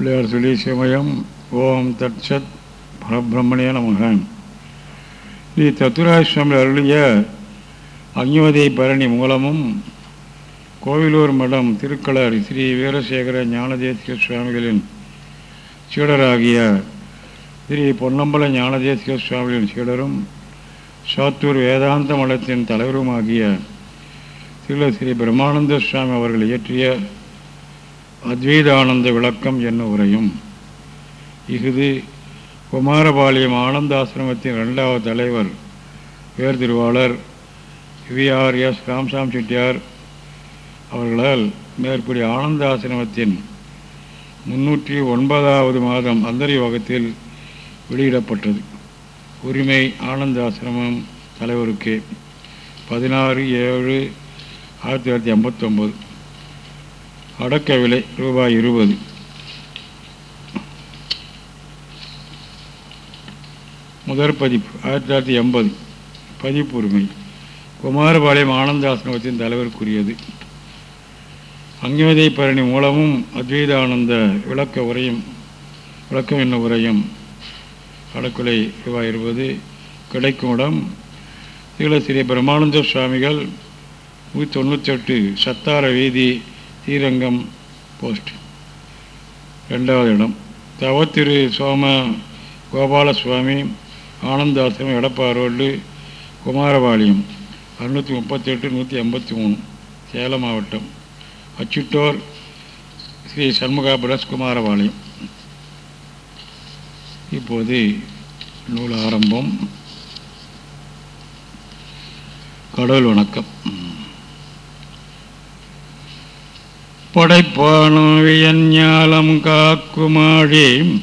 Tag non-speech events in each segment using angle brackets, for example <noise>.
பிள்ளையார் சொல்லி சிவயம் ஓம் தட்சத் பரபிரம்மணிய நமக. ஸ்ரீ தத்துராஜ சுவாமி அருளிய அஞ்ஞோதை பரணி மூலமும் கோவிலூர் மடம் திருக்களர் ஸ்ரீ வீரசேகர ஞானதேசிக சுவாமிகளின் சீடராகிய ஸ்ரீ பொன்னம்பல ஞானதேசிக சுவாமிகளின் சீடரும் சாத்தூர் வேதாந்த மடத்தின் தலைவருமாகிய திரு ஸ்ரீ பிரம்மானந்த சுவாமி அவர்கள் இயற்றிய அத்வைதானந்த விளக்கம் என்ன உரையும்? இஃது குமாரபாளையம் ஆனந்தாசிரமத்தின் இரண்டாவது தலைவர் பேர் திருவாளர் விஆர் எஸ். ராம்சாம் செட்டியார் அவர்களால் மேற்படி ஆனந்தாசிரமத்தின் முன்னூற்றி ஒன்பதாவது மாதம் அந்தரி வகத்தில் வெளியிடப்பட்டது. உரிமை ஆனந்தாசிரமம் தலைவருக்கு பதினாறு ஏழு ஆயிரத்தி தொள்ளாயிரத்தி ஐம்பத்தொம்போது அடக்க விலை ரூபாய் இருபது. முதற் பதிப்பு ஆயிரத்தி தொள்ளாயிரத்தி எண்பது. பதிப்பு உரிமை குமாரபாளையம் ஆனந்தாசனத்தின் தலைவருக்குரியது. அங்கேதை பரணி மூலமும் அத்வைதானந்த விளக்க உரையும் விளக்கம் என்ன உரையும்? அடக்குலை ரூபாய் இருபது. கிடைக்கும் இடம் சில ஸ்ரீ பிரம்மானந்த சுவாமிகள் நூற்றி தொண்ணூற்றெட்டு சத்தார வீதி ஸ்ரீரங்கம் போஸ்ட். ரெண்டாவது இடம். தவத்திரு சோம கோபாலசுவாமி ஆனந்தாசிரமம் எடப்பாரோடு குமாரபாளையம் அறுநூற்றி முப்பத்தெட்டு நூற்றி ஐம்பத்தி மூணு சேலம் மாவட்டம். அச்சுட்டோர் ஸ்ரீ சண்முகா பிரஸ் குமாரபாளையம். இப்போது நூல் ஆரம்பம். கடவுள் வணக்கம். படைப்பானும் வியஞ்ஞாலம் காக்குமாடி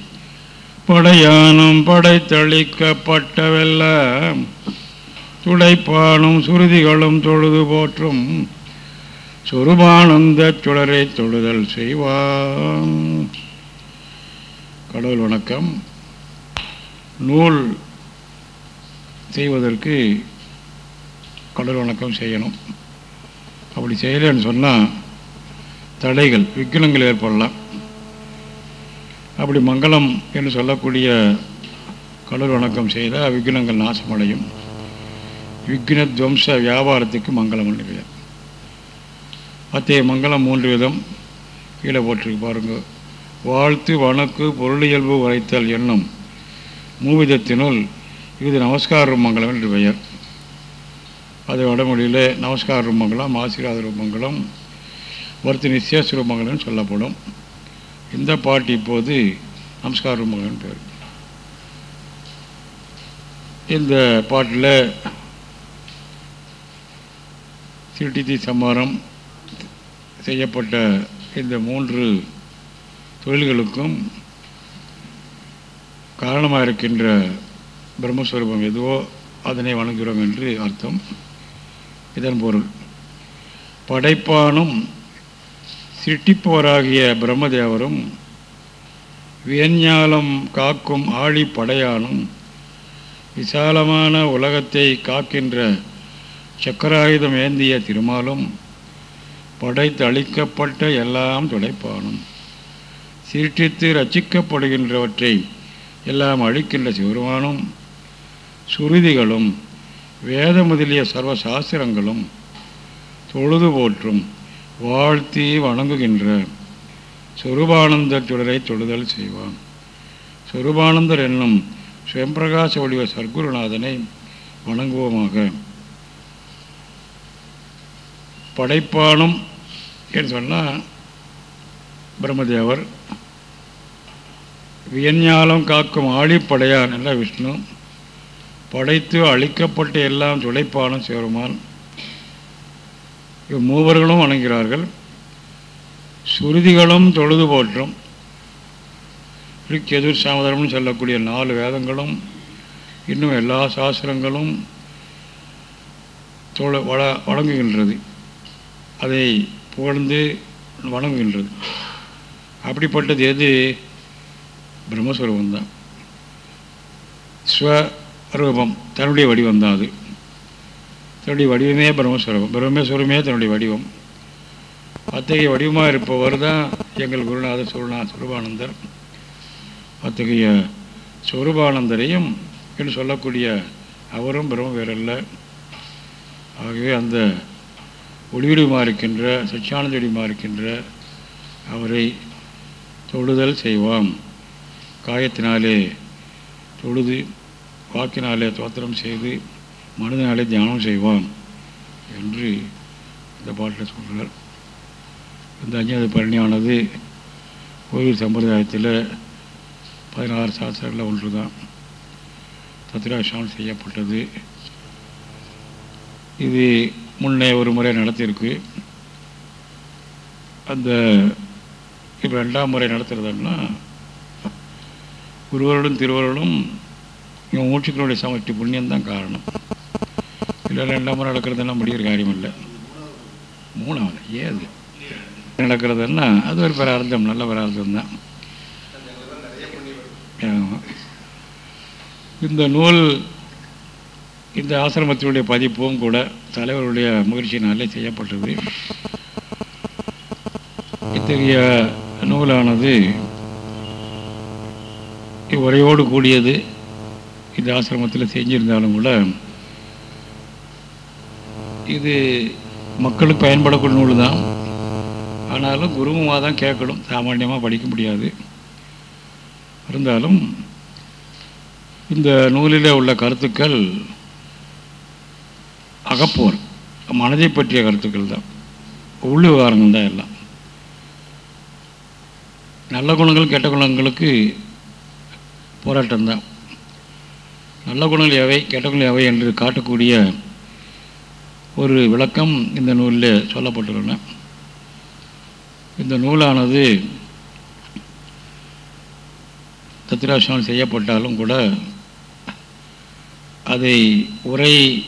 படையானும் படைத்தளிக்கப்பட்டவெல்லாம் துடைப்பானும் சுருதிகளும் தொழுது போற்றும் சொருபானந்த சுடரை தொழுதல் செய்வான். கடவுள் வணக்கம். நூல் செய்வதற்கு கடவுள் வணக்கம் செய்யணும். அப்படி செய்யலைன்னு சொன்னால் தடைகள் விக்னங்கள் ஏற்படலாம். அப்படி மங்களம் என்று சொல்லக்கூடிய கடல் வணக்கம் செய்தால் விக்னங்கள் நாசமடையும். விக்ன துவம்ச வியாபாரத்துக்கு மங்களம் பெயர் அத்தகைய மங்களம் மூன்று விதம் கீழே போட்டிருக்கு பாருங்க. வாழ்த்து வணக்கு பொருளியல்பு உரைத்தல் என்னும் மூவிதத்தினுள் இது நமஸ்கார மங்களம் என்று பெயர். அது வடமொழியில் நமஸ்கார மங்களம் ஆசீர்வாத மங்கலம் ஒருத்தர் நிச்சயஸ் ரூபமங்கலம் சொல்லப்படும். இந்த பாட்டு இப்போது நமஸ்கார ரூபங்கள்னு பேர். இந்த பாட்டில் திருட்டித்தி சம்மாரம் செய்யப்பட்ட இந்த மூன்று தொழில்களுக்கும் காரணமாக இருக்கின்ற பிரம்மஸ்வரூபம் எதுவோ அதனை வணங்குகிறோம் என்று அர்த்தம். இதன் பொருள் படைப்பானும் சிருட்டிப்பவராகிய பிரம்மதேவரும் வியஞ்ஞாலம் காக்கும் ஆழி படையானும் விசாலமான உலகத்தை காக்கின்ற சக்கராயுதம் ஏந்திய திருமாலும் படைத்தளிக்கப்பட்ட எல்லாம் துடைப்பானும். சீர்டித்து ரச்சிக்கப்படுகின்றவற்றை எல்லாம் அழிக்கின்ற சிவருமானும் சுருதிகளும் வேத முதலிய சர்வ சாஸ்திரங்களும் தொழுது போற்றும் வாழ்த்தி வணங்குகின்ற சொரூபானந்த சுடரை தொழுதல் செய்வான். சொரூபானந்தர் என்னும் சுயம்பிரகாச வடிவ சர்க்குருநாதனை வணங்குவோமாக. படைப்பானும் என்று சொன்னால் பிரம்மதேவர் வியஞ்ஞாலம் காக்கும் ஆழிப்படையான் என்ற விஷ்ணு. படைத்து அழிக்கப்பட்ட எல்லாம் துடைப்பானும் சிவருமான் மூவர்களும் வணங்குகிறார்கள். சுருதிகளும் தொழுது போற்றும். ரிக்கெதிர் சாமதரம்னு சொல்லக்கூடிய நாலு வேதங்களும் இன்னும் எல்லா சாஸ்திரங்களும் தொழ வள வழங்குகின்றது. அதை புகழ்ந்து வணங்குகின்றது. அப்படிப்பட்டது எது? பிரம்மஸ்வரூபம்தான். ஸ்வரூபம் தன்னுடைய வடிவம் தான் அது. தன்னுடைய வடிவமே பிரம்மஸ்வரூபம். பிரம்மஸ்வரமே தன்னுடைய வடிவம். அத்தகைய வடிவமாக இருப்பவர் தான் எங்கள் குருநாதர் சுருணா சுரூபானந்தர். அத்தகைய சுரூபானந்தரையும் என்று சொல்லக்கூடிய அவரும் பிரம்ம வேறல்ல. ஆகவே அந்த ஒளிவடிவமாக இருக்கின்ற சச்சியானந்த வடிவமாக இருக்கின்ற அவரை தொழுதல் செய்வோம். காயத்தினாலே தொழுது வாக்கினாலே தோத்திரம் செய்து மனதினாலே தியானம் செய்வான் என்று இந்த பாட்டில் சொல்கிறார் இந்த அஞ்சாவது பழனியானது கோவில் சம்பிரதாயத்தில் பதினாறு சாஸ்திரங்களில் ஒன்று தான் தத்ராசானம் செய்யப்பட்டது. இது முன்னே ஒரு முறை நடத்தியிருக்கு அந்த இப்போ ரெண்டாம் முறை நடத்துகிறதுன்னா குருவர்களும் திருவர்களும் இவன் மூச்சுக்களுடைய சமஷ்டி புண்ணியம்தான் காரணம். இல்லை ரெண்டாம் முறை நடக்கிறதுனா முடிகிற காரியம் இல்லை. மூணாவது ஏது நடக்கிறதுன்னா அது ஒரு பிரார்த்தம் நல்ல பிரார்த்தம் தான். இந்த நூல் இந்த ஆசிரமத்தினுடைய பதிப்பும் கூட தலைவருடைய முயற்சியினாலே செய்யப்பட்டது. இத்தகைய நூலானது உரையோடு கூடியது. இந்த ஆசிரமத்தில் செஞ்சிருந்தாலும் கூட இது மக்களுக்கு பயன்படக்கூடிய நூல் தான் ஆனாலும் குருவமாக தான் கேட்கணும். சாமானியமாக படிக்க முடியாது. இருந்தாலும் இந்த நூலில் உள்ள கருத்துக்கள் அகப்போர். மனதை பற்றிய கருத்துக்கள் தான். உள்ள விவகாரங்கள் தான் எல்லாம். நல்ல குணங்கள் கெட்ட குணங்களுக்கு போராட்டம் தான். நல்ல குணங்கள் எவை கெட்ட குணங்கள் எவை என்று காட்டக்கூடிய ஒரு விளக்கம் இந்த நூலில் சொல்லப்பட்டுள்ளன இந்த நூலானது தத்திராசனம் செய்யப்பட்டாலும் கூட அதை உரை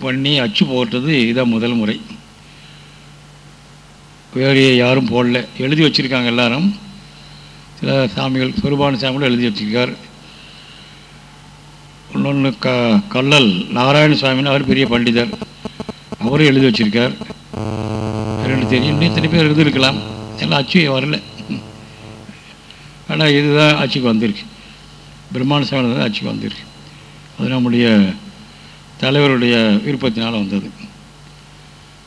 பண்ணி அச்சு போட்டது இதான் முதல் முறை. வேறு யாரும் போடல. எழுதி வச்சுருக்காங்க எல்லாரும். சில சாமிகள் சுருபான சாமிகளும் எழுதி வச்சுருக்கார். இன்னொன்று க கள்ளல் நாராயண சுவாமின்னு அவர் பெரிய பண்டிதர். அவரும் எழுதி வச்சிருக்கார். ரெண்டு தெரியும் இன்னும் இத்தனை பேர் இருந்திருக்கலாம். எல்லாம் அச்சு வரல. ஆனால் இதுதான் ஆட்சிக்கு வந்திருக்கு. பிரம்மாண்ட சாதனை தான் ஆட்சிக்கு வந்திருக்கு. அது நம்முடைய தலைவருடைய விருப்பத்தினால் வந்தது.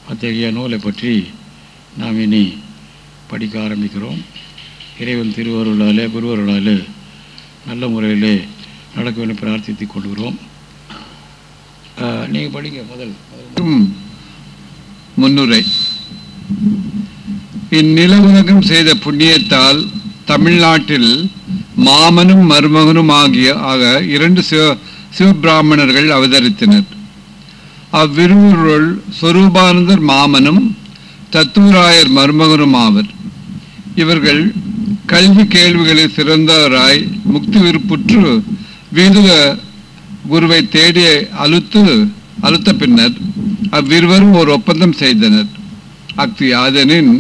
அத்தகைய நூலை பற்றி நாம் இனி படிக்க ஆரம்பிக்கிறோம். இறைவன் திருவருளாலே குருவருளாலே நல்ல முறையிலே நடக்க வேண்டும் பிரார்த்தித்து கொள்கிறோம். நீங்கள் படிங்க முதல். முதல் மற்றும் முன்னுரை. இந்நில உலகம் செய்த புண்ணியத்தால் தமிழ்நாட்டில் மாமனும் மருமகனும் ஆகிய ஆக இரண்டு சிவ சிவபிராமணர்கள் அவதரித்தனர். அவ்விருவருள் சொரூபானந்தர் மாமனும் தத்துவராயர் மருமகனும் ஆவர். இவர்கள் கல்வி கேள்விகளில் சிறந்தவராய் முக்தி விருப்புற்று வீதுக குருவை தேடி அழுத்து அழுத்த பின்னர் அவ்விருவரும் ஒரு ஒப்பந்தம் செய்தனர். அஃது யாதெனின்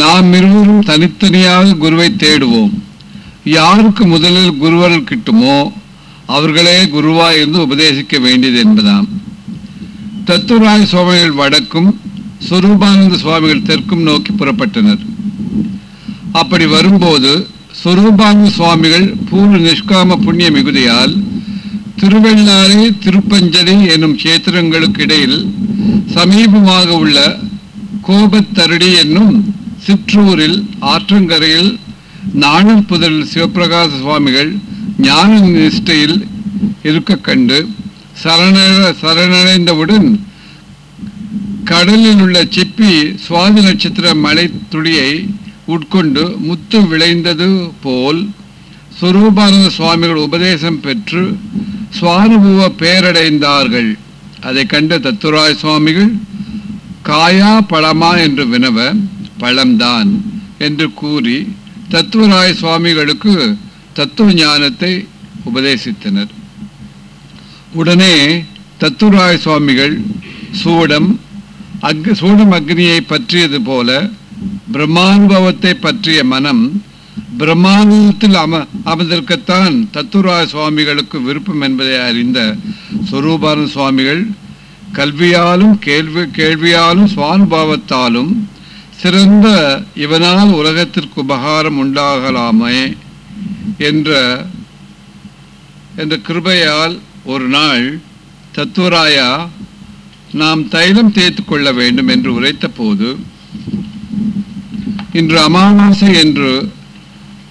நாம் இருவரும் தனித்தனியாக குருவை தேடுவோம். யாருக்கு முதலில் குருவர்கள் கிட்டுமோ அவர்களே குருவாய் இருந்து உபதேசிக்க வேண்டியது என்பதாம். தத்துவராய சுவாமிகள் வடக்கும் சுரூபானந்த சுவாமிகள் தெற்கும் நோக்கி புறப்பட்டனர். அப்படி வரும்போது சுரூபானந்த சுவாமிகள் பூர்ண நிஷ்காம புண்ணிய மிகுதியால் திருவெள்ளாறு திருப்பஞ்சலி என்னும் கஷேத்திரங்களுக்கு இடையில் சமீபமாக உள்ள கோபத்தருடி என்னும் சிற்றூரில் ஆற்றங்கரையில் நாணல் புதல் சிவபிரகாச சுவாமிகள் ஞான நிஷ்டையில் இருக்க கண்டு சரண சரணடைந்தவுடன் கடலில் உள்ள சிப்பி சுவாதி நட்சத்திர மலை துளியை உட்கொண்டு முத்து விளைந்தது போல் சுரூபானந்த சுவாமிகள் உபதேசம் பெற்று சுவானுபவ பேரடைந்தார்கள். அதை கண்ட தத்துராய சுவாமிகள் காயா பழமா என்று வினவ பழம்தான் என்று கூறி தத்துவராய சுவாமிகளுக்கு தத்துவ ஞானத்தை உபதேசித்தனர். உடனே தத்துவராய சுவாமிகள் சூடம் அக் சூடம் அக்னியை பற்றியது போல பிரம்மானுபவத்தை பற்றிய மனம் பிரம்மாண்டத்தில் அம அமர்ந்திருக்கத்தான் தத்துவராய சுவாமிகளுக்கு விருப்பம் என்பதை அறிந்த சொரூபானந்த சுவாமிகள் கல்வியாலும் கேள்வி கேள்வியாலும் சுவானுபாவத்தாலும் சிறந்த இவனால் உலகத்திற்கு உபகாரம் உண்டாகலாமே என்ற என்ற கிருபையால் ஒரு நாள் தத்துவராயா நாம் தைலம் தேய்த்து கொள்ள வேண்டும் என்று உரைத்த போது இன்று அமாவாசை என்று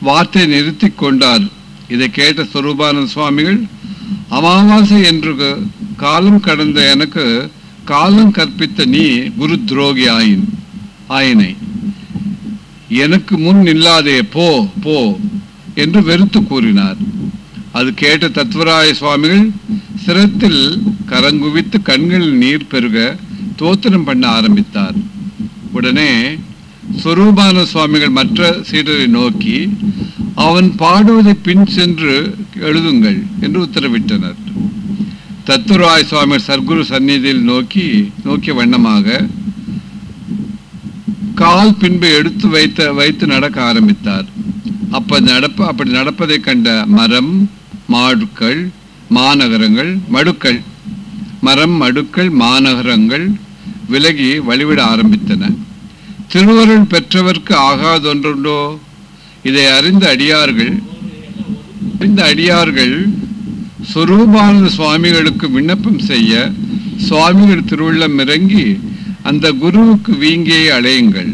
வார்த்தை நிறுத்தி கொண்டார். இதை கேட்ட ஸ்வரூபானந்த சுவாமிகள் அமாவாசை என்று காலம் கடந்த எனக்கு காலம் கற்பித்த நீ குரு துரோகி ஆயின் ஆயினை. எனக்கு முன் இல்லாதே போ போ என்று வெறுத்து கூறினார். அது கேட்ட தத்வராய சுவாமிகள் சிரத்தில் கரங்குவித்து கண்களில் நீர் பெருக தோத்திரம் பண்ண ஆரம்பித்தார். உடனே ஸ்வரூபான சுவாமிகள் மற்ற சீடரை நோக்கி அவன் பாடுவதை பின் சென்று எழுதுங்கள் என்று உத்தரவிட்டனர். தத்துராய் சுவாமி சர்க்குரு சந்நிதியில் நோக்கி நோக்கிய வண்ணமாக கால் பின்பு எடுத்து வைத்த வைத்து நடக்க ஆரம்பித்தார். அப்ப நடப்ப அப்படி நடப்பதை கண்ட மரம் மாடுக்கள் மாநகரங்கள் மடுக்கள். மரம் மடுக்கள் மாநகரங்கள் விலகி வழிவிட ஆரம்பித்தன. திருவருள் பெற்றவர்க்கு ஆகாதொன்றுண்டோ? இதை அறிந்த அடியார்கள் அறிந்த அடியார்கள் சுரூபானந்த சுவாமிகளுக்கு விண்ணப்பம் செய்ய சுவாமிகள் திருவுள்ளம் இறங்கி அந்த குருவுக்கு வீங்கியை அலையுங்கள்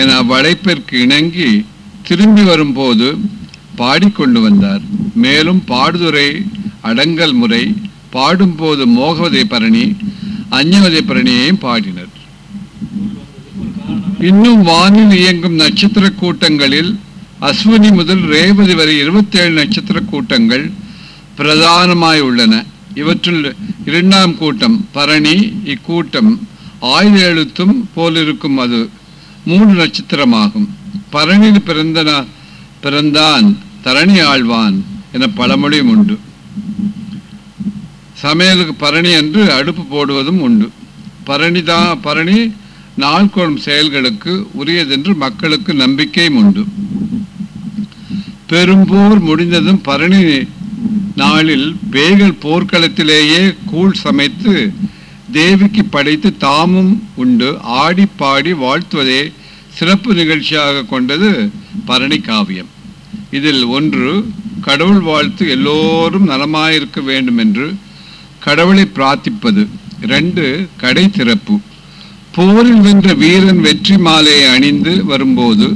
என அவ்வழைப்பிற்கு இணங்கி திரும்பி வரும்போது பாடிக்கொண்டு வந்தார். மேலும் பாடுதுறை அடங்கல் முறை பாடும்போது மோகவதை பரணி அஞ்ஞவதை பரணியையும் பாடினர். இன்னும் வானில் இயங்கும் நட்சத்திர கூட்டங்களில் அஸ்வினி முதல் ரேவதி வரை இருபத்தேழு நட்சத்திர கூட்டங்கள் பிரதானமாய் உள்ளன. இவற்றுள் இரண்டாம் கூட்டம் பரணி இக்கூட்டம் ஆயுத எழுத்தும் போலிருக்கும் அது மூன்று நட்சத்திரமாகும். பரணியில் பிறந்தன பிறந்தான் தரணி ஆழ்வான் என பழமொழியும் உண்டு. சமையலுக்கு பரணி என்று அடுப்பு போடுவதும் உண்டு. பரணிதான் பரணி நாள்கோளும் செயல்களுக்கு உரியதென்று மக்களுக்கு நம்பிக்கையும் உண்டு. பெரும்போர் முடிந்ததும் பரணி நாளில் பேய்கள் போர்க்களத்திலேயே கூழ் சமைத்து தேவிக்கு படைத்து தாமும் உண்டு. ஆடி பாடி வாழ்த்துவதே சிறப்பு நிகழ்ச்சியாக கொண்டது பரணி காவியம். இதில் ஒன்று கடவுள் வாழ்த்து எல்லோரும் நலமாயிருக்க வேண்டும் என்று கடவுளை பிரார்த்திப்பது. ரெண்டு கடை திறப்பு. போரில் வென்ற வீரன் வெற்றி மாலையை அணிந்து வரும்போது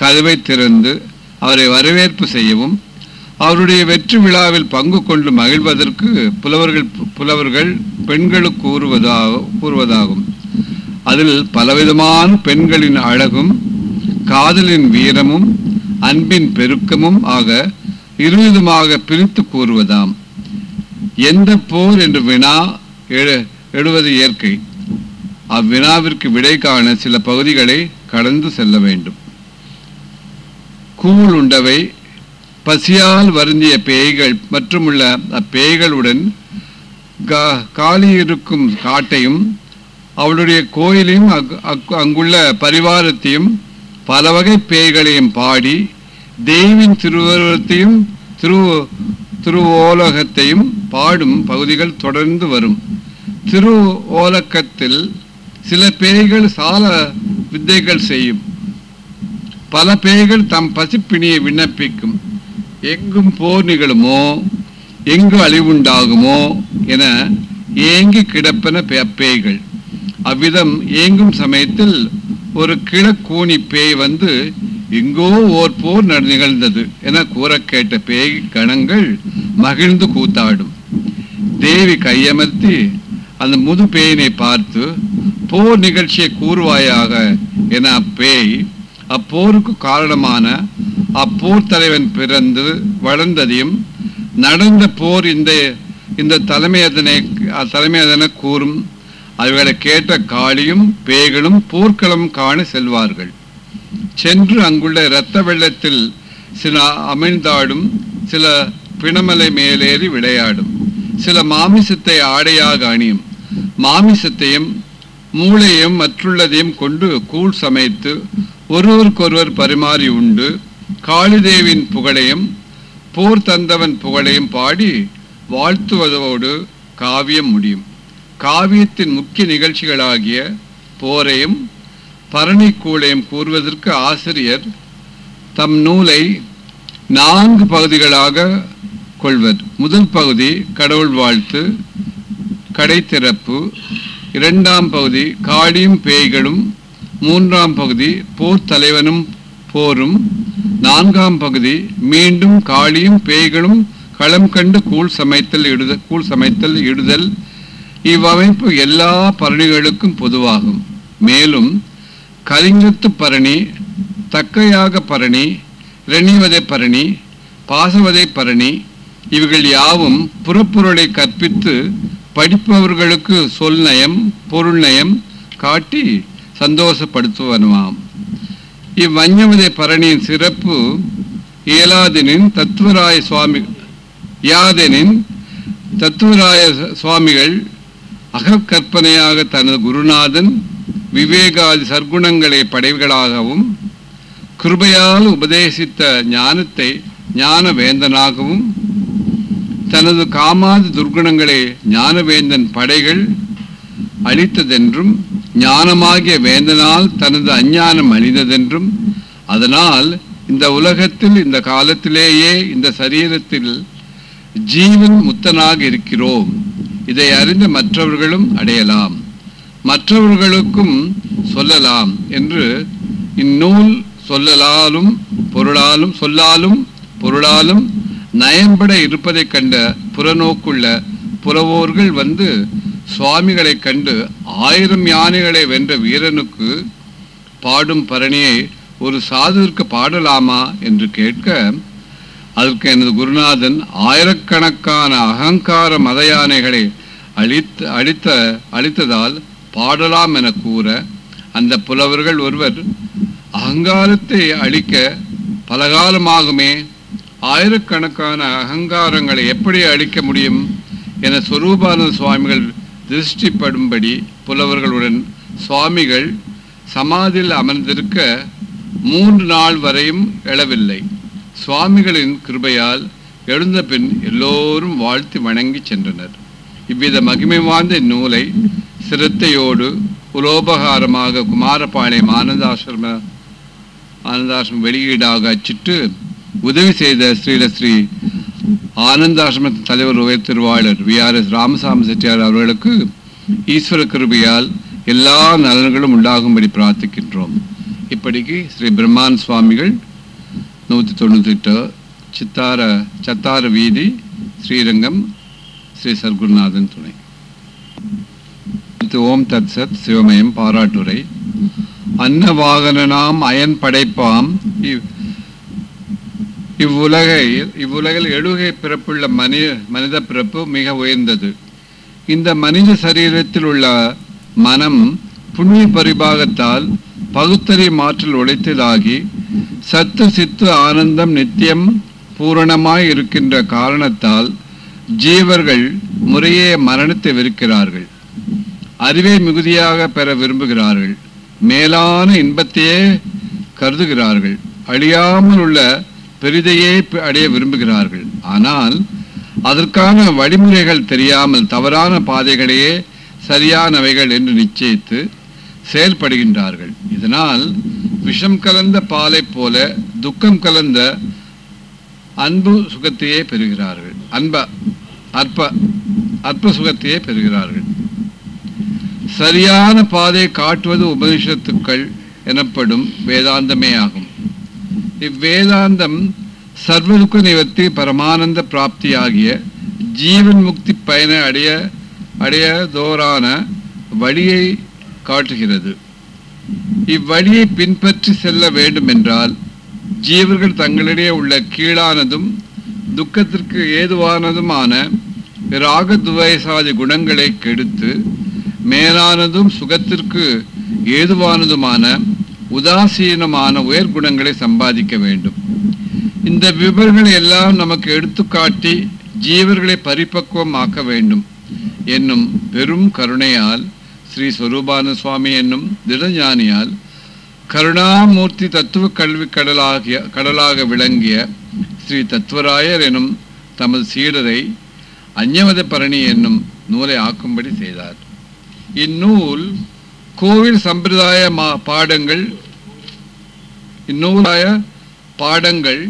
கதவை திறந்து அவரை வரவேற்பு செய்யவும் அவருடைய வெற்றி விழாவில் பங்கு கொண்டு மகிழ்வதற்கு புலவர்கள் புலவர்கள் பெண்களுக்கு கூறுவதாக கூறுவதாகும். அதில் பலவிதமான பெண்களின் அழகும் காதலின் வீரமும் அன்பின் பெருக்கமும் ஆக இருவிதமாக பிரித்து கூறுவதாம். எந்த போர் என்று வினா எழு எழுவது இயற்கை. அவ்வினாவிற்கு விடை காண சில பகுதிகளை கடந்து செல்ல வேண்டும். கூழ் உண்டவை பசியால் வருந்திய பேய்கள் மற்றுமுள்ள அப்பேய்களுடன் கா- காலியிருக்கும் காட்டையும் அவளுடைய கோயிலையும் அங்குள்ள பரிவாரத்தையும் பல வகை பேய்களையும் பாடி தேவின் திருவுருவத்தையும் திரு திருவோலகத்தையும் பாடும் பகுதிகள் தொடர்ந்து வரும். திரு ஓலக்கத்தில் சில பேய்கள் சால வித்தைகள் செய்யும். பல பேய்கள் தம் பசிப்பிணியை விண்ணப்பிக்கும். எங்கும் போர் நிகழுமோ? எங்கு அழிவுண்டாகுமோ? என ஏங்கி கிடப்பன பே- பேய்கள். அவ்விதம் ஏங்கும் சமயத்தில் ஒரு கிழக்கூனி பேய் வந்து எங்கோ ஓர் போர் நட- நிகழ்ந்தது என கூற கேட்ட பேய் கணங்கள் மகிழ்ந்து கூத்தாடும். தேவி கையமர்த்தி அந்த முது பேயினை பார்த்து போர் நிகழ்ச்சியை கூறுவாயாக என அப்பேய் அப்போருக்கு காரணமான அப்போர் தலைவன் பிறந்து வளர்ந்ததையும் நடந்த போர் இந்த இந்த தலைமையதனை தலைமையதன கூறும் அவர்களை கேட்ட காளியும் பேய்களும் போர்க்களம் காண செல்வார்கள். சென்று அங்குள்ள இரத்த வெள்ளத்தில் சில அமிழ்ந்தாடும் சில பிணமலை மேலேறி விளையாடும். சில மாமிசத்தை ஆடையாக அணியும். மாமிசத்தையும் மூளையும் மற்றுள்ளதையும் கொண்டு கூழ் சமைத்து ஒருவருக்கொருவர் பரிமாறி உண்டு. காளிதேவின் புகழையும் போர் தந்தவன் புகழையும் பாடி வாழ்த்துவதோடு காவியம் முடியும். காவியத்தின் முக்கிய நிகழ்ச்சிகளாகிய போரையும் பரணி கூழையும் கூறுவதற்கு ஆசிரியர் தம் நூலை நான்கு பகுதிகளாக கொள்வர் முதல் பகுதி கடவுள் வாழ்த்து கடை திறப்பு. இரண்டாம் பகுதி காடியும் பேய்களும். மூன்றாம் பகுதி போர் தலைவனும் போரும். நான்காம் பகுதி மீண்டும் காளியும் பேய்களும் களம் கண்டு கூழ் சமைத்தல் இடுதல் கூழ் சமைத்தல் இடுதல். இவ்வமைப்பு எல்லா பரணிகளுக்கும் பொதுவாகும். மேலும் கலிங்கத்து பரணி தக்கையாக பரணி இரணிவதை பரணி பாசவதை பரணி இவைகள் யாவும் புறப்பொருளை கற்பித்து படிப்பவர்களுக்கு சொல் நயம் பொருள் நயம் காட்டி சந்தோஷப்படுத்துவனவாம் இவ்வஞ்சமதை பரணியின் சிறப்பு இயலாதெனின் தத்துவராய சுவாமி யாதெனின் தத்துவராய சுவாமிகள் அகக்கற்பனையாக தனது குருநாதன் விவேகாதி சர்க்குணங்களை படைவுகளாகவும் கிருபையால் உபதேசித்த ஞானத்தை ஞான வேந்தனாகவும் தனது காமாதி துர்குணங்களை ஞானவேந்தன் படைகள் அழித்ததென்றும் ஞானமாகிய வேந்தனால் தனது அஞ்ஞானம் அழிந்ததென்றும் அதனால் இந்த உலகத்தில் இந்த காலத்திலேயே இந்த சரீரத்தில் ஜீவன் முத்தனாக இருக்கிறோம். இதை அறிந்த மற்றவர்களும் அடையலாம். மற்றவர்களுக்கும் சொல்லலாம் என்று இந்நூல் சொல்லலாலும் பொருளாலும் சொல்லாலும் பொருளாலும் நயம்பட இருப்பதைக் கண்ட புறநோக்குள்ள புறவோர்கள் வந்து சுவாமிகளைக் கண்டு ஆயிரம் யானைகளை வென்ற வீரனுக்கு பாடும் பரணியை ஒரு சாதுவிற்கு பாடலாமா என்று கேட்க அதற்கு எனது குருநாதன் ஆயிரக்கணக்கான அகங்கார மத யானைகளை அழித்து அழித்த அழித்ததால் பாடலாம் என கூற அந்த புலவர்கள் ஒருவர் அகங்காரத்தை அழிக்க பலகாலமாகுமே ஆயிரக்கணக்கான அகங்காரங்களை எப்படி அழிக்க முடியும் என சொரூபானந்த சுவாமிகள் திருஷ்டிப்படும்படி புலவர்களுடன் சுவாமிகள் சமாதியில் அமர்ந்திருக்க மூன்று நாள் வரையும் எழவில்லை. சுவாமிகளின் கிருபையால் எழுந்த பின் எல்லோரும் வாழ்த்தி வணங்கி சென்றனர். இவ்வித மகிமை வாய்ந்த இந்நூலை சிரத்தையோடு உலோபகாரமாக குமாரபாளையம் ஆனந்தாசிரம ஆனந்தாசிரமம் வெளியீடாக அச்சிட்டு உதவி செய்த ஸ்ரீலஸ்ரீ ஆனந்தாசிரம தலைவர் உயர் திருவாளர் V R S Ramasamy Chettiar அவர்களுக்கு ஈஸ்வர கிருபையால் எல்லா நலன்களும் உண்டாகும்படி பிரார்த்திக்கின்றோம். இப்படிக்கு ஸ்ரீ பிரம்மான் சுவாமிகள் நூற்றி தொண்ணூற்றி எட்டு சித்தார சத்தார வீதி ஸ்ரீரங்கம் ஸ்ரீ சர்க்குருநாதன் துணை. ஓம் தத் சத் சிவமயம் பாராட்டுரை. அன்னவாகனாம் அயன் படைப்பாம். இவ் இவ்வுலகை இவ்வுலகில் எழுகை பிறப்புள்ள மனி மனித பிறப்பு மிக உயர்ந்தது. இந்த மனித சரீரத்தில் உள்ள மனம் புண்ணிய பரிபாகத்தால் பகுத்தறி மாற்றல் உழைத்ததாகி சத்து சித்து ஆனந்தம் நித்தியம் பூரணமாய் இருக்கின்ற காரணத்தால் ஜீவர்கள் முறையே மரணத்தை வெறுக்கிறார்கள் அறிவை மிகுதியாக பெற விரும்புகிறார்கள். மேலான இன்பத்தையே கருதுகிறார்கள். அழியாமல் உள்ள பெரிதையே அடைய விரும்புகிறார்கள். ஆனால் அதற்கான வழிமுறைகள் தெரியாமல் தவறான பாதைகளையே சரியானவைகள் என்று நிச்சயித்து செயல்படுகின்றார்கள். இதனால் விஷம் கலந்த பாலை போல துக்கம் கலந்த அன்பு சுகத்தையே பெறுகிறார்கள். அன்ப அற்ப அற்ப சுகத்தையே பெறுகிறார்கள். சரியான பாதை காட்டுவது உபனிஷத்துக்கள் எனப்படும் வேதாந்தமே ஆகும். இவ்வேதாந்தம் சர்வதுக்க நிவர்த்தி பரமானந்த பிராப்தியாகிய ஜீவன் முக்தி பயனை அடைய அடையதோரான வழியை காட்டுகிறது. இவ்வழியை பின்பற்றி செல்ல வேண்டுமென்றால் ஜீவர்கள் தங்களிடையே உள்ள கீழானதும் துக்கத்திற்கு ஏதுவானதுமான ராகதுவேசாதி குணங்களை கெடுத்து மேலானதும் சுகத்திற்கு ஏதுவானதுமான உதாசீனமான உயர் குணங்களை சம்பாதிக்க வேண்டும். இந்த விவரங்களை எல்லாம் நமக்கு எடுத்துக்காட்டி ஜீவர்களை பரிபக்குவம் ஆக்க வேண்டும் என்னும் பெரும் கருணையால் ஸ்ரீ சொரூபான சுவாமி என்னும் திடஞானியால் கருணாமூர்த்தி தத்துவ கல்வி கடலாகிய கடலாக விளங்கிய ஸ்ரீ தத்துவராயர் எனும் தமது சீடரை அஞ்ஞமத பரணி என்னும் நூலை ஆக்கும்படி செய்தார். இந்நூல் கோவில் சம்பிரதாய மா பாடங்கள் இந்நூலாய பாடங்கள்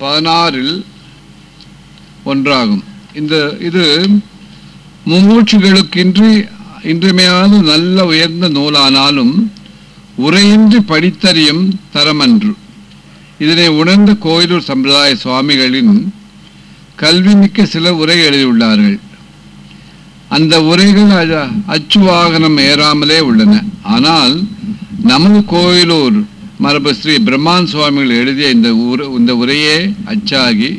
பதினாறில் ஒன்றாகும். இந்த இது மும்மூச்சுகளுக்கின்றி இன்றுமையான நல்ல உயர்ந்த நூலானாலும் உரையின்றி படித்தறியும் தரமன்று. இதனை உணர்ந்த கோயிலூர் சம்பிரதாய சுவாமிகளின் கல்விமிக்க சில உரை எழுதியுள்ளார்கள். அந்த உரைகள் அச்சு வாகனம் ஏறாமலே உள்ளன. ஆனால் நமது கோயிலூர் மரபு ஸ்ரீ பிரம்மான் சுவாமிகள் எழுதிய இந்த உர இந்த உரையே அச்சாகி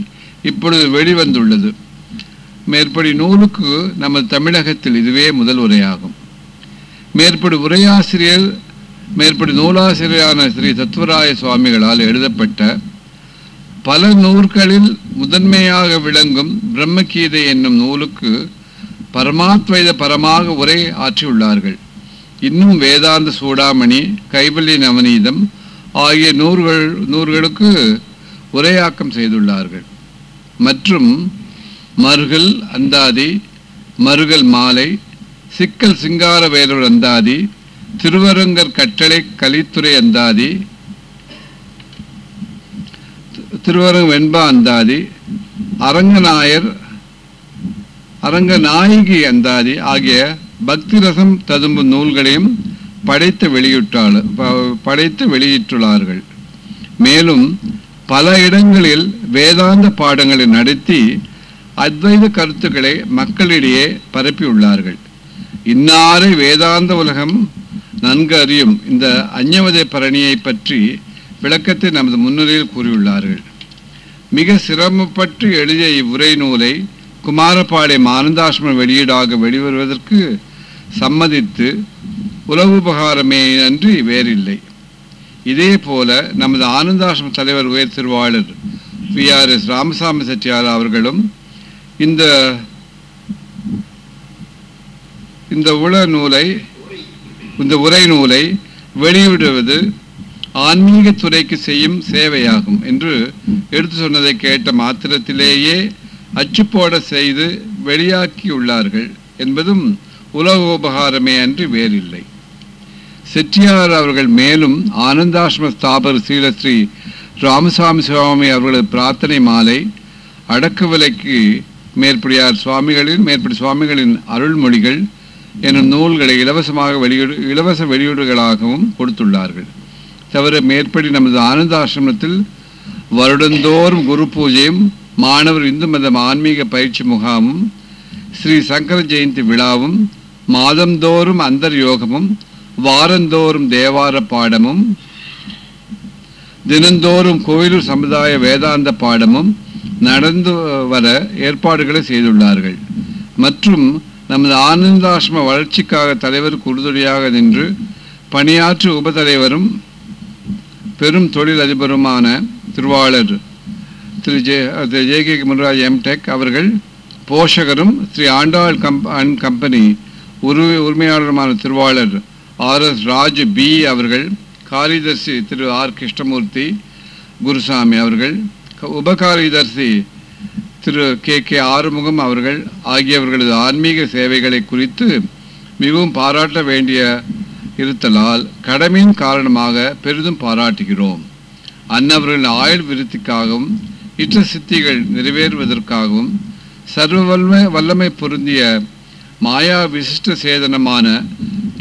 இப்பொழுது வெளிவந்துள்ளது. மேற்படி நூலுக்கு நமது தமிழகத்தில் இதுவே முதல் உரையாகும். மேற்படி உரையாசிரியர் மேற்படி நூலாசிரியரான ஸ்ரீ தத்துவராய சுவாமிகளால் எழுதப்பட்ட பல நூல்களில் முதன்மையாக விளங்கும் பிரம்மகீதை என்னும் நூலுக்கு பரமாத்வைத பரமாக உரை ஆற்றியுள்ளார்கள். இன்னும் வேதாந்த சூடாமணி கைவல்லி நவநீதம் ஆகிய நூல்கள் நூல்களுக்கு உரையாக்கம் செய்துள்ளார்கள். மற்றும் மருகல் அந்தாதி மருகல் மாலை சிக்கல் சிங்கார வேலூர் அந்தாதி திருவரங்கர் கட்டளை கலித்துறை அந்தாதி திருவரங்க வெண்பா அந்தாதி அரங்கநாயர் அரங்கநாயகி அந்தாதி ஆகிய பக்தி ரசம் ததும்பும் நூல்களையும் படைத்து வெளியிட்டாள் ப- படைத்து வெளியிட்டுள்ளார்கள். மேலும் பல இடங்களில் வேதாந்த பாடங்களை நடத்தி அத்வைத கருத்துக்களை மக்களிடையே பரப்பியுள்ளார்கள். இன்னாரை வேதாந்த உலகம் நன்கு அறியும் இந்த அஞ்ஞவதை பரணியை பற்றி விளக்கத்தை நமது முன்னுரையில் கூறியுள்ளார்கள். மிக சிரமப்பட்டு எழுதிய இவ்வுரை நூலை குமாரபாளையம் ஆனந்தாசிரமம் வெளியீடாக வெளிவருவதற்கு சம்மதித்து உலகுபகாரமே அன்றி வேறில்லை. இதே போல நமது ஆனந்தாசிரம தலைவர் உயர் திருவாளர் P R S Ramasamy Chettiar அவர்களும் இந்த இந்த உள நூலை இந்த உரை நூலை வெளியிடுவது ஆன்மீக துறைக்கு செய்யும் சேவையாகும் என்று எடுத்து சொன்னதை கேட்ட மாத்திரத்திலேயே அச்சுப்போட செய்து வெளியாக்கியுள்ளார்கள் என்பதும் உலகோபகாரமே அன்று வேறில்லை. செட்டியார் அவர்கள் மேலும் ஆனந்தாசிரம ஸ்தாபர் ஸ்ரீலஸ்ரீ ராமசாமி சுவாமி அவர்களது பிரார்த்தனை மாலை அடக்கு விலைக்கு மேற்படியார் சுவாமிகளின் மேற்படி சுவாமிகளின் அருள்மொழிகள் எனும் நூல்களை இலவசமாக வெளியீடு இலவச வெளியீடுகளாகவும் கொடுத்துள்ளார்கள். தவிர மேற்படி நமது ஆனந்தாசிரமத்தில் வருடந்தோறும் குரு பூஜையும் மாணவர் இந்து மதம் ஆன்மீக பயிற்சி முகாமும் ஸ்ரீ சங்கர ஜெயந்தி விழாவும் மாதந்தோறும் அந்தர் யோகமும் வாரந்தோறும் தேவார பாடமும் தினந்தோறும் கோயிலூர் சமுதாய வேதாந்த பாடமும் நடந்து வர ஏற்பாடுகளை செய்துள்ளார்கள். மற்றும் நமது ஆனந்தாசிரம வளர்ச்சிக்காக தலைவருக்கு உறுதுணையாக நின்று பணியாற்று உபதலைவரும் பெரும் தொழில் அதிபருமான திருவாளர் Thiru J J K Munraj M Tech அவர்கள் போஷகரும் ஸ்ரீ ஆண்டாள் கம் அண்ட் கம்பெனி உரு உரிமையாளருமான திருவாளர் ஆர் எஸ் ராஜ் பி அவர்கள் காரிதர்சி திரு ஆர் கிருஷ்ணமூர்த்தி குருசாமி அவர்கள் உபகாரிதர்சி திரு கே கே ஆறுமுகம் அவர்கள் ஆகியவர்களது ஆன்மீக சேவைகளை குறித்து மிகவும் பாராட்ட வேண்டிய இருத்தலால் கடமையின் காரணமாக பெரிதும் பாராட்டுகிறோம். அன்னவர்களின் ஆயுள் விருத்திக்காகவும் இற்ற சித்திகள் நிறைவேறுவதற்காகவும் சர்வ வல்லமை வல்லமை பொருந்திய மாயா விசிஷ்ட சேதனமான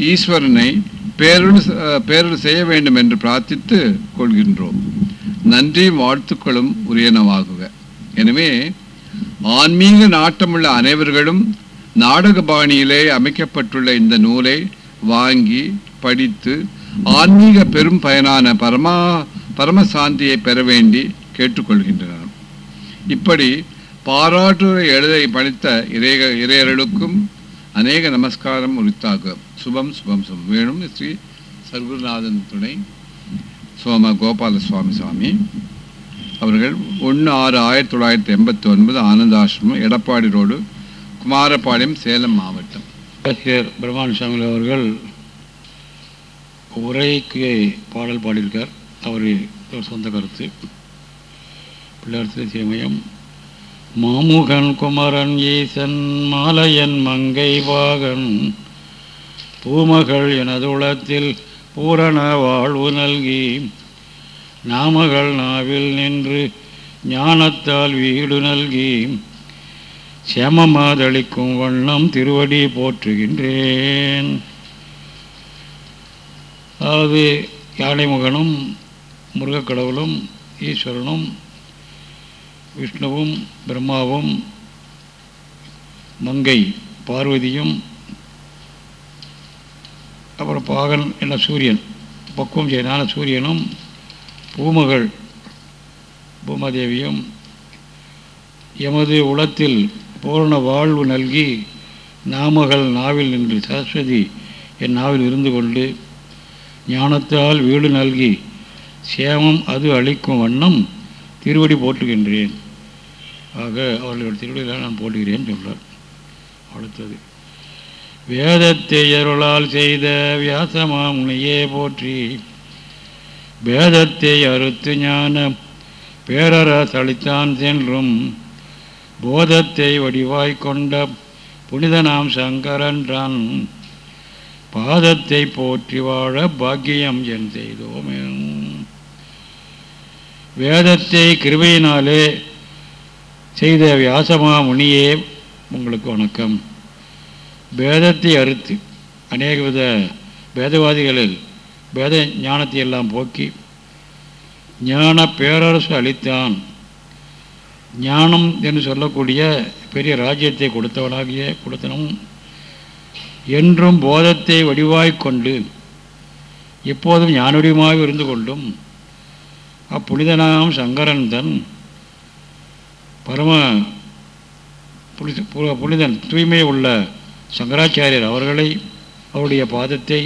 ஈஸ்வரனை பேருள் அஹ், செய்ய வேண்டும் என்று பிரார்த்தித்து கொள்கின்றோம். நன்றி வாழ்த்துக்களும் உரியனவாகுக. எனவே ஆன்மீக நாட்டமுள்ள அனைவர்களும் நாடக பாணியிலே அமைக்கப்பட்டுள்ள இந்த நூலை வாங்கி படித்து ஆன்மீக பெரும் பயனான பரமா பரமசாந்தியை பெற வேண்டி கேட்டுக்கொள்கின்றனர். இப்படி பாராட்டுரை எழுதை படித்த இறைக இறையர்களுக்கும் அநேக நமஸ்காரம் உரித்தாக சுபம் சுபம் சுபம். வேணும் ஸ்ரீ சர்க்குருநாதன் துணை சோம கோபால சுவாமி சுவாமி அவர்கள் ஒன்று ஆறு ஆயிரத்தி தொள்ளாயிரத்தி எண்பத்தி ஒன்பது ஆனந்தாசிரமம் எடப்பாடி ரோடு குமாரபாளையம் சேலம் மாவட்டம். ஆசிரியர் பிரம்மான் அவர்கள் உரைக்கு பாடல் பாடியிருக்கார். அவர் சொந்த கருத்து. பிள்ளையார் மாமுகன் குமரன் ஈசன் மாலையன் மங்கை பாகன் பூமகள் எனது உளத்தில் பூரண வாழ்வு நல்கி நாமகள் நாவில் நின்று ஞானத்தால் வீடு நல்கி சேமமாதளிக்கும் வண்ணம் திருவடி போற்றுகின்றேன். அதாவது யானைமுகனும் முருகக்கடவுளும் ஈஸ்வரனும் விஷ்ணுவும் பிரம்மாவும் மங்கை பார்வதியும் அப்புறம் பாகன் என்ன சூரியன் பக்குவம் செய்தான சூரியனும் பூமகள் பூமாதேவியும் எமது உளத்தில் பூரண வாழ்வு நல்கி நாமகள் நாவில் நின்று சரஸ்வதி என் நாவில் இருந்து கொண்டு ஞானத்தால் வீடு நல்கி சேமம் அது அளிக்கும் வண்ணம் திருவடி போற்றுகின்றேன். ஆக அவர்களோட திருவிழா நான் போட்டுகிறேன் சொல்கிறார் அடுத்தது வேதத்தை அருளால் செய்த வியாசமாமுனியே போற்றி வேதத்தை அறுத்து ஞான பேரரசளித்தான் சென்றும் போதத்தை வடிவாய் கொண்ட புனிதனாம் சங்கரன்றான் பாதத்தை போற்றி வாழ பாக்கியம் என் செய்தோமே. வேதத்தை கிருபையினாலே செய்த வியாசமா முனியே உங்களுக்கு வணக்கம். வேதத்தை அறுத்து அநேக வித வேதவாதிகளில் வேத ஞானத்தை எல்லாம் போக்கி ஞான பேரரசு அளித்தான். ஞானம் என்று சொல்லக்கூடிய பெரிய ராஜ்யத்தை கொடுத்தவனாகிய கொடுத்தனும் என்றும் போதத்தை வடிவாய்க் கொண்டு எப்போதும் ஞானவடிவமாக இருந்து கொண்டும் அப்புனிதனாம் சங்கரன் தன் பரம புனித பு- புனிதன் தூய்மை உள்ள சங்கராச்சாரியர் அவர்களை அவருடைய பாதத்தை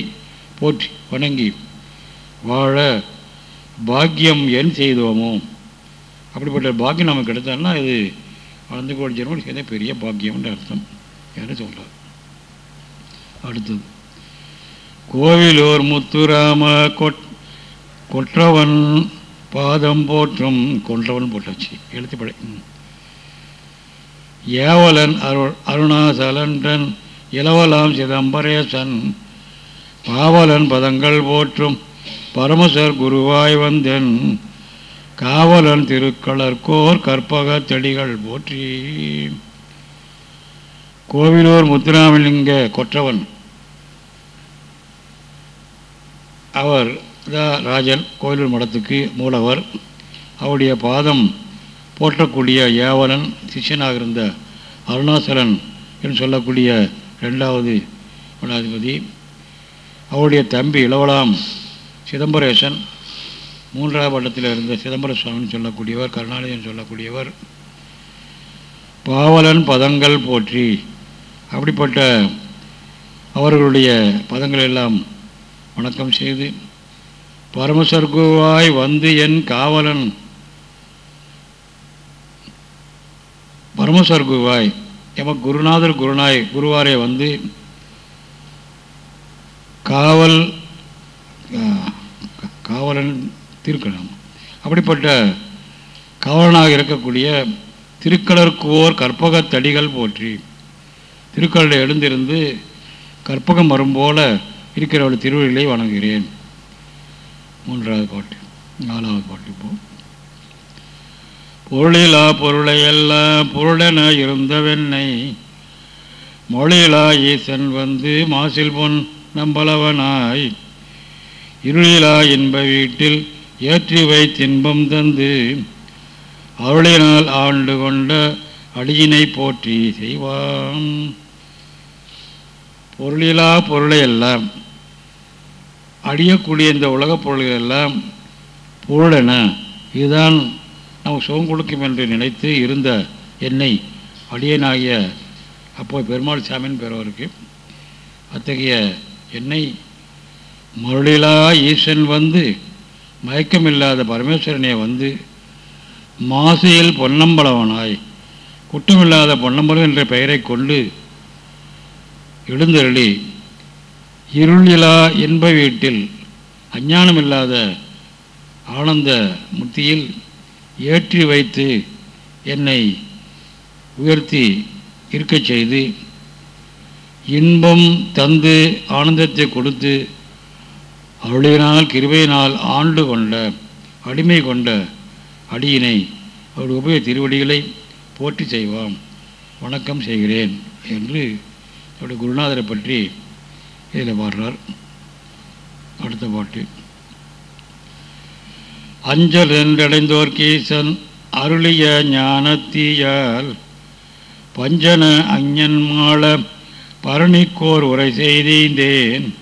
போற்றி வணங்கி வாழ பாக்கியம் என் செய்தோமோ? அப்படிப்பட்ட பாக்கியம் நமக்கு கிடைத்தான்னா இது வளர்ந்து கோடி ஜென்மம் செய்த பெரிய பாக்கியம்ன்ற அர்த்தம் என்று சொல்கிறார் அடுத்தது கோவிலூர் முத்துராம கொட் கொற்றவன் பாதம் போற்றும் கொன்றவன் போட்டாச்சு. எழுத்துப்படை. ம். ஏவலன் அருள் அருணாசலன்றன் இளவலாம் சிதம்பரேசன். பாவலன் பதங்கள் போற்றும் பரமசர் குருவாய் வந்தன். காவலன் திருக்களர்கோர் கற்பக செடிகள் போற்றி. கோவிலூர் முத்துராமலிங்க கொற்றவன். அவர் தான் ராஜன் கோவிலூர் மடத்துக்கு மூலவர். அவருடைய பாதம் போற்றக்கூடிய ஏவலன் சிஷ்யனாக இருந்த அருணாசலன் என்று சொல்லக்கூடிய ரெண்டாவது மடாதிபதி அவருடைய தம்பி இளவலாம் சிதம்பரேசன் மூன்றாவது வட்டத்தில் இருந்த சிதம்பர சுவாமின்னு சொல்லக்கூடியவர் கருணாநிதின்னு சொல்லக்கூடியவர். பாவலன் பதங்கள் போற்றி அப்படிப்பட்ட அவர்களுடைய பதங்கள் எல்லாம் வணக்கம் செய்து பரமசர்குவாய் வந்து என் காவலன் பரமசர்குவாய் எம குருநாதர் குருநாய் குருவாரே வந்து காவல் காவலன் திருக்கணம். அப்படிப்பட்ட காவலனாக இருக்கக்கூடிய திருக்கலர்கோர் கற்பக தடிகள் போற்றி திருக்கலில் எழுந்திருந்து கற்பகம் வரும்போல போல இருக்கிறவள் வணங்குகிறேன். மூன்றாவது பாட்டு நாலாவது பாட்டு இப்போது பொருளிலா பொருளை பொருளென இருந்தவென்னை. மொழியிலா ஈசன் வந்து மாசில் பொன் நம்பளவனாய் இருளிலா இன்ப வீட்டில் ஏற்றி வைத்தின்பம் தந்து அருளினால் ஆண்டு கொண்ட அடியினை போற்றி செய்வான். பொருளிலா பொருளை எல்லாம் அடியக்கூடிய இந்த உலகப் பொருள்கள் எல்லாம் பொருளென இதுதான் நமக்கு சுகம் கொடுக்கும் என்று நினைத்து இருந்த என்னை அடியனாகிய அப்போ பெருமாள் சாமின்னு பெறவருக்கு அத்தகைய என்னை மருளிலா ஈசன் வந்து மயக்கமில்லாத பரமேஸ்வரனே வந்து மாசையில் பொன்னம்பலவனாய் குற்றமில்லாத பொன்னம்பலம் என்ற பெயரை கொண்டு எழுந்தருளி இருளிலா என்ப வீட்டில் அஞ்ஞானமில்லாத ஆனந்த முத்தியில் ஏற்றி வைத்து என்னை உயர்த்தி இருக்கச் செய்து இன்பம் தந்து ஆனந்தத்தை கொடுத்து அருளினால் கிருபையினால் ஆண்டு கொண்ட அடிமை கொண்ட அடியினை அவருடைய உபய திருவடிகளை போற்றி செய்வாம். வணக்கம் செய்கிறேன் என்று அவருடைய குருநாதரை பற்றி இதில் பாடுறார். அடுத்த பாட்டு. அஞ்சல் என்றடைந்தோர் கீசன் அருளிய ஞானத்தீயால் பஞ்சன அஞ்ஞன் மாள பரணிக்கோர் உரை செய்தேன்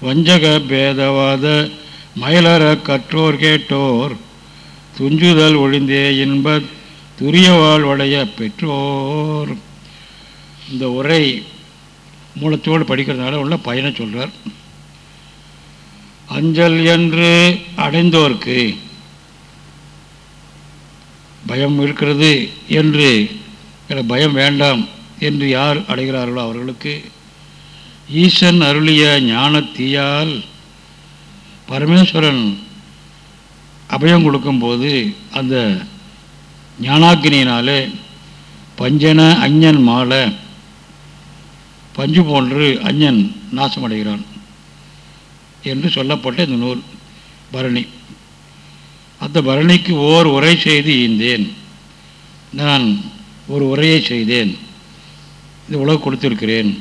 வஞ்சக பேதவாத மயிலற கற்றோர் கேட்டோர். துஞ்சுதல் ஒழிந்தே இன்ப துரிய வாழ்வடைய பெற்றோர். இந்த உரை மூலத்தோடு படிக்கிறதுனால உள்ள பயனை சொல்கிறார் அஞ்சல் என்று அடைந்தோர்க்கு பயம் இருக்கிறது என்று பயம் வேண்டாம் என்று யார் அடைகிறார்களோ அவர்களுக்கு ஈசன் அருளிய ஞானத்தீயால் பரமேஸ்வரன் அபயம் கொடுக்கும்போது அந்த ஞானாக்கினியினாலே பஞ்சன அஞ்ஞன் மாலை பஞ்சு போன்று அஞ்ஞன் நாசமடைகிறான். என்று சொல்லப்பட்ட இந்த நூல் பரணி. அந்த பரணிக்கு ஓர் உரை செய்து ஈந்தேன். நான் ஒரு உரையை செய்தேன். இந்த உலக கொடுத்திருக்கிறேன்.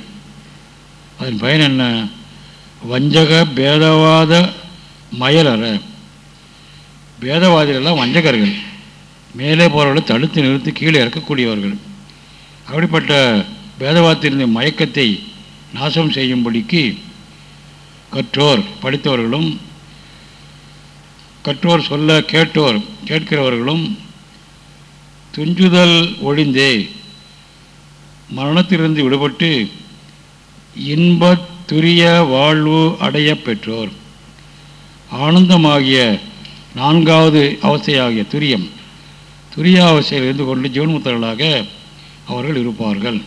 அதன் பயன் என்ன? வஞ்சக பேதவாத மயலற. பேதவாதிகளெல்லாம் வஞ்சகர்கள். மேலே போகிறவர்களை தடுத்து நிறுத்தி கீழே இறக்கக்கூடியவர்கள். அப்படிப்பட்ட பேதவாதத்திலிருந்த மயக்கத்தை நாசம் செய்யும்படிக்கு கற்றோர் படித்தவர்களும் கற்றோர் சொல்ல கேட்டோர் கேட்கிறவர்களும் துஞ்சுதல் ஒழிந்தே மரணத்திலிருந்து விடுபட்டு இன்பத் துரிய வாழ்வு அடைய பெற்றோர். ஆனந்தமாகிய நான்காவது அவசையாகிய துரியம். துரிய அவசையில் இருந்து கொண்டு ஜீவன்முத்தர்களாக அவர்கள் இருப்பார்கள்.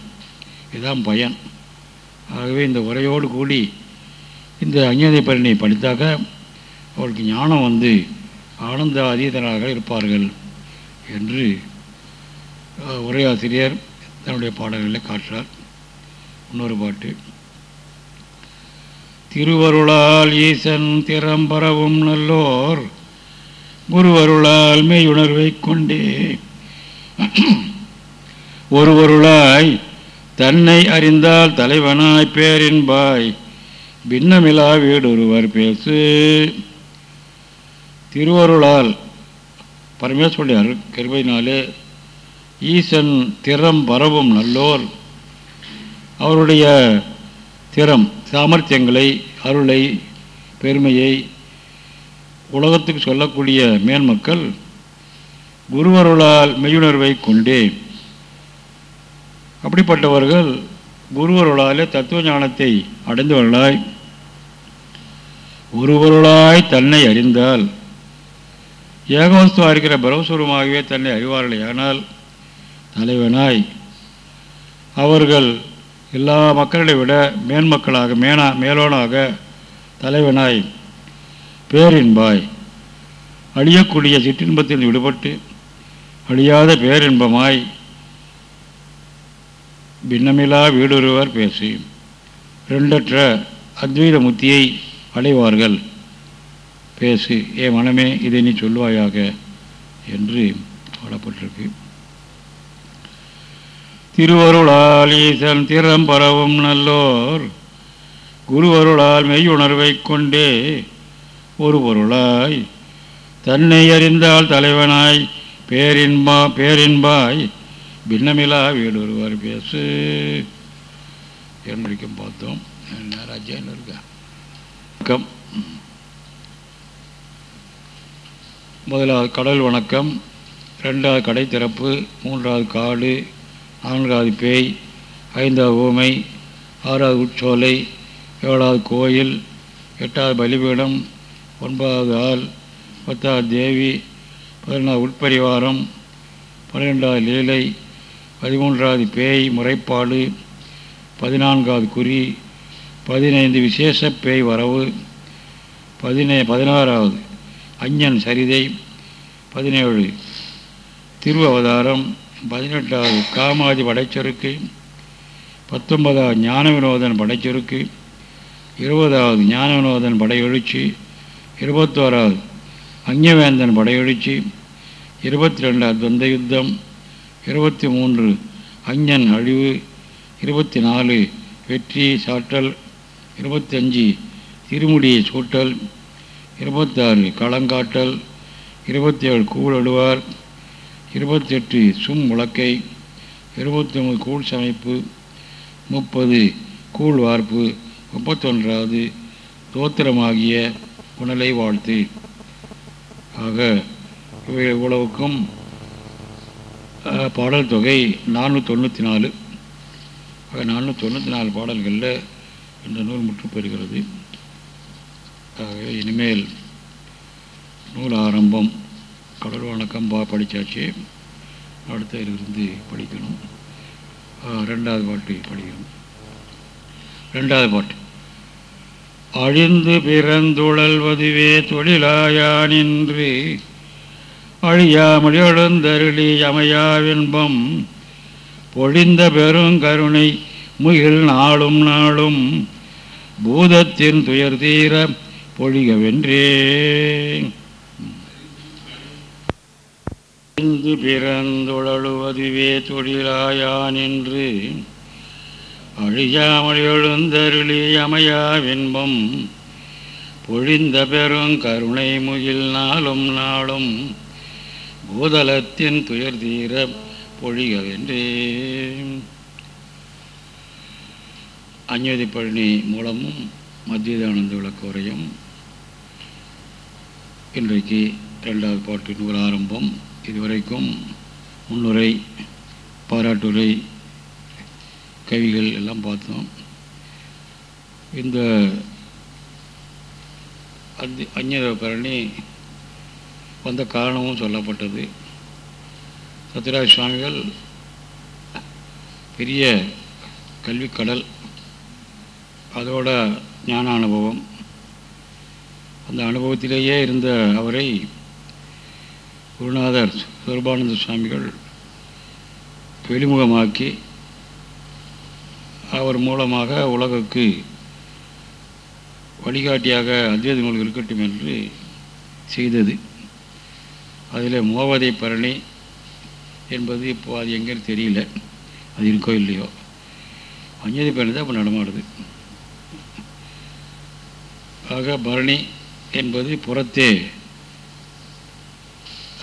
இதுதான் பயன். ஆகவே இந்த உரையோடு கூடி இந்த அஞ்ஞதை பரணி படித்தாக அவர்களுக்கு ஞானம் வந்து ஆனந்த அதீதனாக இருப்பார்கள் என்று உரையாசிரியர் தன்னுடைய பாடல்களில் காட்டுறார் இன்னொரு பாட்டு. திருவருளால் ஈசன் திறம்பரவும் நல்லோர் குருவருளால் மெய்யுணர்வை கொண்டே. ஒருவருளாய் தன்னை அறிந்தால் தலைவனாய் பேரின்பாய் பின்னமிலா வீடொருவர் பேசு. திருவருளால் பரமேஸ்வருடைய அரு ஈசன் திறம் பரவும் நல்லோர். அவருடைய திறம் சாமர்த்தியங்களை அருளை பெருமையை உலகத்துக்கு சொல்லக்கூடிய மேன்மக்கள் குருவருளால் மெய்யுணர்வை கொண்டே. அப்படிப்பட்டவர்கள் குருவருளாலே தத்துவ ஞானத்தை அடைந்தவர்களாய் ஒருவருளாய் தன்னை அறிந்தால். ஏகவஸ்துவாக இருக்கிற பிரம்மஸ்வரமாகவே தன்னை அறிவார்கள் ஆனால் தலைவனாய் அவர்கள் எல்லா மக்களை விட மேன்மக்களாக மேனா மேலோனாக தலைவனாய் பேரின்பாய் அழியக்கூடிய சிற்றின்பத்தில் விடுபட்டு அழியாத பேரின்பமாய் பின்னமிலா வீடுருவர் பேசி ரெண்டற்ற அத்வைத முத்தியை அடைவார்கள் பேசு ஏ மனமே இதை நீ சொல்வாயாக என்று பாடப்பட்டிருக்கு. திருவருளால் ஈசன் திறம் பரவும் நல்லோர் குருவருளால் மெய்யுணர்வை கொண்டே ஒரு பொருளாய் தன்னை அறிந்தால் தலைவனாய் பேரின்பா பேரின்பாய் பின்னமிலா வீடு ஒருவர் பேசு என்றைக்கும் பார்த்தோம். ராஜ்யம் இருக்கா? வணக்கம். முதலாவது கடல் வணக்கம். ரெண்டாவது கடை திறப்பு. மூன்றாவது காடு. நான்காவது பேய். ஐந்தாவது ஊமை. ஆறாவது உட்சோலை. ஏழாவது கோயில். எட்டாவது பலிபீடம். ஒன்பதாவது ஆள். பத்தாவது தேவி. பதினொன்றாவது உட்பரிவாரம். பன்னிரெண்டாவது லீலை. பதிமூன்றாவது பேய். முறைப்பாடு. பதினான்காவது குறி. பதினைந்து விசேஷ பேய் வரவு பதினே பதினாறாவது அஞ்ஞன் சரிதை பதினேழு திரு அவதாரம் பதினெட்டாவது காமாதி படைச்சொருக்கு பத்தொன்பதாவது ஞான வினோதன் படைச்சொருக்கு இருபதாவது ஞான வினோதன் படையெழுச்சி இருபத்தோராவது அங்கவேந்தன் படையெழுச்சி இருபத்தி ரெண்டாவது துவந்த யுத்தம் இருபத்தி மூன்று அஞ்ஞன் அழிவு இருபத்தி நாலு வெற்றி சாற்றல் இருபத்தஞ்சு திருமுடியை சூட்டல் இருபத்தாறு களங்காட்டல் இருபத்தேழு கூழ் அடுவார் இருபத்தெட்டு சும் முழக்கை இருபத்தி கூழ் சமைப்பு முப்பது கூழ் வார்ப்பு முப்பத்தொன்றாவது தோத்திரமாகிய புனலை வாழ்த்து. ஆக இவை இவ்வளவுக்கும் பாடல் தொகை நானூற்றி தொண்ணூற்றி நாலு ஆக நானூற்றி தொண்ணூற்றி நாலு பாடல்களில் இந்த நூல் முற்று பெறுகிறது ஆகவே இனிமேல் நூல் ஆரம்பம் கடல் வணக்கம் பா படித்தாச்சு அடுத்த இருந்து படிக்கணும் ரெண்டாவது பாட்டு படிக்கணும். ரெண்டாவது பாட்டு. அழிந்து பிறந்துழல்வதுவே தொழிலாயானின்று அழியாமல் எழுந்தருளி அமையாவின்பம் பொழிந்த பெருங்கருணை முகில் நாளும் நாளும் பூதத்தின் துயர் தீர பொழிகவென்றே. இந்து பிறந்துழலுவதுவே தொழிலாயான் என்று அழியாமல் எழுந்தருளி பொழிந்த பெரும் கருணை முகில் நாளும் நாளும் பூதலத்தின் துயர் தீர பொழிகவென்றே. அஞ்சதி பழனி மூலமும் மத்தியதானந்த விளக்க உரையும் இன்றைக்கு ரெண்டாவது பாட்டு நூல் ஆரம்பம். இதுவரைக்கும் முன்னுரை பாராட்டுரை கவிகள் எல்லாம் பார்த்தோம். இந்த அந்த அந்நிய பரணி வந்த காரணமும் சொல்லப்பட்டது. சத்யராஜ சுவாமிகள் பெரிய கல்விக்கடல் அதோட ஞான அனுபவம். அந்த அனுபவத்திலேயே இருந்த அவரை குருநாதர் சுரபானந்த சுவாமிகள் வெளிமுகமாக்கி அவர் மூலமாக உலகுக்கு வழிகாட்டியாக அத்வைத நூல் இருக்கட்டும் என்று செய்தது. அதில் மோவதை பரணி என்பது இப்போ அது எங்கேன்னு தெரியல. அது இருக்கோ இல்லையோ. அஞ்சதி பரணி தான் இப்போ நடமாடுது. ஆக பரணி என்பது புறத்தே.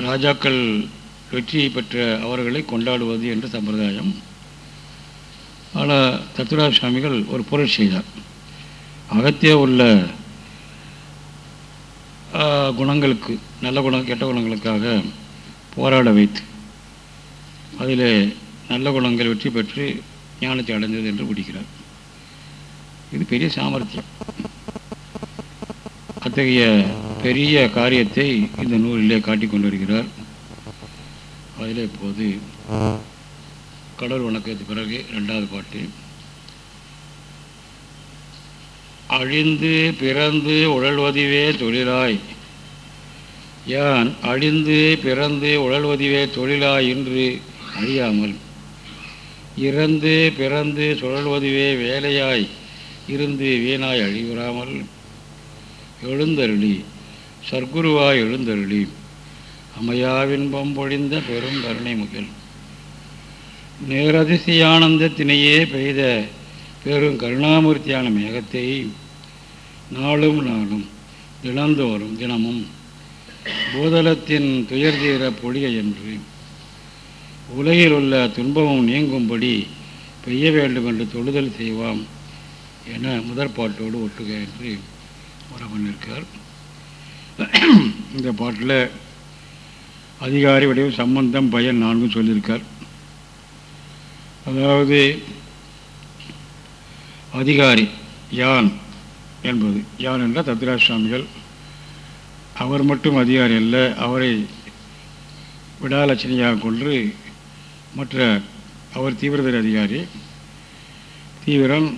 ராஜாக்கள் வெற்றி பெற்ற அவர்களை கொண்டாடுவது என்ற சம்பிரதாயம். ஆனால் தத்துராஜ சுவாமிகள் ஒரு பொருள் செய்தார். அகத்தே உள்ள குணங்களுக்கு நல்ல குணம் கெட்ட குணங்களுக்காக போராட வைத்து அதில் நல்ல குணங்கள் வெற்றி பெற்று ஞானத்தை அடைந்தது என்று பிடிக்கிறார் இது பெரிய சாமர்த்தியம். அத்தகைய பெரிய காரியத்தை இந்த நூலிலே காட்டிக் கொண்டு வருகிறார் அதில் இப்போது கடல் வணக்கத்து பிறகு ரெண்டாவது பாட்டு. அழிந்து பிறந்து உழல்வதுவே தொழிலாய். யான் அழிந்து பிறந்து உழல்வதுவே தொழிலாய் என்று அழியாமல் இறந்து பிறந்து சுழல்வதுவே வேலையாய் இருந்து வீணாய் அழிவுறாமல் எழுந்தருளி. சர்க்குருவாய் எழுந்தருளி. அமையாவின்பம் பொழிந்த பெரும் கருணை முகில். நேரதிசயானந்தத்தினையே பெய்த பெரும் கருணாமூர்த்தியான மேகத்தை நாளும் நாளும் தினந்தோறும் தினமும் பூதலத்தின் துயர் தீர பொழிய என்று. உலகில் உள்ள துன்பமும் நீங்கும்படி பெய்ய வேண்டும் என்று தொழுதல் செய்வாம் என முதற்பாட்டோடு ஒட்டுக என்று. உரை பண்ணியிருக்கார் <clears throat> இந்த பாட்டில் அதிகாரி வடிவம் சம்பந்தம் பயன் நான்கும் சொல்லியிருக்கார் அதாவது அதிகாரி யான் என்பது. யான் என்றால் தத்ராஜ் சுவாமிகள். அவர் மட்டும் அதிகாரி அல்ல அவரை விடாலட்சணியாக கொன்று மற்ற அவர் தீவிரதர் அதிகாரி தீவிரம்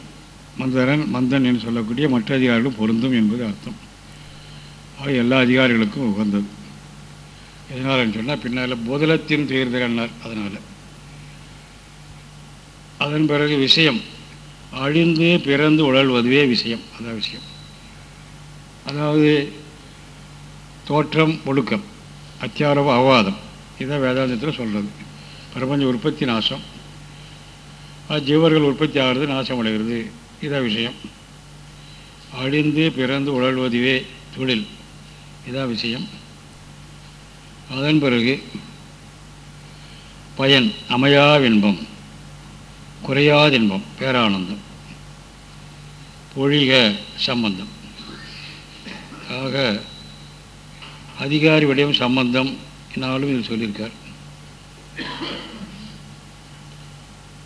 மந்தரன் மந்தன் என்று சொல்லக்கூடிய மற்ற அதிகாரிகளும் பொருந்தும் என்பது அர்த்தம். அவை எல்லா அதிகாரிகளுக்கும் உகந்தது. எதனாலன்னு சொன்னால் பின்னால் போதலத்தின் துயர்தரன்னார் அதனால். அதன் பிறகு விஷயம் அழிந்து பிறந்து உழல்வதுவே விஷயம் அதான் விஷயம். அதாவது தோற்றம் ஒழுக்கம் அத்தியாரவ அவாதம் இதான் வேதாந்தத்தில் சொல்கிறது பிரபஞ்ச உற்பத்தி நாசம். ஜீவர்கள் உற்பத்தி ஆகிறது நாசம் அடைகிறது. இதான் விஷயம். அழிந்து பிறந்து உழல்வதுவே தொழில். இதான் விஷயம். அதன் பிறகு பயன் அமையாவின்பம் குறையாதின்பம் பேரானந்தம் பொழிக சம்பந்தம். ஆக அதிகாரி விடயம் சம்பந்தம் என்னாலும் இது சொல்லியிருக்கார்.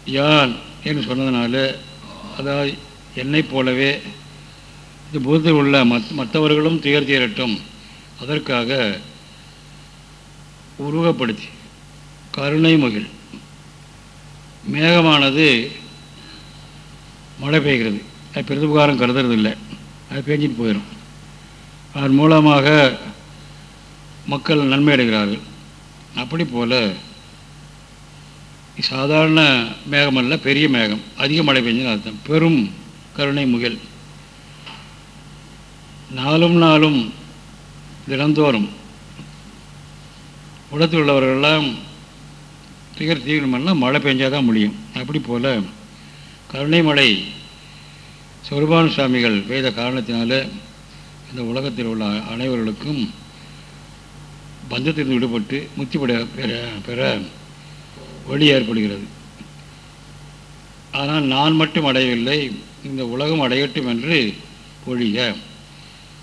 யான் என்று சொன்னதுனால அதாவது என்னை போலவே இந்த பூதத்தில் உள்ள மத் மற்றவர்களும் துயர் தீரட்டும் அதற்காக உருவப்படுத்தி கருணை மகிழ். மேகமானது மழை பெய்கிறது. அது பிரதிபகாரம் கருதுறதில்லை. அது பேஞ்சிட்டு போயிடும் அதன் மூலமாக மக்கள் நன்மை அடைகிறார்கள். அப்படி போல் சாதாரண மேகமல்ல பெரிய மேகம். அதிக மழை பெஞ்சுன்னு அர்த்தம் பெரும் கருணை முகில். நாளும் நாளும் தினந்தோறும் உலகத்தில் உள்ளவர்களெல்லாம் திகர் தீவிரமெல்லாம் மழை பெஞ்சால் தான் முடியும். அப்படி போல் கருணை மழை சொருபான சுவாமிகள் பெய்த காரணத்தினால இந்த உலகத்தில் உள்ள அனைவர்களுக்கும் பந்தத்திலிருந்து விடுபட்டு முத்திப்பட பெற பெற வழி ஏற்படுகிறது. ஆனால் நான் மட்டும் அடையவில்லை. இந்த உலகம் அடையட்டும் என்று பொழிக.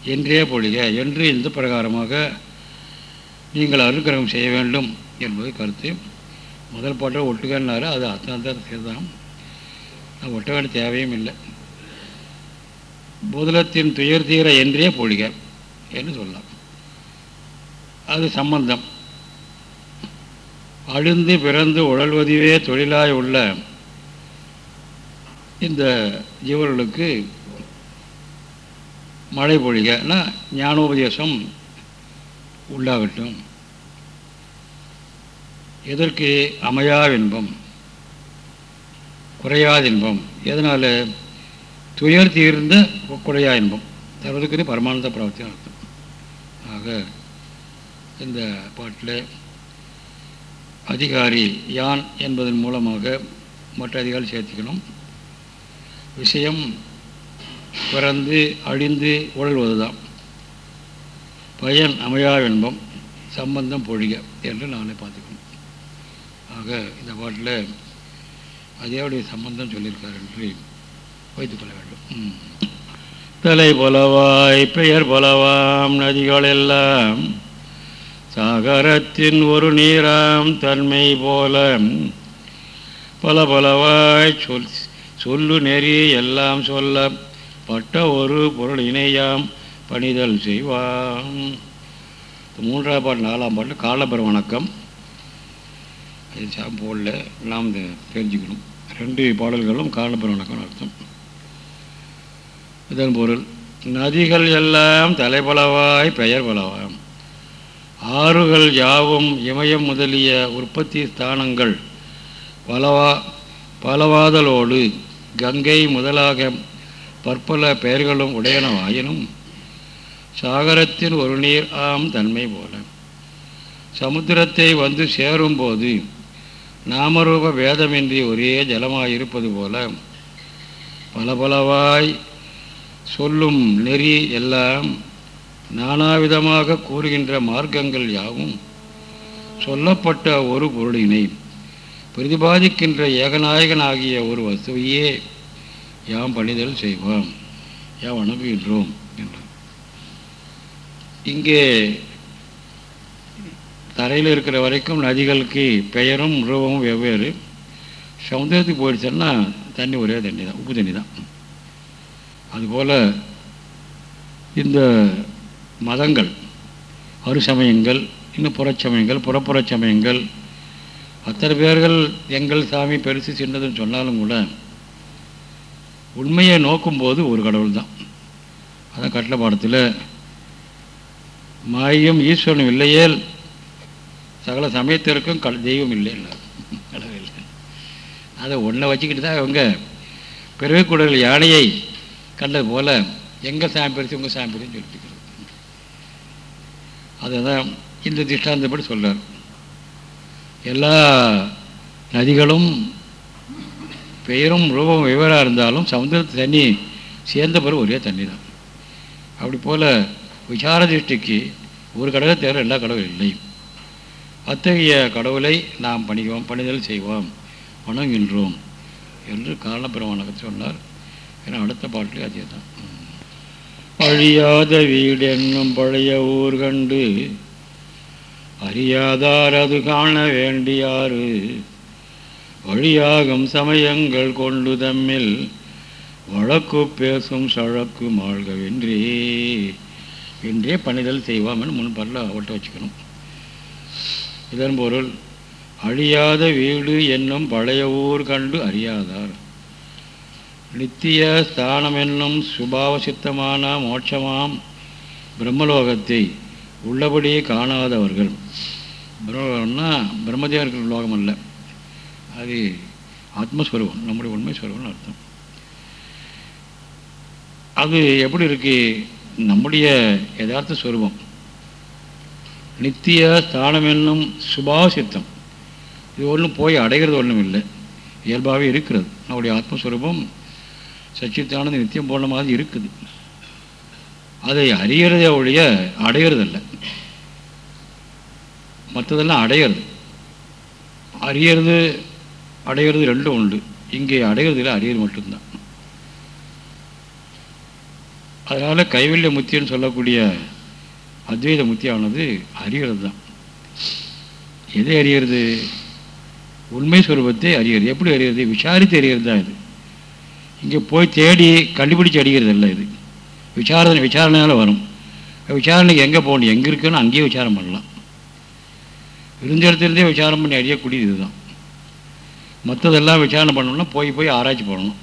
என்றே பொழிக. என்று இந்த பிரகாரமாக நீங்கள் அனுக்கிரகம் செய்ய வேண்டும் என்பது கருத்து. முதல் பாட்டில் ஒட்டுகன்னாரு அது அத்தனை சரிதான் அது ஒட்ட வேண்டிய தேவையும் இல்லை. புதலத்தின் துயர் தீர என்றே பொழிக என்று சொல்லலாம். அது சம்பந்தம். அழுந்து பிறந்து உழல்வதுவே தொழிலாய் உள்ள இந்த ஜீவர்களுக்கு மழை பொழிகன்னா ஞானோபதேசம் உண்டாகட்டும். எதற்கு அமையாவின்பம் குறையாதின்பம் எதனால் துயர் தீர்ந்த குறையா இன்பம் தருவதற்கு பரமானந்த பிராப்தி அர்த்தம் ஆக இந்த பாட்டில் அதிகாரி யான் என்பதன் மூலமாக மற்ற அதிகாரி சேர்த்துக்கணும். விஷயம் பிறந்து அழிந்து உழல்வது தான் பயன் அமையாவின்பம் சம்பந்தம் பொழிக என்று நானே பார்த்துக்கணும். ஆக இந்த பாட்டில் அதேவுடைய சம்பந்தம் சொல்லியிருக்கார் என்று வைத்துக்கொள்ள வேண்டும். தலை பலவாய் பெயர் பலவாம் நதிகள் எல்லாம் சாகரத்தின் ஒரு நீராம் தன்மை போல பல பலவாய் சொல் சொல்லு நெறி எல்லாம் சொல்ல பட்ட ஒரு பொருள் இணையாம் பணிதல் செய்வாம். மூன்றாம் பாட்டு நாலாம் பாட்டு காலபர வணக்கம். போடல. நாம் தெரிஞ்சுக்கணும். ரெண்டு பாடல்களும் காலபர வணக்கம் அர்த்தம். இதன் பொருள் நதிகள் எல்லாம் தலைபலவாய் பெயர் பலவாம். ஆறுகள் யாவும் இமயம் முதலிய உற்பத்தி ஸ்தானங்கள் பலவா பலவாதலோடு கங்கை முதலாக பற்பல பெயர்களும் உடையனவாயினும் சாகரத்தின் ஒரு நீர் ஆம் தன்மை போல. சமுத்திரத்தை வந்து சேரும்போது நாமரூப வேதமின்றி ஒரே ஜலமாயிருப்பது போல. பலபலவாய் சொல்லும் நெறி எல்லாம் நானாவிதமாக கூறுகின்ற மார்க்கங்கள் யாவும் சொல்லப்பட்ட ஒரு பொருளினை பிரதிபாதிக்கின்ற ஏகநாயகனாகிய ஒரு வசுவையே யாம் பணிதல் செய்வோம் யாம் அனுப்புகின்றோம் என்று இங்கே தரையில் இருக்கிற வரைக்கும் நதிகளுக்கு பெயரும் ரூபமும் வெவ்வேறு. சமுதிரத்துக்கு போயிடுச்சுன்னா தண்ணி ஒரே தண்ணி தான் உப்பு தண்ணி தான் அதுபோல் இந்த மதங்கள் அருசமயங்கள் இன்னும் புறச்சமயங்கள் புறப்புற சமயங்கள் அத்தனை பேர்கள் எங்கள் சாமி பெருசு சின்னதுன்னு சொன்னாலும் கூட உண்மையை நோக்கும்போது ஒரு கடவுள் தான் அதான் கட்டளை பாடத்தில் மாயும் ஈஸ்வரனும் இல்லையேல் சகல சமயத்திற்கும் கல் தெய்வம் இல்லை கடவுள். இல்லை அதை ஒன்றை வச்சுக்கிட்டு தான் அவங்க பிறகு கூட யானையை கண்டது போல எங்கள் சாமி பெருசு உங்கள் சாமி பெருசுன்னு சொல்லிட்டு அதுதான் இந்த திஷ்டாந்தப்படி சொல்கிறார் எல்லா நதிகளும் பெயரும் ரூபம் விவராக இருந்தாலும் சமுதிரத்து தண்ணி சேர்ந்த பிறகு ஒரே தண்ணி தான். அப்படி போல் விசார திருஷ்டிக்கு ஒரு கடவுளை தவிர எல்லா கடவுளும் இல்லை. அத்தகைய கடவுளை நாம் பணிவோம் பணிதல் செய்வோம் வணங்குகின்றோம் என்று காரணப்பிரமாணத்தை சொன்னார். ஏன்னா அடுத்த பாட்டிலே அதே தான் அழியாத வீடு என்னும் பழைய ஊர் கண்டு அறியாதார் அது காண வேண்டியாறு. வழியாகும் சமயங்கள் கொண்டு தம்மில் வழக்கு பேசும் சழக்கு மாழ்கவென்றே என்றே பணிதல் செய்வோம் என்று முன்பல்ல அவட்ட வச்சுக்கணும். இதன் பொருள் அழியாத வீடு என்னும் பழைய ஊர் கண்டு அறியாதார். நித்திய ஸ்தானம் என்னும் சுபாவசித்தமான மோட்சமாம் பிரம்மலோகத்தை உள்ளபடியே காணாதவர்கள். பிரம்மலோகம்னா பிரம்மதேவர்கள் லோகம் அல்ல அது ஆத்மஸ்வரூபம் நம்முடைய உண்மை ஸ்வரூபம்னு அர்த்தம். அது எப்படி இருக்கு? நம்முடைய யதார்த்த ஸ்வரூபம். நித்திய ஸ்தானம் என்னும் சுபாசித்தம். இது ஒன்றும் போய் அடைகிறது ஒன்றும் இல்லை. இயல்பாகவே இருக்கிறது. நம்முடைய ஆத்மஸ்வரூபம் சச்சித்தானது நித்தியம் போன மாதிரி இருக்குது. அதை அறியறதே ஒழிய அடையிறதில்ல. மற்றதெல்லாம் அடையிறது. அறியறது அடையிறது ரெண்டும் உண்டு. இங்கே அடையிறதில்ல அறியறது மட்டும்தான். அதனால் கைவல்ய முத்தின்னு சொல்லக்கூடிய அத்வைத முத்தியானது அறிகிறது தான் எதை அறிகிறது உண்மை சுரூபத்தை அறிகிறது எப்படி அறிகிறது விசாரித்து அறிகிறது தான் இது. இங்கே போய் தேடி கண்டுபிடிச்சு அடிக்கிறது இல்லை இது. விசாரணை விசாரணையால் வரும். விசாரணைக்கு எங்கே போகணும்? எங்கே இருக்குன்னு அங்கேயே விசாரம் பண்ணலாம். இருந்த இடத்துலேருந்தே விசாரம் பண்ணி அறியக்கூடியது இதுதான். மற்றதெல்லாம் விசாரணை பண்ணணும்னா போய் போய் ஆராய்ச்சி பண்ணணும்.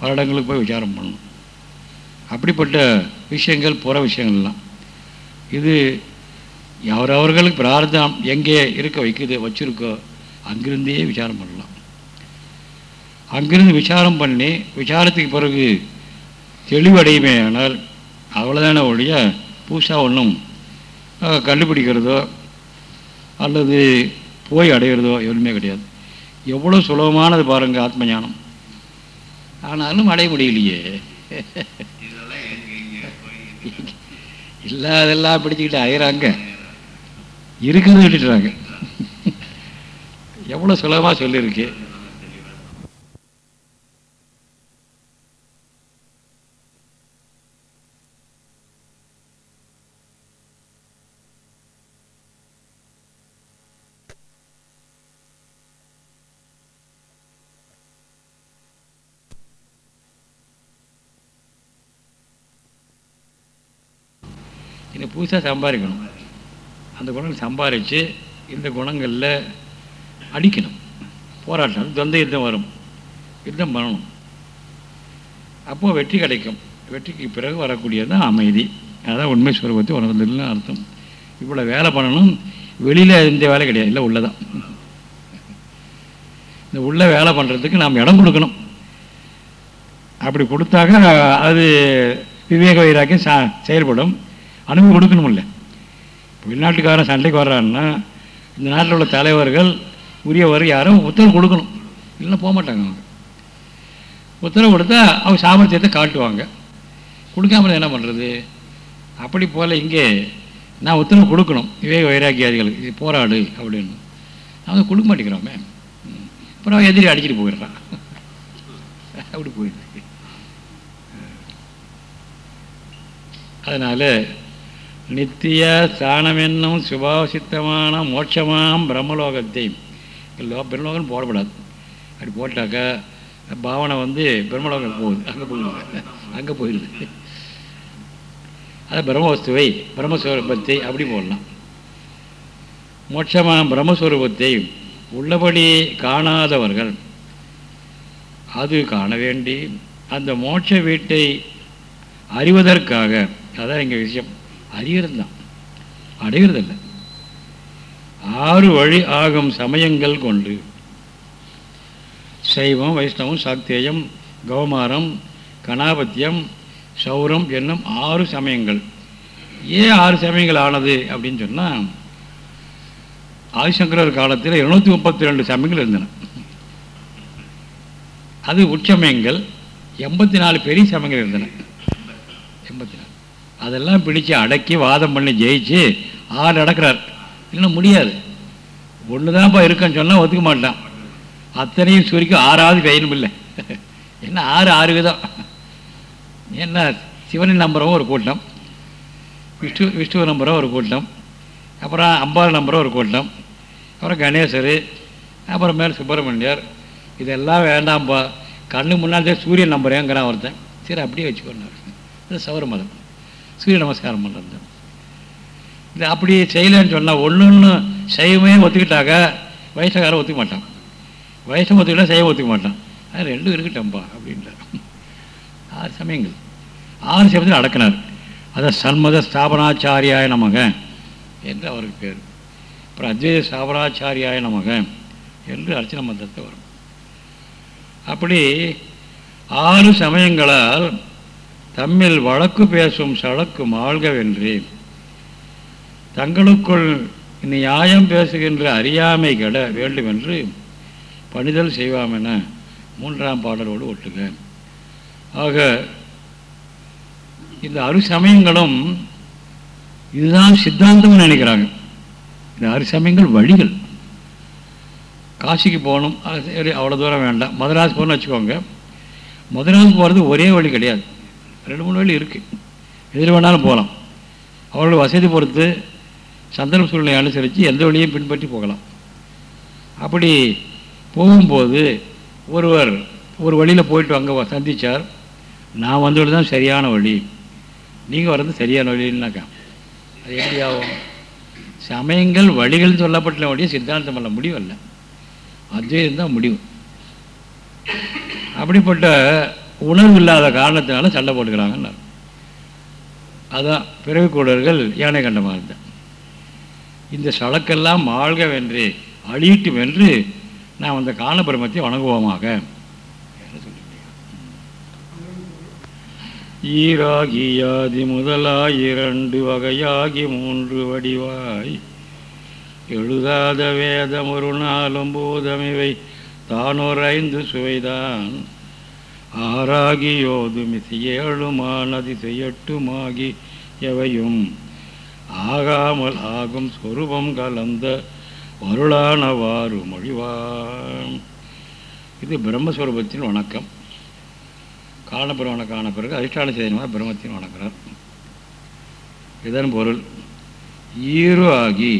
பல இடங்களுக்கு போய் விசாரம் பண்ணணும். அப்படிப்பட்ட விஷயங்கள் புற விஷயங்கள்லாம். இது அவரவர்களுக்கு பிரார்த்தம் எங்கே இருக்க வைக்குது வச்சுருக்கோ அங்கிருந்தே விசாரம் பண்ணலாம். அங்கிருந்து விசாரம் பண்ணி விசாரத்துக்கு பிறகு தெளிவடையுமே ஆனால் அவ்வளோதான ஒழிய புதுசாக ஒன்றும் கண்டுபிடிக்கிறதோ அல்லது போய் அடையிறதோ எதுவுமே கிடையாது. எவ்வளோ சுலபமானது பாருங்கள் ஆத்ம ஞானம் ஆனாலும் அடைய முடியலையே. இல்லாதெல்லாம் பிடிச்சிக்கிட்டு அயிறாங்க. இருக்கிறது விட்டுட்டுறாங்க எவ்வளோ சுலபமாக சொல்லியிருக்கு இதை புதுசாக சம்பாதிக்கணும். அந்த குணங்கள் சம்பாதிச்சு இந்த குணங்களில் அடிக்கணும். போராட்டம் தொந்த யுத்தம் வரும். யுத்தம் பண்ணணும். அப்போது வெற்றி கிடைக்கும். வெற்றிக்கு பிறகு வரக்கூடியது தான் அமைதி. அதான் உண்மை சுரூபத்தை உணர்ந்ததுன்னு அர்த்தம். இவ்வளோ வேலை பண்ணணும். வெளியில் இந்த வேலை கிடையாது. இல்லை உள்ளதான். இந்த உள்ளே வேலை பண்ணுறதுக்கு நாம் இடம் கொடுக்கணும். அப்படி கொடுத்தாக்க அது விவேக வைராக்கியம் சா செயல்படும். அனுமதி கொடுக்கணுமில்ல. வெளிநாட்டுக்காரன் சண்டைக்கு வர்றான்னா இந்த நாட்டில் உள்ள தலைவர்கள் உரியவர் யாரும் உத்தரவு கொடுக்கணும். இல்லைன்னா போக மாட்டாங்க அவங்க. உத்தரவு கொடுத்தா அவங்க சாமர்த்தியத்தை காட்டுவாங்க. கொடுக்காமல் என்ன பண்ணுறது அப்படி போல் இங்கே நான் உத்தரவு கொடுக்கணும். விவேக வைராக்கியாதிகளுக்கு இது போராடு அப்படின்னு. அவங்க கொடுக்க மாட்டேங்கிறோமே. அப்புறம் எதிரி அடிச்சுட்டு போயிடுறான். அப்படி போயிடுது. அதனால் நித்திய ஸ்தானமென்னும் சுபாவசித்தமான மோட்சமாம் பிரம்மலோகத்தை. லோ பிரம்மலோகம் போடப்படாது. அப்படி போட்டாக்கா பாவனை வந்து பிரம்மலோகம் போகுது. அங்கே போயிடுது. அங்கே போயிடுது. அது பிரம்மவஸ்துவை பிரம்மஸ்வரூபத்தை அப்படி போடலாம். மோட்சமான பிரம்மஸ்வரூபத்தை உள்ளபடி காணாதவர்கள் அது காண வேண்டி அந்த மோட்ச வீட்டை அறிவதற்காக அதான் எங்கள் விஷயம். அறிகிறது தான் அடைகிறதில்ல ஆறு வழி ஆகும் சமயங்கள் கொண்டு. சைவம் வைஷ்ணவம் சாக்தேயம் கௌமாரம் கணாபத்தியம் சௌரம் என்னும் ஆறு சமயங்கள். ஏன் ஆறு சமயங்கள் ஆனது அப்படின்னு சொன்னால் ஆதிசங்கரர் காலத்தில் இருநூற்றி முப்பத்தி ரெண்டு சமயங்கள் இருந்தன. அது உச்சமயங்கள் எண்பத்தி நாலு பெரிய சமயங்கள் இருந்தன. அதெல்லாம் பிடிச்சு அடக்கி வாதம் பண்ணி ஜெயிச்சு ஆறு அடக்கிறார் இல்லைன்னா முடியாது. ஒன்று தான்ப்பா இருக்குன்னு சொன்னால் ஒத்துக்க மாட்டான். அத்தனையும் சுருக்கி ஆறாவது பெயரும் இல்லை. என்ன ஆறு ஆறு விதம் என்ன சிவனின் நம்புறவும் ஒரு கூட்டம். விஷ்ணு விஷ்ணுவை நம்பரும் ஒரு கூட்டம். அப்புறம் அம்பாள் நம்பரும் ஒரு கூட்டம். அப்புறம் கணேசர் அப்புறம் மேல் சுப்பிரமணியர். இதெல்லாம் வேண்டாம்ப்பா. கண்ணு முன்னாடி சூரியன் நம்புறேங்கிறான் ஒருத்தன். சரி அப்படியே வச்சுக்கொண்டார் இது சௌர மதம் சூரிய நமஸ்காரம் பண்ணுறது இது அப்படி செய்யலைன்னு சொன்னால் ஒன்று ஒன்று சைவமே ஒத்துக்கிட்டாக்க வயசுக்காரன் ஒத்துக்க மாட்டான். வயசும் ஒத்துக்கிட்டா சைவம் ஒத்துக்க மாட்டான். அது ரெண்டும் இருக்கட்டம்பா அப்படின்றார். ஆறு சமயங்கள். ஆறு சமயத்தில் அடக்கினார். அதை சண்மத ஸ்தாபனாச்சாரியாய நமக என்று அவருக்கு பேர். அப்புறம் அத்வைத ஸ்தாபனாச்சாரியாய நமக என்று அர்ச்சன மந்திரத்தை வரும். அப்படி ஆறு சமயங்களால் தம்மில் வழக்கு பேசும் சழக்கு மாழ்கவென்று தங்களுக்குள் நியாயம் பேசுகின்ற அறியாமை கெட வேண்டுமென்று பணிதல் செய்வாமென மூன்றாம் பாடலோடு ஒட்டுக ஆக இந்த அருசமயங்களும் இதுதான் சித்தாந்தம்னு நினைக்கிறாங்க. இந்த அருசமயங்கள் வழிகள். காசிக்கு போகணும் சரி அவ்வளோ தூரம் வேண்டாம். மதராஸ் போகணும்னு வச்சுக்கோங்க. மதராஸ் போகிறது ஒரே வழி கிடையாது. ரெண்டு மூணு வழி இருக்குது எதில் வேணாலும் போகலாம். அவர்களோட வசதி பொறுத்து சந்தன சூழ்நிலை அனுசரித்து எந்த வழியும் பின்பற்றி போகலாம். அப்படி போகும்போது ஒருவர் ஒரு வழியில் போயிட்டு அங்கே சந்தித்தார் நான் வந்தது தான் சரியான வழி. நீங்கள் வர்றது சரியான வழின்னாக்கா அது எப்படி ஆகும்? சமயங்கள் வழிகள் சொல்லப்பட்ட வழியே சித்தாந்தம் அல்ல முடிவல்ல. அத்வைதம் தான் முடிவு. அப்படிப்பட்ட உணர்வு இல்லாத காரணத்தினால சண்டை போட்டுக்கிறாங்கன்னார். அதான் பிறகு கூடர்கள் யானை கண்டமாக இருந்தேன் இந்த சழக்கெல்லாம் மாழ்க வென்று அழியிட்டு வென்று நாம் அந்த காணபிரமத்தை வணங்குவோமாக. ஈராகியாதி முதலாய் இரண்டு வகையாகி மூன்று வடிவாய். எழுதாத வேதம் ஒரு நாளும் பூதமிவை தானோர் ஐந்து சுவைதான். ஆறாகி யோதும் ஏழுமான் எவையும் ஆகாமல் ஆகும் சொரூபம் கலந்த வருளானவாறு மொழிவான். இது பிரம்மஸ்வரூபத்தின் வணக்கம். காணபிரவனை காண பிறகு அதிஷ்டான செய்தமாக பிரம்மத்தின் வணக்கிறார் இதன் பொருள் ஈரு ஆகி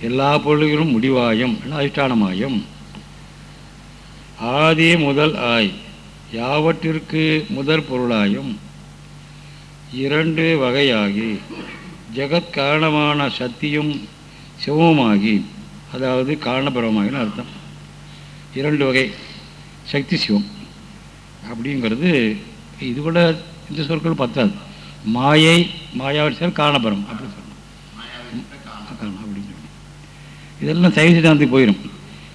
எல்லா பொருள்களும் முடிவாயும் அதிஷ்டானமாயும் ஆதி முதல் ஆய் யாவற்றிற்கு முதற் பொருளாயும் இரண்டு வகையாகி ஜெகத் காரணமான சக்தியும் சிவமுமாகி அதாவது காரணபிரமமாகின்னு அர்த்தம். இரண்டு வகை சக்தி சிவம். அப்படிங்கிறது இது கூட இந்த சொற்கள் பத்தாது. மாயை மாயாவரிசர் காரணபுரம் அப்படின்னு சொல்லணும் அப்படின்னு சொல்லணும் இதெல்லாம் சைவ சித்தாந்தத்துக்கு போயிடும்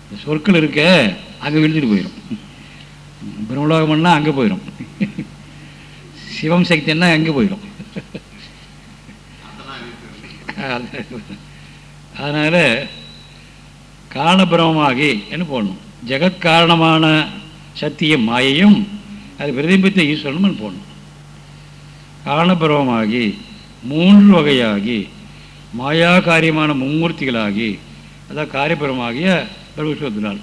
இந்த சொற்கள் இருக்க அங்கே விழுந்துட்டு போயிடும் பிரம்மலோகம்னா அங்கே போயிடும் சிவம் சக்தின்னா அங்கே போயிடும் அதனால் காரணபிரமமாகி என்ன போடணும்? ஜெகத் காரணமான சக்தியும் மாயையும் அது பிரதிபித்த ஈஸ்வரனும் போடணும். காரணபிரமமாகி மூன்று வகையாகி மாயா காரியமான மும்மூர்த்திகளாகி அதாவது காரியபுரமாகிய பிரபுஸ்வத்தினால்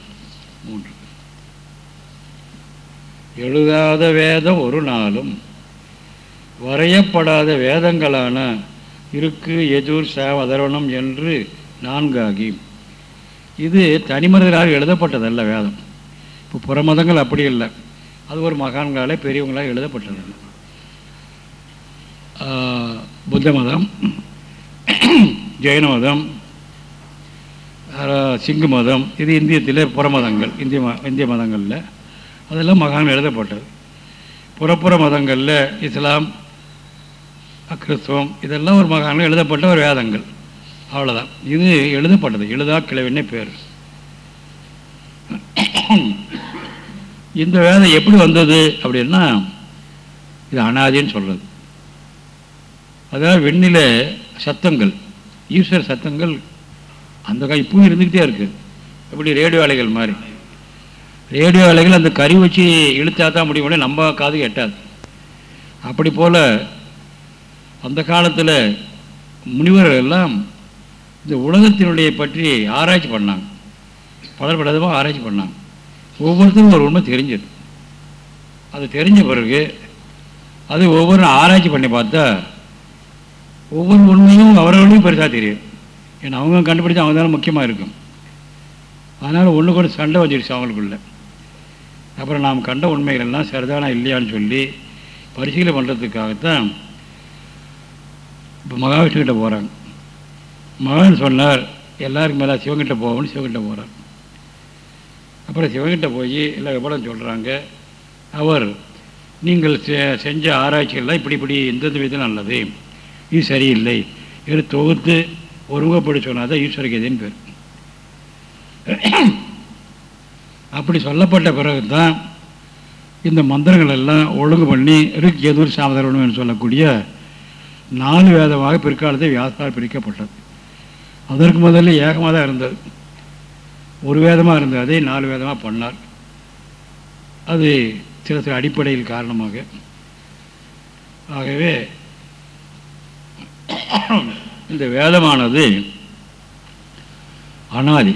மூன்று. எழுதாத வேதம் ஒரு நாளும் வரையப்படாத வேதங்களான இருக்கு எஜூர் சாம் அதர்வணம் என்று நான்காகி. இது தனிமனிதரால் எழுதப்பட்டதல்ல வேதம். இப்போ புறமதங்கள் அப்படி இல்லை. அது ஒரு மகான்களால் பெரியவங்களால் எழுதப்பட்டதல்ல. புத்த மதம் ஜெயின மதம் சிங்கு மதம் இது இந்தியத்தில் புறமதங்கள் இந்திய ம இந்திய மதங்களில். அதெல்லாம் மகான் எழுதப்பட்டது புறப்புற மதங்களில் இஸ்லாம் கிறிஸ்துவம் இதெல்லாம் ஒரு மகான்கள் எழுதப்பட்ட ஒரு வேதங்கள். அவ்வளோதான் இது எழுதப்பட்டது. எழுதா கிழவின்னே பேர். இந்த வேதம் எப்படி வந்தது அப்படின்னா இது அனாதின்னு சொல்கிறது அதாவது வெண்ணில சத்தங்கள் ஈஸ்வர சத்தங்கள் அந்த கா இப்பவும் இருந்துக்கிட்டே இருக்குது எப்படி ரேடியோ அலைகள் மாதிரி. ரேடியோ அலைகள் அந்த கறி வச்சு இழுத்தா தான் முடியும் நம்ம காதுக்கு எட்டாது அப்படி போல் அந்த காலத்தில் முனிவர்கள் எல்லாம் இந்த உலகத்தினுடைய பற்றி ஆராய்ச்சி பண்ணாங்க. பலர் பலதமாக ஆராய்ச்சி பண்ணாங்க. ஒவ்வொருத்தரும் ஒரு உண்மை தெரிஞ்சது. அது தெரிஞ்ச பிறகு அது ஒவ்வொரு ஆராய்ச்சி பண்ணி பார்த்தா ஒவ்வொரு உண்மையும் அவர்களும் பெருசாக தெரியும். ஏன்னா அவங்க கண்டுபிடிச்சா அவங்க தானே முக்கியமாக இருக்கும். அதனால் ஒன்று கூட சண்டை வந்துடுச்சு அவங்களுக்குள்ள. அப்புறம் நாம் கண்ட உண்மைகள் எல்லாம் சரிதானா இல்லையான்னு சொல்லி பரிசீலனை பண்ணுறதுக்காகத்தான் இப்போ மகாவிஷ்ணுக்கிட்ட போகிறாங்க மகான் சொன்னார் எல்லாருக்கும் மேலே சிவங்கிட்ட போகணும்னு சிவங்கிட்ட போகிறார் அப்புறம் சிவங்கிட்ட போய் எல்லாம் விபரம் சொல்கிறாங்க அவர் நீங்கள் செ- செஞ்ச ஆராய்ச்சிகள்லாம் இப்படி இப்படி எந்தெந்த விதம் நல்லது. இது சரியில்லை. இது தொகுத்து ஒருமுகப்படி சொன்னால் தான் ஈஸ்வர கீதைன்னு பேர். அப்படி சொல்லப்பட்ட பிறகு தான் இந்த மந்திரங்கள் எல்லாம் ஒழுங்கு பண்ணி ரிக் எதூர் சாமதரணும் என்று சொல்லக்கூடிய நாலு வேதமாக பிற்காலத்தில் வியாசால் பிரிக்கப்பட்டது. அதற்கு முதல்ல ஏகமாக தான் இருந்தது. ஒரு வேதமாக இருந்தது அதை நாலு வேதமாக பண்ணார். அது சில சில அடிப்படையில் காரணமாக. ஆகவே இந்த வேதமானது அனாதி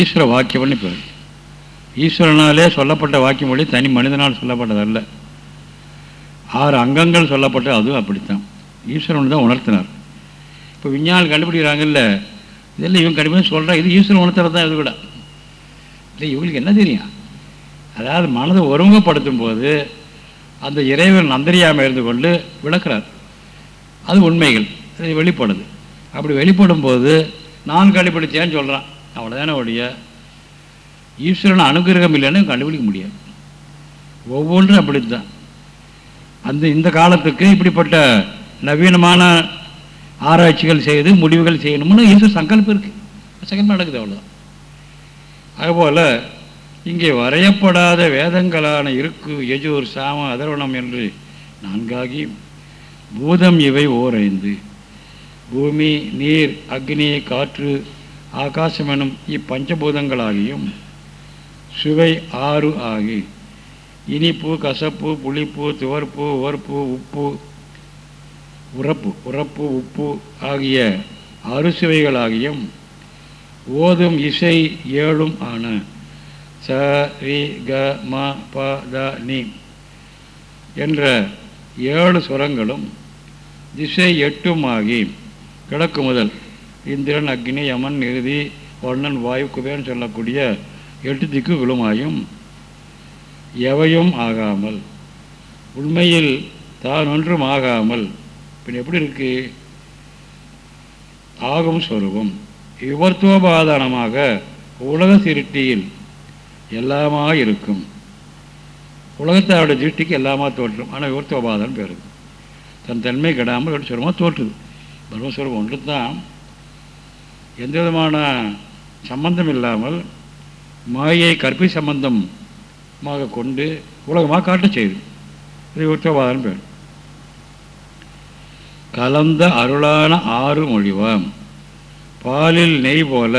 ஈஸ்வர வாக்கியம்னு பேர். ஈஸ்வரனாலே சொல்லப்பட்ட வாக்கியமொழி தனி மனிதனால் சொல்லப்பட்டதல்ல ஆறு அங்கங்கள் சொல்லப்பட்ட அதுவும் அப்படித்தான். ஈஸ்வரன் தான் உணர்த்தினார். இப்போ விஞ்ஞானம் கண்டுபிடிக்கிறாங்கல்ல இதெல்லாம் இவன் கடுமையாக சொல்கிறான் இது ஈஸ்வரன் உணர்த்துறது தான் இது கூட. இல்லை இவங்களுக்கு என்ன தெரியும்? அதாவது மனதை ஒருமுகப்படுத்தும் போது அந்த இறைவன் அந்தரியாமல் இருந்து கொண்டு விளக்குறார். அது உண்மைகள் அது வெளிப்படுது. அப்படி வெளிப்படும் போது நான் கண்டுபிடிச்சேன்னு சொல்கிறான் அவ்வளோதானே ஒழிய ஈஸ்வரன் அனுகிரகம் இல்லைன்னு கண்டுபிடிக்க முடியாது. ஒவ்வொன்றும் அப்படித்தான். அந்த இந்த காலத்துக்கு இப்படிப்பட்ட நவீனமான ஆராய்ச்சிகள் செய்து முடிவுகள் செய்யணும்னு ஈஸ்வர சங்கல்பம் இருக்குது சங்கல்பம் நடக்குது அவ்வளோதான் அதுபோல் இங்கே வரையப்படாத வேதங்களான இருக்கு எஜூர் சாம அதர்வணம் என்று நான்காகி பூதம் இவை ஓரைந்து. பூமி நீர் அக்னி காற்று ஆகாசம் எனும் இப்பஞ்சபூதங்களாகியும் சுவை ஆறு ஆகி இனிப்பு கசப்பு புளிப்பு துவர்ப்பு உவர்ப்பு உப்பு உரப்பு உரப்பு உப்பு ஆகிய அறுசுவைகளாகியும் ஓதும் இசை ஏழும் ஆன ச ரி க ம ப த நி என்ற ஏழு சுரங்களும் திசை எட்டும் ஆகி கிழக்கு முதல் இந்திரன் அக்னி யமன் நிருதி வர்ணன் வாயு குபேரன் சொல்லக்கூடிய எட்டு திக்கு விழுமாயும் எவையும் ஆகாமல். உண்மையில் தான் ஒன்றும் ஆகாமல். பின் எப்படி இருக்கு? ஆகும் சொருபம் விபத்துவபாதானமாக உலக திருட்டியில் எல்லாமா இருக்கும். உலகத்தாருடைய திருஷ்டிக்கு எல்லாமா தோற்றும் ஆனால் விவர்த்தோபாதானம் பேர் தன் தன்மை கெடாமல் பிரம்மஸ்வரமாக தோற்றுது. பிரம்மஸ்வரூபம் ஒன்று தான் எந்த விதமான சம்பந்தம் இல்லாமல் மாயை கற்பி சம்பந்தமாக கொண்டு உலகமாக காட்டச் செய்யுது இது விவர்த்தோபாதானம் பேர். கலந்த அருளான ஆறு மொழிவாம். பாலில் நெய் போல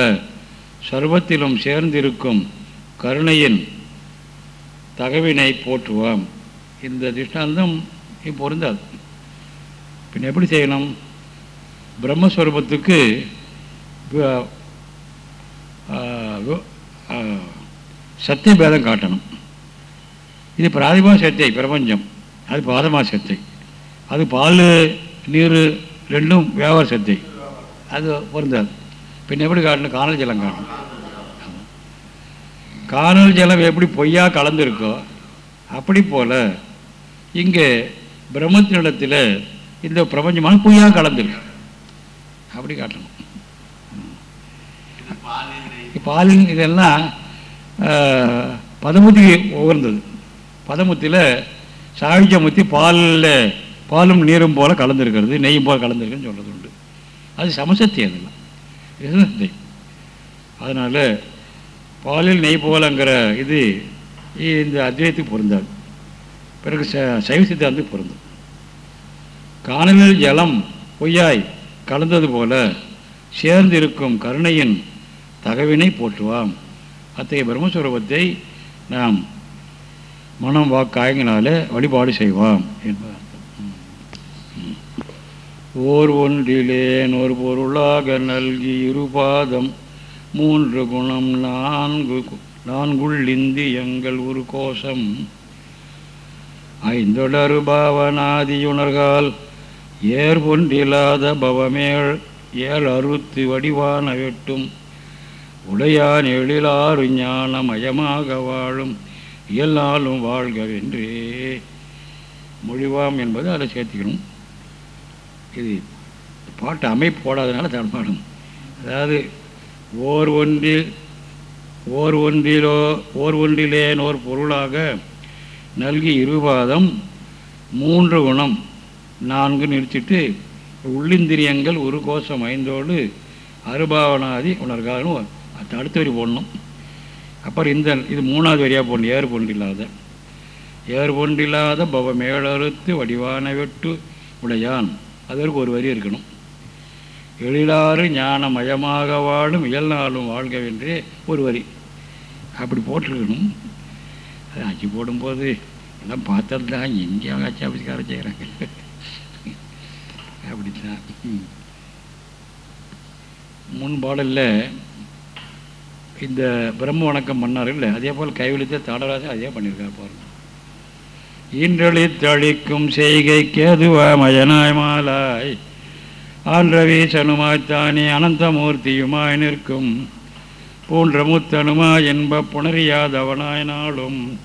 சர்வத்திலும் சேர்ந்திருக்கும் கருணையின் தகவினை போற்றுவோம். இந்த திஷ்டாந்தம் இப்போ பொருந்தாது. பின் எப்படி செய்யணும்? பிரம்மஸ்வரூபத்துக்கு சத்திய பேதம் காட்டணும். இது பிராதிமா சத்தை பிரபஞ்சம். அது பாதமா சத்தை அது பால் நீர் ரெண்டும் வியாபார சத்தை அது பொருந்தாது. பின்ன எப்படி காட்டணும்? காணல் ஜலம் காட்டணும். காணல் ஜலம் எப்படி பொய்யா கலந்துருக்கோ அப்படி போல் இங்கே பிரம்மத்தினிடத்தில் இந்த பிரபஞ்சமான பொய்யாக கலந்துருக்கு. அப்படி காட்டணும். பாலின் இதெல்லாம் ஆஹ், பதமுத்திக்கு உகர்ந்தது. பதமுத்தியில் சாவிஜமுத்தி பாலில் பாலும் நீரும் போல கலந்துருக்கிறது நெய்யும் போல கலந்துருக்குன்னு சொல்கிறது உண்டு. அது சமசக்தி அதெல்லாம். இதுதான் அதனால் பாலில் நெய் போலங்கிற இது இந்த அத்வைத்துக்கு பொருந்தாது. பிறகு ச சைவ சித்தாந்தத்துக்கு பொருந்தும். காணலில் ஜலம் பொய்யாய் கலந்தது போல சேர்ந்திருக்கும் கருணையின் தகவினை போற்றுவாம். அத்தகைய பிரம்மஸ்வரூபத்தை நாம் மனம் வாக்காயங்களால் வழிபாடு செய்வோம் என்பது அர்த்தம். ஓர் ஒன்றிலேன் ஒரு பொருளாக நல்கி இருபாதம் மூன்று குணம் நான்கு கு- நான்குள்ளிந்தி எங்கள் ஒரு கோஷம். ஐந்தொடரு பாவனாதியுணர்கால் ஏர் ஒன்றில்லாத பவமேள் ஏழ் அறுத்து வடிவான வெட்டும். உடையான் எழிலாறு ஞானமயமாக வாழும் இயல்நாளும் வாழ்கவென்றே மொழிவாம் என்பது அதை சேர்த்துக்கணும். இது பாட்டு அமைப்பு போடாதனால தடுமாடும் அதாவது ஓர் ஒன்றில் ஓர் ஒன்றிலோ ஓர் ஒன்றிலேன் ஓர் பொருளாக நல்கி இருபாதம் மூன்று குணம் நான்கு நிறுத்திட்டு உள்ளிந்திரியங்கள் ஒரு கோஷம் ஐந்தோடு அருபாவனாதி உணர்காலும் அடுத்த வரி போடணும். அப்புறம் இந்த இது மூணாவது வரியாக போடணும். ஏறு பொன்றில்லாத ஏறு பொன்றில்லாத பவ மேலறுத்து வடிவான வெட்டு உடையான். அதற்கு ஒரு வரி இருக்கணும். எழிலாறு ஞானமயமாக வாழும் இயல் நாளும் வாழ்கவென்றே ஒரு வரி. அப்படி போட்டிருக்கணும். அது அச்சு போடும்போது எல்லாம் பார்த்தது தான் எங்கேயும் அச்சு ஆஃபீஸ்காரன் செய்கிறாங்க. அப்படித்தான். ம். முன் பாடலில் இந்த பிரம்ம வணக்கம் பண்ணார் இல்லை? அதே போல் கைவிழித்த தாடராஜன் அதே பண்ணியிருக்கார் பாருங்க. ஈன்றளித்தளிக்கும் செய்கைக்கு அதுவா மயனாய் மாலாய். ஆன்றவீசனுமாய்த்தானே அனந்தமூர்த்தியுமாய் நிற்கும். பூன்ற முத்தனுமா என்ப புணரியாதவனாய் நாளும்.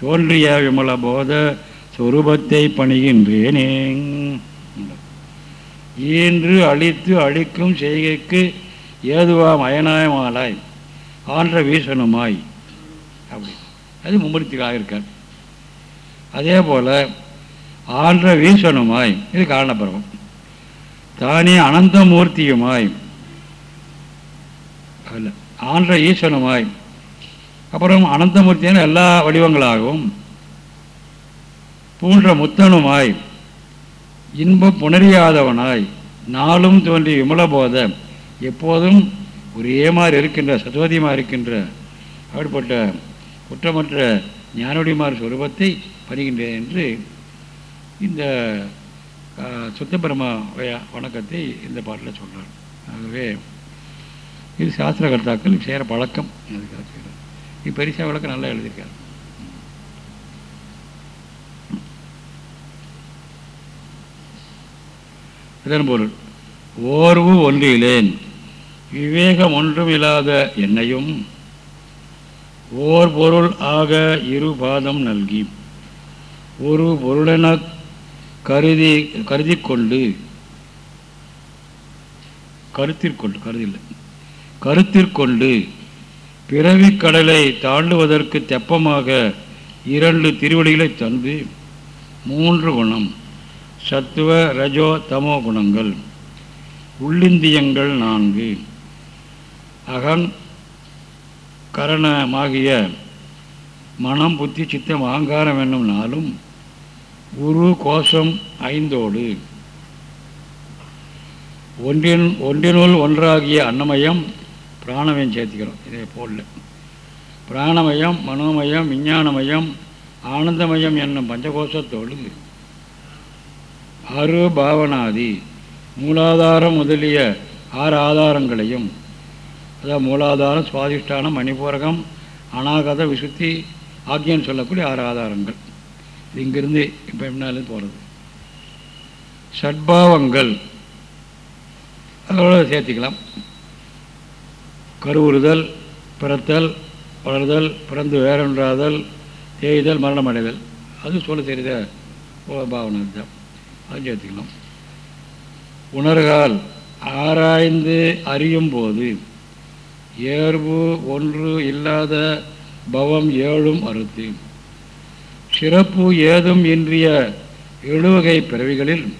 தோன்றிய விமல போத சொரூபத்தை பணிகின்றேனே. ஈன்று அழித்து அழிக்கும் செய்கைக்கு ஏதுவா மயனாயமாலாய் ஆன்ற வீசனுமாய் அப்படி. அது மும்மூர்த்திகளாக இருக்கார். அதே போல் ஆன்ற வீசனுமாய் இது காரணப்பிரமம் தானே அனந்தமூர்த்தியுமாய். அல்ல ஆன்ற ஈசனுமாய் அப்புறம் அனந்தமூர்த்தியான எல்லா வடிவங்களாகவும் பூன்ற முத்தனுமாய். இன்பம் புணரியாதவனாய். நாளும் தோன்றி விமலபோத. எப்போதும் ஒரே மாதிரி இருக்கின்ற சதோதியமாக இருக்கின்ற அப்படிப்பட்ட குற்றமற்ற ஞானோடிமார் சொரூபத்தை பணிகின்றேன் என்று இந்த சுத்தபிரம வணக்கத்தை இந்த பாட்டில் சொல்கிறார் ஆகவே இது சாஸ்திரகர்த்தாக்கள் சேர பழக்கம். அதுக்காக செய்கிறார். இது பெரிசா விளக்கம் நல்லா எழுதியிருக்காரு. இதன் பொருள் ஓர்வு ஒன்றிலேன் விவேகம் ஒன்றும் இல்லாத என்னையும் ஓர் பொருள் ஆக இரு பாதம் நல்கி ஒரு பொருளென கருதி கருதி கொண்டு கருத்திற்கொண்டு கருதில்லை கருத்திற்கொண்டு பிறவிக் கடலை தாண்டுவதற்கு தெப்பமாக இரண்டு திருவடிகளை தந்து மூன்று குணம் சத்துவ ரஜோ தமோ குணங்கள் உள்ளிந்தியங்கள் நான்கு. அகன் கரணமாகிய மனம் புத்தி சித்தம் அகங்காரம் என்னும் நாளும் கோஷம் ஐந்தோடு. ஒன்றின் ஒன்றினுள் ஒன்றாகிய அன்னமயம் பிராணமயம் சேர்த்துக்கிறோம் இதே போல் பிராணமயம் மனோமயம் விஞ்ஞானமயம் ஆனந்தமயம் என்னும் பஞ்சகோஷத்தோடு அரு பாவனாதி மூலாதாரம் முதலிய ஆறு ஆதாரங்களையும் அதாவது மூலாதாரம் சுவாதிஷ்டானம் மணிபூரகம் அநாகத விசுத்தி ஆக்கியன்னு சொல்லக்கூடிய ஆறு ஆதாரங்கள். இது இங்கிருந்து இப்போ என்னாலும் போகிறது சட்பாவங்கள் அதோட சேர்த்திக்கலாம். கருவுறுதல் பிறத்தல் வளர்தல் பிறந்து வேறொன்றாதல் தேய்தல் மரணம் அடைதல். அது சொல்ல தெரியுத பாவனை தான் அது சேர்த்துக்கலாம். உணர்கால். ஆராய்ந்து அறியும் போது ஏர்வு ஒன்று இல்லாத பவம் ஏழும் அறுத்து. சிறப்பு ஏதும் இன்றிய எழுவகை பிறவிகளில்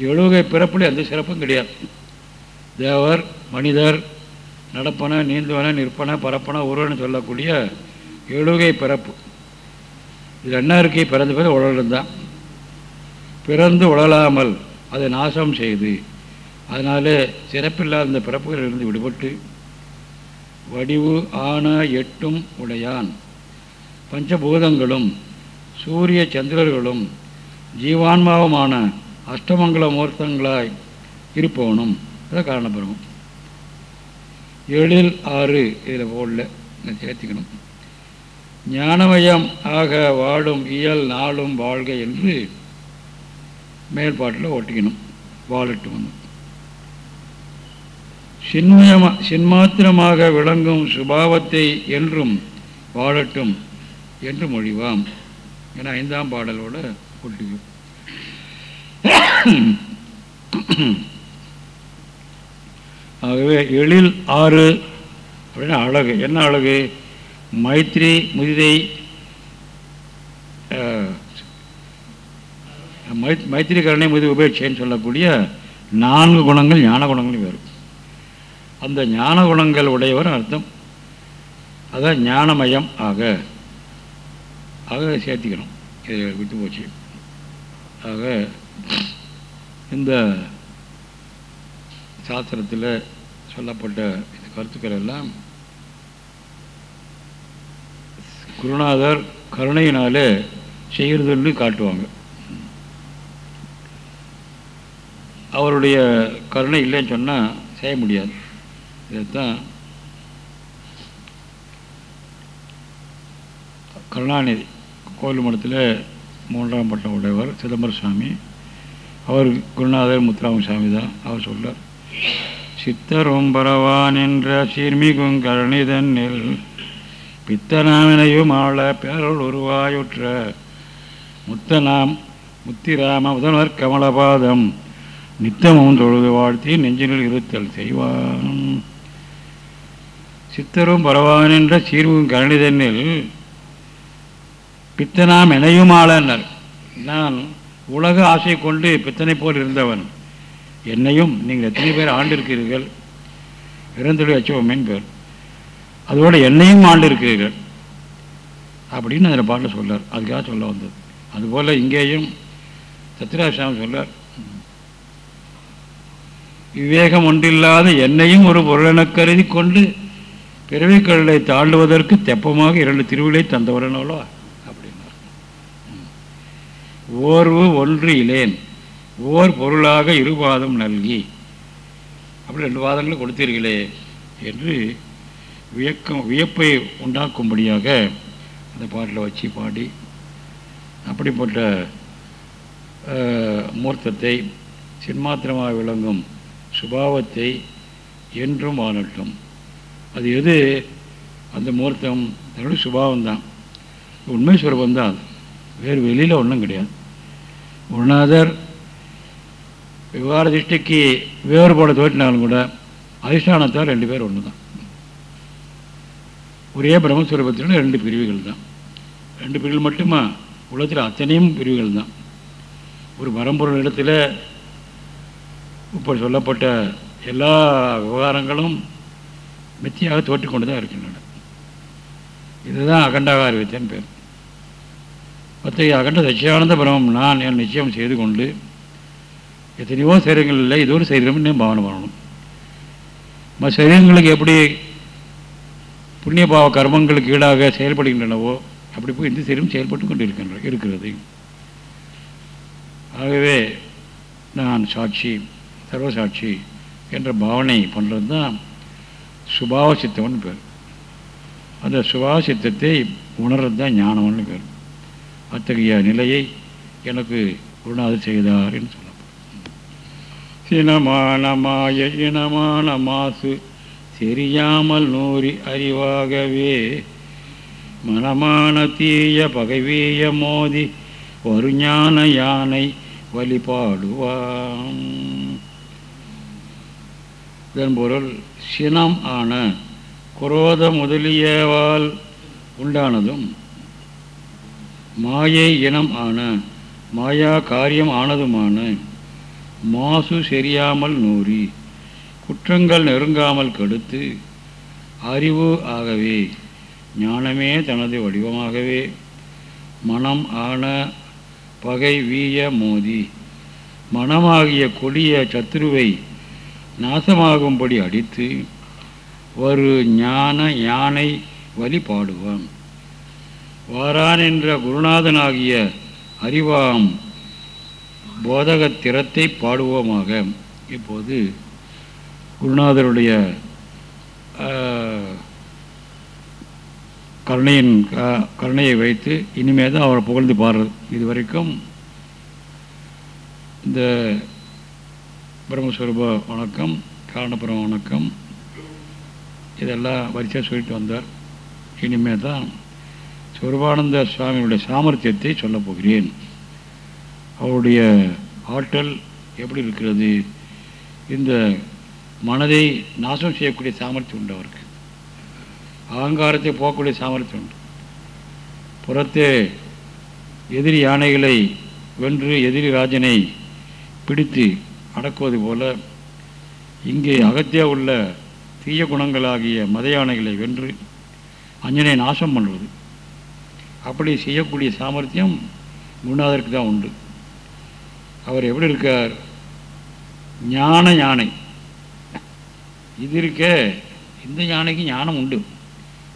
எழுவகை பிறப்பில் எந்த சிறப்பும் கிடையாது. தேவர் மனிதர் நடப்பன நீந்துவன நிற்பன பரப்பன ஒருவன் சொல்லக்கூடிய எழுகை பிறப்பு. இது என்ன பிறந்த பிறகு உழல் தான் பிறந்து உழலாமல் அதை நாசம் செய்து அதனால் சிறப்பில்லாத இந்த பிறப்புகளிலிருந்து விடுபட்டு வடிவு ஆன எட்டும் உடையான். பஞ்சபூதங்களும் சூரிய சந்திரர்களும் ஜீவான்மாவுமான அஷ்டமங்கல மூர்த்தங்களாய் இருப்பவனும் இதை காரணப்படுவோம் எழில் ஆறு இதில் போடல சேர்த்துக்கணும். ஞானமயம் ஆக வாழும் இயல் நாளும் வாழ்க என்று மேல்பாட்டில் ஒட்டிக்கணும் வாழட்டும் ஒன்று சின்மயமா சின்மாத்திரமாக விளங்கும் சுபாவத்தை என்றும் வாழட்டும் என்று மொழிவாம். என ஐந்தாம் பாடலோட ஒட்டிக்கும் ஆகவே எழில் ஆறு அப்படின்னா அழகு. என்ன அழகு? மைத்ரி முதிதை மைத் மைத்திரி கருணை முதிதை உபேட்சைன்னு சொல்லக்கூடிய நான்கு குணங்கள் ஞான குணங்களும் வேறு. அந்த ஞான குணங்கள் உடையவர் அர்த்தம். அதான் ஞானமயம் ஆக ஆக சேர்த்திக்கணும். இது விட்டு போச்சு. ஆக இந்த சாஸ்திரத்தில் சொல்லப்பட்ட இந்த கருத்துக்கள் எல்லாம் குருநாதர் கருணையினாலே செய்கிறதுன்னு காட்டுவாங்க. அவருடைய கருணை இல்லைன்னு சொன்னால் செய்ய முடியாது. இதைத்தான் கருணாநிதி கோவில் மடத்தில் மூன்றாம் பட்டம் உடையவர் சிதம்பர சுவாமி அவர் குருநாதர் முத்துராம சுவாமி தான் அவர் சொல்கிறார் சித்தரும் பரவான் என்ற சீர்மிகும் கருணிதன்னில் பித்தனாமினையும் ஆள பேரல் உருவாயுற்ற முத்தனாம் முத்திராம முதல்வர் கமலபாதம் நித்தமும் தொழுது வாழ்த்தி நெஞ்சினில் இருத்தல் செய்வான் சித்தரும் பரவான் என்ற சீர்மிகும் கருணிதனில் பித்தனாம் எனையும் ஆளனர் நான் உலக ஆசை கொண்டு பித்தனை போல் இருந்தவன். என்னையும் நீங்கள் எத்தனை பேர் ஆண்டிருக்கிறீர்கள்? இறந்துடைய வச்சோமேன் பேர். அதோடு என்னையும் ஆண்டிருக்கிறீர்கள். அப்படின்னு அதில் பாட்டில் சொல்லார். அதுக்காக சொல்ல வந்தது. அதுபோல் இங்கேயும் சத்யராஜாமி சொல்லார். விவேகம் ஒன்றில்லாத என்னையும் ஒரு பொருளென கருதி கொண்டு பிறவிக்கடலை தாண்டுவதற்கு தெப்பமாக இரண்டு திருவிழை தந்தவரனோலோ? அப்படின்னார் ஓர்வு ஒன்று இலேன். ஓர் பொருளாக இருபாதம் நல்கி. அப்படி ரெண்டு வாதங்களை கொடுத்தீர்களே என்று வியக்கம் வியப்பை உண்டாக்கும்படியாக அந்த பாட்டில் வச்சு பாடி அப்படிப்பட்ட மூர்த்தத்தை சின்மாத்திரமாக விளங்கும் சுபாவத்தை என்றும் வாழட்டும் அது எது? அந்த முகூர்த்தம் தன்னுடைய சுபாவம் தான் உண்மை சுரூபந்தான் அது. வேறு வெளியில் ஒன்றும் கிடையாது. குருநாதர் விவகார திருஷ்டிக்கு வேறுபாடு தோற்றினாலும் கூட அதிஷ்டானத்தால் ரெண்டு பேர் ஒன்று தான் ஒரே பிரம்மஸ்வரூபத்தில் ரெண்டு பிரிவுகள் தான் ரெண்டு பிரிவுகள் மட்டுமா? உலகத்தில் அத்தனையும் பிரிவுகள் தான் ஒரு பரம்பொருள் இடத்துல இப்போ சொல்லப்பட்ட எல்லா விவகாரங்களும் மித்தியாக தோற்றிக்கொண்டு தான் இருக்கின்றன. இதுதான் அகண்டாகார வித்தியன் பேர். அத்தகைய அகண்ட சச்சியானந்த பிரமம் நான் என் நிச்சயம் செய்து கொண்டு எத்தனையோ சரீரங்கள் இல்லை இது ஒரு சரீரம்னு பாவனை பண்ணணும். மற்ற சரீரங்களுக்கு எப்படி புண்ணிய பாவ கர்மங்களுக்கு ஈடாக செயல்படுகின்றனவோ அப்படி போய் இந்த சரீரம் செயல்பட்டு கொண்டு இருக்கின்ற இருக்கிறது. ஆகவே நான் சாட்சி சர்வசாட்சி என்ற பாவனை பண்ணுறது தான் சுபாவ சித்தம்னு பேர். அந்த சுபாவ சித்தத்தை உணர்றது தான் ஞானம்னு பேர். அத்தகைய நிலையை எனக்கு குருநாதர் செய்தார் என்று சொல்லப்படும் சினமான மாய இனமான மாசு தெரியாமல் நூறி அறிவாகவே மனமான தீய பகைவீய மோதி வருஞான யானை வழிபாடுவாம் இதன் பொருள் சினம் ஆன குரோத முதலியவால் உண்டானதும் மாயை இனம் ஆன மாயா காரியம் ஆனதுமான மாசு செறியாமல் நூறி குற்றங்கள் நெருங்காமல் கெடுத்து அறிவு ஆகவே ஞானமே தனது வடிவமாகவே மனம் ஆன பகை வீய மோதி மனமாகிய கொடிய சத்துருவை நாசமாகும்படி அடித்து ஒரு ஞான யானை வழிபாடுவான். வாரான் என்ற குருநாதனாகிய அறிவாம் போதகத்திறத்தை பாடுவோமாக. இப்போது குருநாதருடைய கருணையின் க- கருணையை வைத்து இனிமேல் தான் அவரை புகழ்ந்து பாடுறது இது வரைக்கும் இந்த பிரம்மஸ்வரூப வணக்கம் காரணபுரம் வணக்கம். இதெல்லாம் வரிசையாக சொல்லிட்டு வந்தார். இனிமே தான் சுரபானந்த சுவாமியுடைய சாமர்த்தியத்தை சொல்லப்போகிறேன் அவருடைய ஆற்றல் எப்படி இருக்கிறது? இந்த மனதை நாசம் செய்யக்கூடிய சாமர்த்தியம் உண்டு அவருக்கு. அகங்காரத்தை போகக்கூடிய சாமர்த்தியம் உண்டு. புறத்தே எதிரி யானைகளை வென்று எதிரி ராஜனை பிடித்து அடக்குவது போல இங்கே அகத்தியா உள்ள தீய குணங்களாகிய மத யானைகளை வென்று அஞ்சனை நாசம் பண்ணுறது அப்படி செய்யக்கூடிய சாமர்த்தியம் குருநாதருக்கு தான் உண்டு. அவர் எப்படி இருக்கார்? ஞான யானை. இது இருக்க இந்த யானைக்கு ஞானம் உண்டு.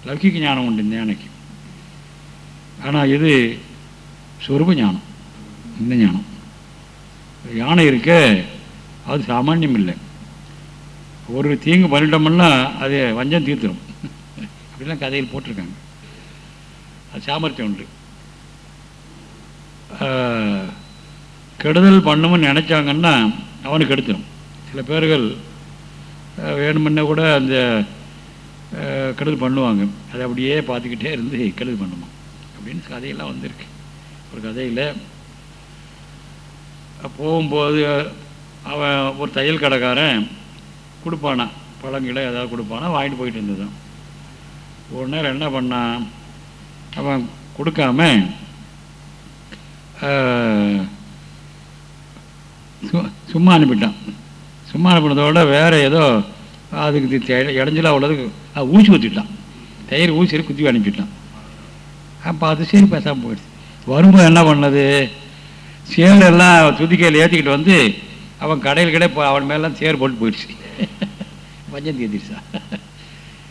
லௌகிக்கு ஞானம் உண்டு இந்த யானைக்கு. ஆனால் இது சொருப ஞானம் இந்த ஞானம். யானை இருக்க அது சாமானியம் இல்லை ஒரு தீங்கு பண்ணிட்டோம்னா அது வஞ்சம் தீர்த்துடும் அப்படிலாம் கதையில் போட்டிருக்காங்க. அது சாமர்த்தியம் உண்டு. கெடுதல் பண்ணணும்னு நினச்சாங்கன்னா அவனுக்கு எடுத்துடும் சில பேர்கள் வேணுமுன்னே கூட அந்த கெடுதல் பண்ணுவாங்க. அதை அப்படியே பார்த்துக்கிட்டே இருந்து கெடுதல் பண்ணுமா? அப்படின்னு கதையெல்லாம் வந்திருக்கு. ஒரு கதையில் போகும்போது அவன் ஒரு தையல் கடைக்காரன் கொடுப்பானா பழங்களை ஏதாவது கொடுப்பானா வாங்கிட்டு போயிட்டு இருந்ததும். ஒரு நேரம் என்ன பண்ணான்? அவன் கொடுக்காம சும்மா அனுப்பிட்டான். சும்மா அனுப்பினதோட வேறு ஏதோ அதுக்கு இடைஞ்சலாக உள்ளதுக்கு அது ஊசி ஊற்றிட்டான் தயிர் ஊசி குத்தி அனுப்பிட்டான். அப்போ அது சரி பேசாமல் போயிடுச்சு. வரும்போது என்ன பண்ணது? சேலெல்லாம் துதிக்கையில் ஏற்றிக்கிட்டு வந்து அவன் கடையில் கடை போ- அவன் மேலாம் சேர் போட்டு போயிடுச்சு. பஞ்சம் தீர்த்திடுச்சா?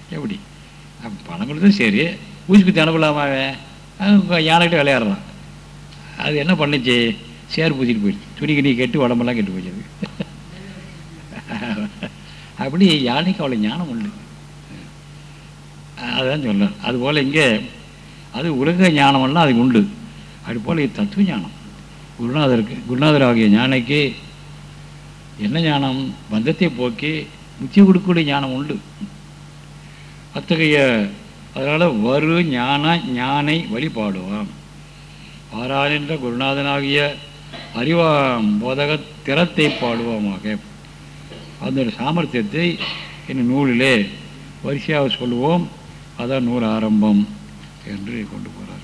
எப்படி? அவன் பணம் கொடுத்தது சரி. ஊசி குத்தி அனுப்பலாமா அவன்? யானைகிட்ட விளையாடுறான். அது என்ன பண்ணுச்சு? சேர் பூசிட்டு போயிடுச்சு. துணி கிணி கெட்டு உடம்பெல்லாம் கெட்டு போச்சு அப்படி யானைக்கு அவ்வளோ ஞானம் உண்டு. அதுதான் சொல்லணும் அதுபோல் இங்கே அது உலக ஞானமெல்லாம் அதுக்கு உண்டு. அதுபோல் இது தத்துவ ஞானம். குருநாதருக்கு குருநாதர் ஆகிய ஞானைக்கு என்ன ஞானம்? பந்தத்தை போக்கி முக்கிய கொடுக்கக்கூடிய ஞானம் உண்டு. அத்தகைய அதனால் வரு ஞான ஞானை வழிபாடுவான் ஆறான் குருநாதனாகிய அறிவா போதக திறத்தை பாடுவோமாக. அந்த சாமர்த்தியத்தை என் நூலிலே வரிசையாக சொல்லுவோம். அதான் நூல் ஆரம்பம் என்று கொண்டு போகிறார்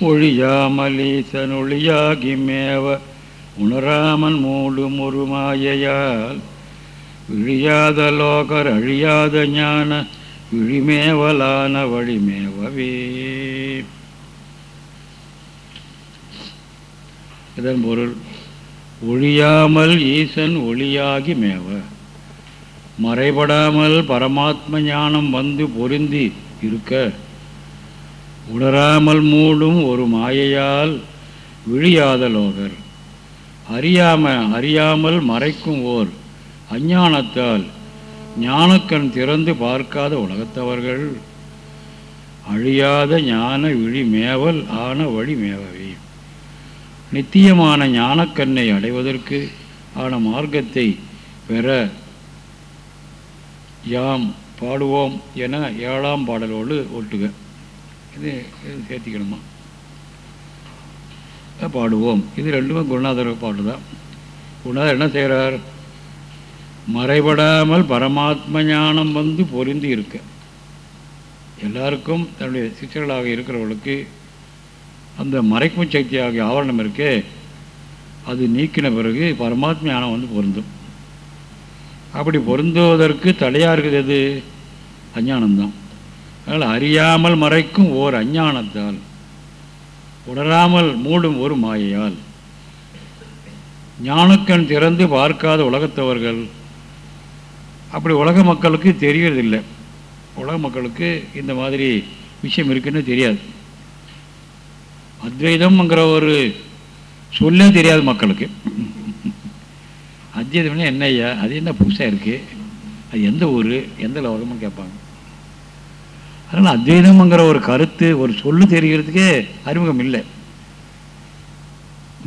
ஒழியாமலீசன் ஒளியாகி மேவ உணராமன் மூடும் ஒரு மாயையால் விழியாத லோகர் அழியாத ஞான விழிமேவலான வழிமேவவே. இதன் பொருள் ஒழியாமல் ஈசன் ஒளியாகி மேவ. மறைபடாமல் பரமாத்ம ஞானம் வந்து பொருந்தி இருக்க. உணராமல் மூடும் ஒரு மாயையால் விழியாத லோகர் அறியாம அறியாமல் மறைக்கும் ஓர் அஞ்ஞானத்தால் ஞானக்கண் திறந்து பார்க்காத உலகத்தவர்கள். அழியாத ஞான விழி மேவல் ஆன வழி மேவவே. நித்தியமான ஞானக்கண்ணை அடைவதற்கு ஆன மார்க்கத்தை பெற யாம் பாடுவோம் என ஏழாம் பாடலோடு ஒட்டுக. இது இது சேர்த்திக்கணுமா? பாடுவோம். இது ரெண்டுமே குருநாதர் பாட்டு தான். குருநாதர் என்ன செய்கிறார் மறைபடாமல் பரமாத்ம ஞானம் வந்து பொருந்தி இருக்க. எல்லாருக்கும் தன்னுடைய சிக்ஷர்களாக இருக்கிறவர்களுக்கு அந்த மறைக்கும் சக்தி ஆகிய ஆவரணம் இருக்கே அது நீக்கின பிறகு பரமாத்ம ஞானம் வந்து பொருந்தும். அப்படி பொருந்துவதற்கு தடையாக இருக்குது எது? அஞ்ஞானம்தான். அதனால் அறியாமல் மறைக்கும் ஓர் அஞ்ஞானத்தால் உணராமல் மூடும் ஒரு மாயையால். ஞானக்கண் திறந்து பார்க்காத உலகத்தவர்கள் அப்படி உலக மக்களுக்கு தெரியறதில்லை. உலக மக்களுக்கு இந்த மாதிரி விஷயம் இருக்குன்னு தெரியாது. அத்வைதம்ங்கிற ஒரு சொல்லே தெரியாது மக்களுக்கு. அத்வைதம்னா என்ன ஐயா? அது என்ன புதுசாக இருக்குது அது எந்த ஊர்? எந்த லோகமும் கேட்பாங்க. அதனால் அத்வைதம்ங்கிற ஒரு கருத்து ஒரு சொல்லு தெரிகிறதுக்கே அறிமுகம் இல்லை.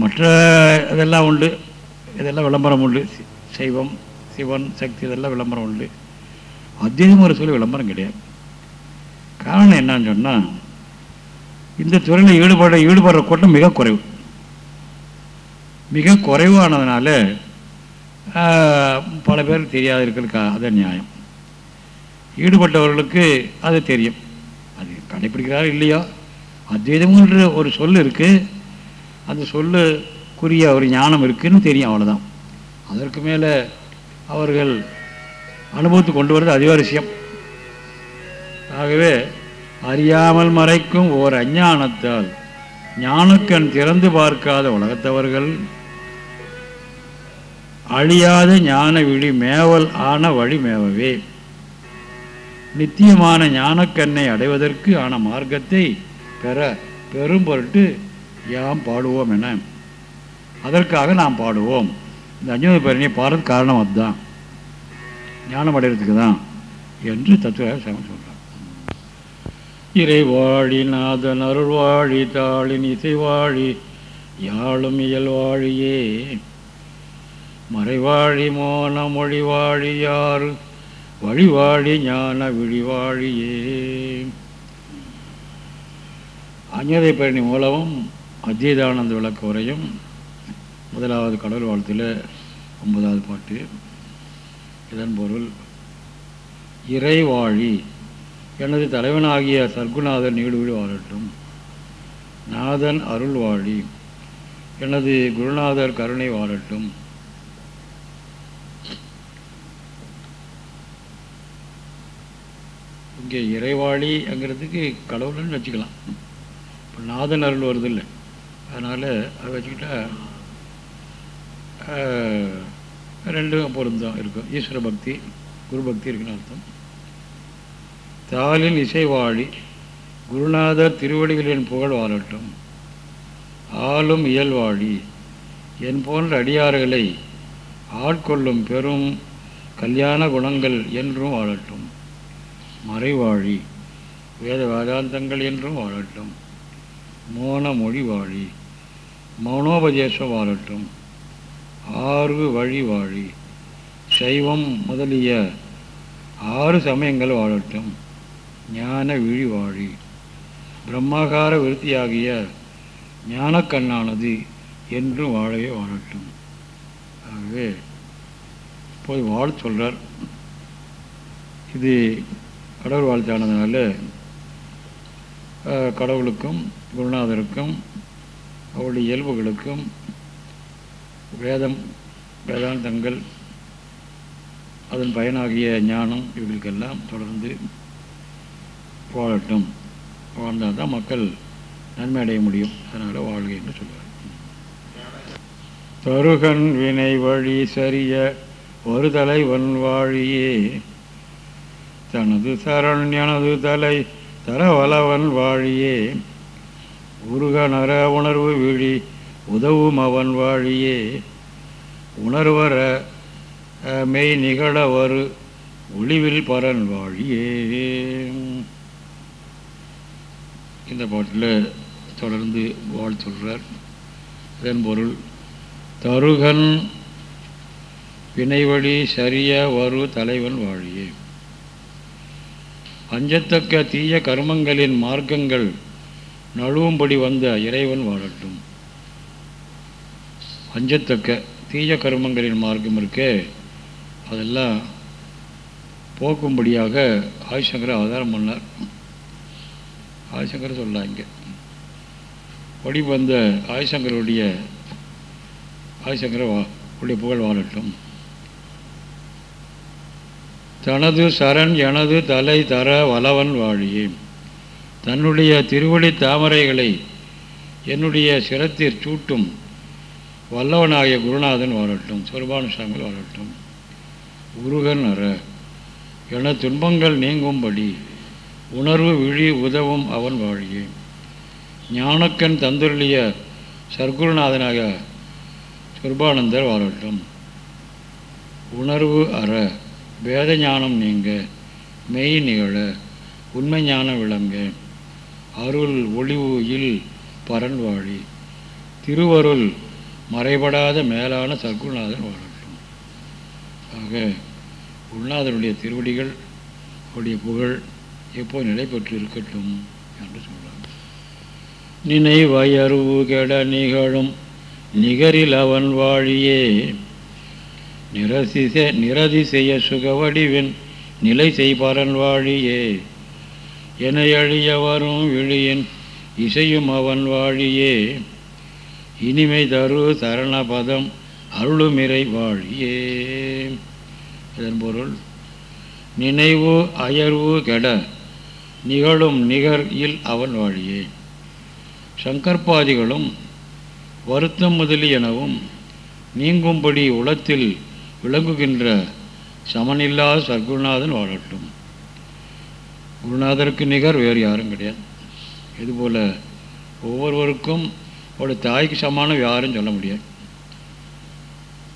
மற்ற இதெல்லாம் உண்டு. இதெல்லாம் விளம்பரம் உண்டு. சைவம் சிவன் சக்தி இதெல்லாம் விளம்பரம் உண்டு. அத்வைதம் ஒரு சொல்லி விளம்பரம் கிடையாது. காரணம் என்னன்னு சொன்னால் இந்த துறையில் ஈடுபட ஈடுபடுற கூட்டம் மிக குறைவு. மிக குறைவானதுனால பல பேருக்கு தெரியாது இருக்கிறதுக்கா அது நியாயம். ஈடுபட்டவர்களுக்கு அது தெரியும். அது கடைப்பிடிக்கிறாரோ இல்லையோ? அத்வைதம்ன்ற ஒரு சொல் இருக்குது அந்த சொல்லுக்குரிய ஒரு ஞானம் இருக்குதுன்னு தெரியும் அவ்வளோதான் அதற்கு மேலே அவர்கள் அனுபவத்தை கொண்டு வர்றது அதிவரிசியம். ஆகவே அறியாமல் மறைக்கும் ஓர் அஞ்ஞானத்தால் ஞானக்கண் திறந்து பார்க்காத உலகத்தவர்கள் அழியாத ஞான விழி மேவல் ஆன வழி மேவவே. நித்தியமான ஞானக்கண்ணை அடைவதற்கு ஆன மார்க்கத்தை பெற பெரும் பொருட்டு யாம் பாடுவோம் என. அதற்காக நாம் பாடுவோம். இந்த அஞ்சுவது பேரணியை பாடுறது காரணம் அதுதான். ஞானம் அடைகிறதுக்கு தான் என்று தத்துவராக சமம் சொல்கிறார் இறைவாழி நாதன் அருள்வாழி தாளின் இசைவாழி யாழும் இயல்வாழியே. மறைவாழி மோன மொழிவாழி யாரு வழிவாழி ஞான விழிவாழியே. அஞ்சதை பயணி மூலமும் அத்வைதானந்த விளக்க உரையும் முதலாவது கடவுள் வாழ்த்தில் ஒன்பதாவது பாட்டு. இதன் பொருள் இறைவாழி எனது தலைவனாகிய சர்க்குநாதன் நீடுவிழி வாழட்டும். நாதன் அருள் வாழி எனது குருநாதர் கருணை வாழட்டும். இங்கே இறைவாழிங்கிறதுக்கு கடவுள்னு வச்சுக்கலாம். இப்போ நாதன் அருள் வருது இல்லை அதனால் அதை வச்சுக்கிட்டா ரெண்டும் பொருந்தம் இருக்கும். ஈஸ்வர பக்தி குரு பக்தி இருக்குன்னு அர்த்தம். தாளின் இசைவாழி குருநாதர் திருவடிகளின் புகழ் வாழட்டும். ஆளும் இயல்வாழி என் போன்ற அடியார்களை ஆட்கொள்ளும் பெரும் கல்யாண குணங்கள் என்றும் வாழட்டும். மறைவாழி. வேத வேதாந்தங்கள் என்றும் வாழட்டும். மோன மொழி வாழி மௌனோபதேசம் வாழட்டும். ஆறு வழி வாழி சைவம் முதலிய ஆறு சமயங்கள் வாழட்டும். ஞான விழி வாழி பிரம்மாகார விருத்தியாகிய ஞானக்கண்ணானது என்றும் வாழவே வாழட்டும். ஆகவே இப்போது வாழ சொல்கிறார் இது கடவுள் வாழ்த்தானதுனால கடவுளுக்கும் குருநாதருக்கும் அவருடைய இயல்புகளுக்கும் வேதம் வேதாந்தங்கள் அதன் பயனாகிய ஞானம் இவர்களுக்கெல்லாம் தொடர்ந்து வாழட்டும். வாழ்ந்தால் தான் மக்கள் நன்மை அடைய முடியும். அதனால் வாழ்க என்று சொல்வார் தருகன் வினை வழி சரிய ஒரு தலைவன் வாழியே தனது சரண்யனது தலை தரவலவன் வாழியே. உருக நர உணர்வு விழி உதவும் அவன் வாழியே. உணர்வர மெய் நிகழ வரு ஒளிவில் பரன் வாழியே. இந்த பாட்டில் தொடர்ந்து வாழ் சொல்கிறார் இதன் பொருள் தருகன் வினைவழி சரிய வரு தலைவன் வாழியே. அஞ்சத்தக்க தீய கர்மங்களின் மார்க்கங்கள் நழுவும்படி வந்த இறைவன் வாழட்டும். அஞ்சத்தக்க தீய கர்மங்களின் மார்க்கம் இருக்கே. அதெல்லாம் போக்கும்படியாக ஆதிசங்கர் அவதாரம் பண்ணார். ஆதிசங்கர் சொல்லாங்க. இங்கே ஒடி வந்த ஆதிசங்கருடைய ஆதிசங்கர வா உடைய புகழ் வாழட்டும். தனது சரண் எனது தலை தர வலவன் வாழியே தன்னுடைய திருவடி தாமரைகளை என்னுடைய சிரத்தில் சூட்டும் வல்லவனாகிய குருநாதன் வாழட்டும் சுரபானுசாமிகள் வாழட்டும். உருகன் அற என துன்பங்கள் நீங்கும்படி உணர்வு விழி உதவும் அவன் வாழியே ஞானக்கண் தந்துருளிய சர்க்குருநாதனாக சுர்பானந்தர் வாழட்டும். உணர்வு அற வேத ஞானம் நீங்க மெய் நிகழ உண்மை ஞானம் விளங்க அருள் ஒளிவு இல் பரன் வாழி திருவருள் மறைபடாத மேலான சர்க்குநாதன் வாழட்டும் ஆக உள்நாதனுடைய திருவடிகள் அவருடைய புகழ் எப்போ நிலை பெற்று இருக்கட்டும் என்று சொல்கிறார் நினைவயர்வு கெட நிகழும் நிகரில் அவன் வாழியே நிரதிச நிரதிசெய்ய சுகவடிவின் நிலை செய்பாரன் வாழியே. என அழிய வரும் விழியின் இசையும் அவன் வாழியே. இனிமை தரு சரணபதம் அருளுமிரை வாழியே. இதன் பொருள் நினைவு அயர்வு கெட நிகழும் நிகர் இல் அவன் வாழியே. சங்கற்பாதிகளும் வருத்தம் முதலியனவும் நீங்கும்படி உளத்தில் விளங்குகின்ற சமனில்லாத சர்க்குருநாதன் வாழட்டும். குருநாதருக்கு நிகர் வேறு யாரும் கிடையாது. இதுபோல் ஒவ்வொருவருக்கும் ஒரு தாய்க்கு சமானம் யாரும் சொல்ல முடியாது.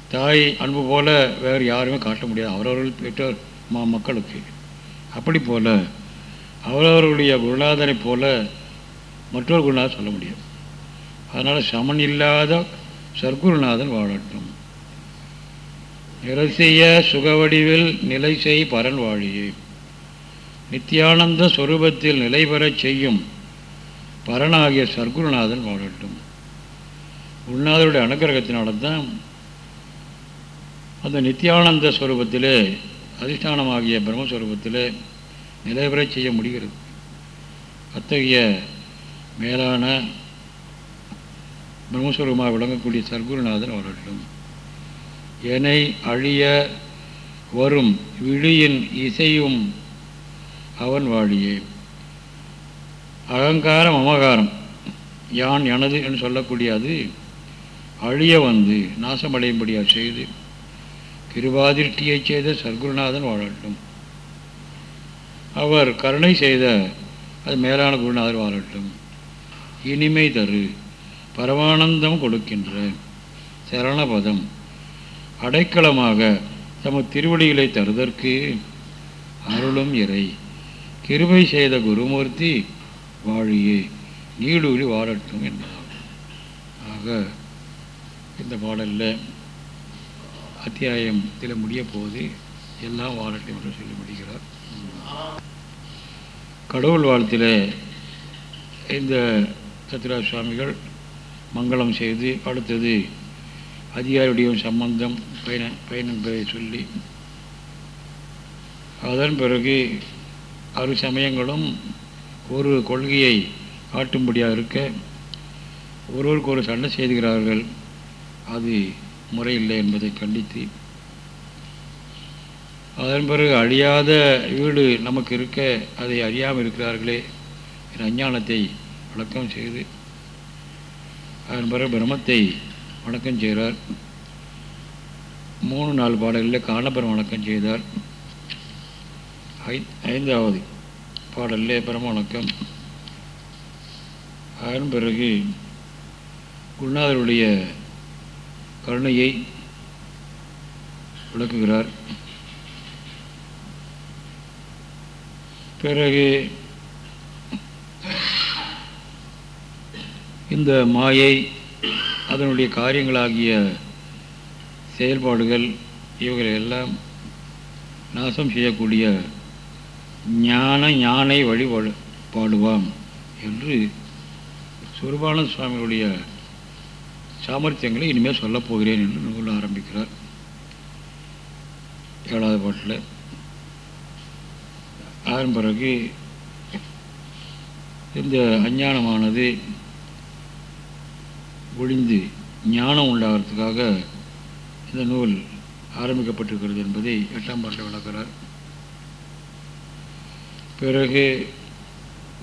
தாய் அன்பு போல வேறு யாருமே காட்ட முடியாது. அவரவர்கள் பெற்றோர் மா மக்களுக்கு. அப்படி போல் அவரவர்களுடைய குருநாதனை போல மற்றொரு குருநாதன் சொல்ல முடியாது. அதனால் சமன் இல்லாத சர்க்குருநாதன் வாழட்டும். நிரசிய சுகவடிவில் நிலை செய் பரன் வாழியே நித்தியானந்த சொரூபத்தில் நிலை பெறச் செய்யும் பரனாகிய சர்க்குருநாதன் வாழட்டும். உன்னாதருடைய அனுகிரகத்தினால்தான் அந்த நித்தியானந்த ஸ்வரூபத்திலே அதிஷ்டானமாகிய பிரம்மஸ்வரூபத்திலே நிலை பெறச் செய்ய முடிகிறது. அத்தகைய மேலான பிரம்மஸ்வரூபமாக விளங்கக்கூடிய சர்க்குருநாதன் வரட்டும் என்னை அழிய வரும் விழியின் இசையும் அவன் வாழியே. அகங்காரம் அமகாரம். யான் எனது என்று சொல்லக்கூடிய அது அழிய வந்து நாசமடையும்படியாக செய்து கிருபாதிருஷ்டியைச் செய்த சர்க்குருநாதன் வாழட்டும். அவர் கருணை செய்த அது மேலான குருநாதர் வாழட்டும். இனிமை தரு பரமானந்தம் கொடுக்கின்ற சரணபதம். அடைக்கலமாக தம திருவடிகளை தருதற்கு அருளும் இறை. கிருபை செய்த குருமூர்த்தி வாழியே நீடூழி வாழட்டும் என்பதாகும் ஆக இந்த பாடலில் அத்தியாயத்தில் முடிய போது எல்லாம் வாழட்டும் என்று சொல்லி முடிகிறார் கடவுள் வாழ்த்தில் இந்த சத்ராஜ் சுவாமிகள் மங்களம் செய்து அடுத்தது அதிகாரியுடைய சம்பந்தம் பயன பயன் என்பதை சொல்லி அதன் பிறகு அரு சமயங்களும் ஒரு கொள்கையை காட்டும்படியாக இருக்க ஒருவருக்கு ஒரு சண்டை செய்துகிறார்கள். அது முறையில்லை என்பதை கண்டித்து அதன் பிறகு அழியாத வீடு நமக்கு இருக்க அதை அறியாமல் இருக்கிறார்களே என்ற அஞ்ஞானத்தை வழக்கம் செய்து அதன் பிறகு பிரமத்தை வணக்கம் செய்கிறார் மூணு நாலு பாடல்களில் காணபெரும் வணக்கம் செய்தார். ஐ ஐந்தாவது பாடலில் பிரம வணக்கம். அதன் பிறகு குருநாதருடைய கருணையை விளக்குகிறார். பிறகு இந்த மாயை அதனுடைய காரியங்களாகிய செயல்பாடுகள் இவைகளை எல்லாம் நாசம் செய்யக்கூடிய ஞான ஞானை வழிபாடு பாடுவாம் என்று சுருபான சுவாமிகளுடைய சாமர்த்தியங்களை இனிமேல் சொல்லப் போகிறேன் என்று நூல் ஆரம்பிக்கிறார். ஏழாவது பாட்டில். அதன் பிறகு இந்த அஞ்ஞானமானது ஒழிந்து ஞானம் உண்டாகிறதுக்காக இந்த நூல் ஆரம்பிக்கப்பட்டிருக்கிறது என்பதை எட்டாம் பாட்டில் விளக்கிறார். பிறகு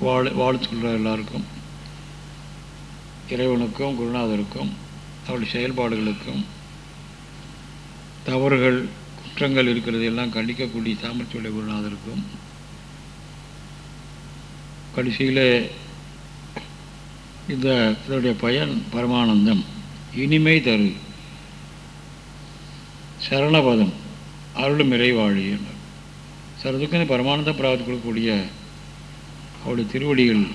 வாழ் வாழ்த்து சொல்கிற எல்லாருக்கும். இறைவனுக்கும் குருநாதருக்கும் அவருடைய செயல்பாடுகளுக்கும் தவறுகள் குற்றங்கள் இருக்கிறது எல்லாம் கண்டிக்கக்கூடிய சாமர்த்தியுடைய குருநாதருக்கும். கடைசியில் இந்த இதனுடைய பயன் பரமானந்தம். இனிமை தரு. சரணபதம். அருளும் இறைவாழி என்றார். சரதுக்கு இந்த பரமானந்த பிராப்தி கொடுக்கக்கூடிய அவருடைய திருவடிகள்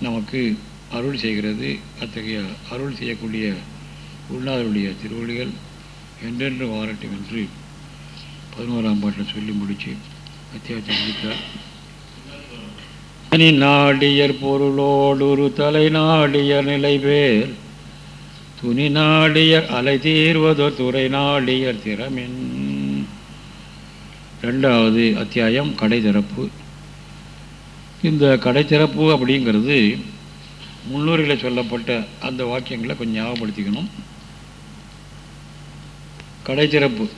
நமக்கு அருள் செய்கிறது. அத்தகைய அருள் செய்யக்கூடிய உள்நாதருடைய திருவடிகள் என்றென்று வாரட்டும் என்று பதினோராம் பாட்டில் சொல்லி முடித்து அத்தியாவசியம் முடித்தார். தனி நாடியர் பொருளோடொரு தலை நாடியர் நிலை பேர் துணி நாடியர் அலை தீர்வதோ துறை நாடியர் திறமின். ரெண்டாவது அத்தியாயம் கடை திறப்பு. இந்த கடை திறப்பு அப்படிங்கிறது முன்னூறில் சொல்லப்பட்ட அந்த வாக்கியங்களை கொஞ்சம் ஞாபகப்படுத்திக்கணும். கடை திறப்பு.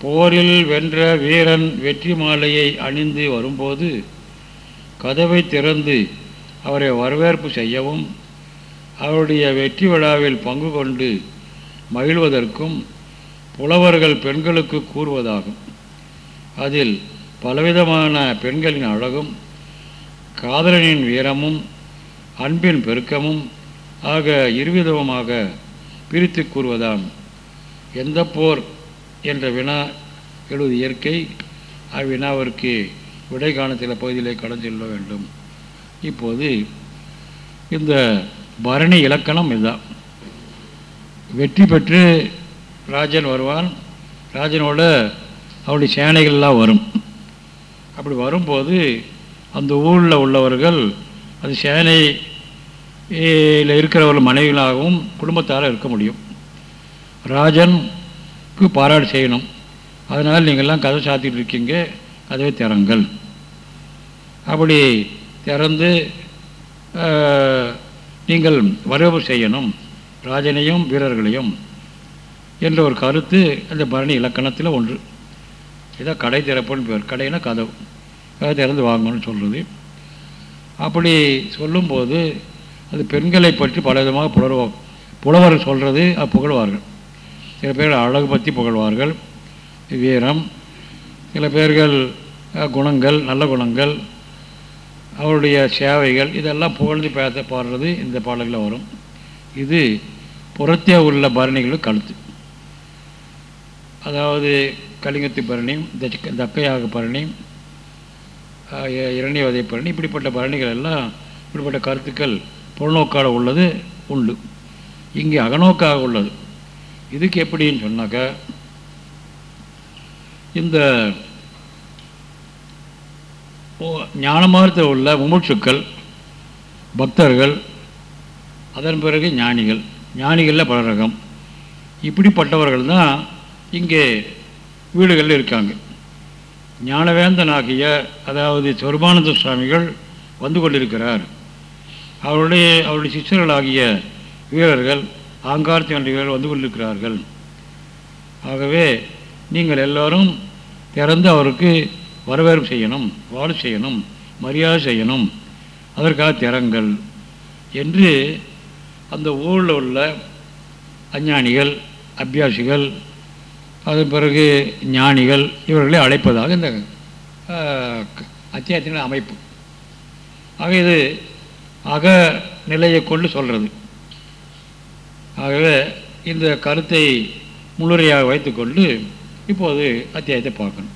போரில் வென்ற வீரன் வெற்றி மாலையை அணிந்து வரும்போது கதவை திறந்து அவரை வரவேற்பு செய்யவும் அவருடைய வெற்றி விழாவில் பங்கு கொண்டு மகிழ்வதற்கும் புலவர்கள் பெண்களுக்கு கூறுவதாகும். அதில் பலவிதமான பெண்களின் அழகும் காதலனின் வீரமும் அன்பின் பெருக்கமும் ஆக இருவிதமாக பிரித்து கூறுவதாம். எந்த போர் என்ற வினா எழுது இயற்கை அவ்வினாவிற்கு விடை சில பகுதியிலே கடன் செல்ல வேண்டும். இப்போது இந்த பரணி இலக்கணம் இதுதான். வெற்றி பெற்று ராஜன் வருவான். ராஜனோட அவருடைய சேனைகள்லாம் வரும். அப்படி வரும்போது அந்த ஊரில் உள்ளவர்கள் அது சேனையில் இருக்கிறவர்கள் மனைவிகளாகவும் குடும்பத்தால் இருக்க முடியும். ராஜனுக்கு பாராட்டு செய்யணும். அதனால் நீங்கள்லாம் கதை சாத்திட்டு இருக்கீங்க. கதவை திறங்கள். அப்படி திறந்து நீங்கள் வரவு செய்யணும் ராஜனையும் வீரர்களையும் என்ற ஒரு கருத்து அந்த பரணி இலக்கணத்தில் ஒன்று. இதான் கடை திறப்புன்னு பேர். கடைனா கதவு. கதை திறந்து வாங்கணும்னு சொல்கிறது அப்படி சொல்லும்போது அது பெண்களை பற்றி பல விதமாக புலவர் சொல்கிறது புகழ்வார்கள் சில பேர் அழகு பற்றி புகழ்வார்கள். வீரம் சில பேர்கள் குணங்கள் நல்ல குணங்கள் அவருடைய சேவைகள் இதெல்லாம் புகழ்ந்து பேச பாடுறது இந்த பாடல்களில் வரும். இது புறத்தே உள்ள பரணிகளுக்கு கழுத்து. அதாவது கலிங்கத்து பரணி தச்ச தக்கையாக பரணி இரணியவதை பரணி இப்படிப்பட்ட பரணிகள் எல்லாம் இப்படிப்பட்ட கருத்துக்கள் புறநோக்காக உள்ளது உண்டு. இங்கே அகநோக்காக உள்ளது. இதுக்கு எப்படின்னு சொன்னாக்கா இந்த ஞானமார்த்தத்தில் உள்ள முமுட்சுக்கள் பக்தர்கள் அதன் பிறகு ஞானிகள். ஞானிகளில் பல ரகம். இப்படிப்பட்டவர்கள் தான் இங்கே வீடுகளில் இருக்காங்க. ஞானவேந்தனாகிய அதாவது சொருபானந்த சுவாமிகள் வந்து கொண்டிருக்கிறார். அவருடைய அவருடைய சிஷ்யர்களாகிய வீரர்கள் ஆங்கார்த்தி வந்து கொண்டிருக்கிறார்கள். ஆகவே நீங்கள் எல்லோரும் திறந்து அவருக்கு வரவேற்பு செய்யணும் வாழ் செய்யணும் மரியாதை செய்யணும். அதற்காக திறங்கள். என்று அந்த ஊரில் உள்ள அஞ்ஞானிகள் அபியாசிகள் அதன் பிறகு ஞானிகள் இவர்களை அழைப்பதாக இந்த அத்தியாயத்தின் அமைப்பு. ஆக இது அக நிலையை கொண்டு சொல்கிறது ஆகவே இந்த கருத்தை முன்னுரையாக வைத்துக்கொண்டு இப்போது அத்தியாயத்தை பார்க்கணும்.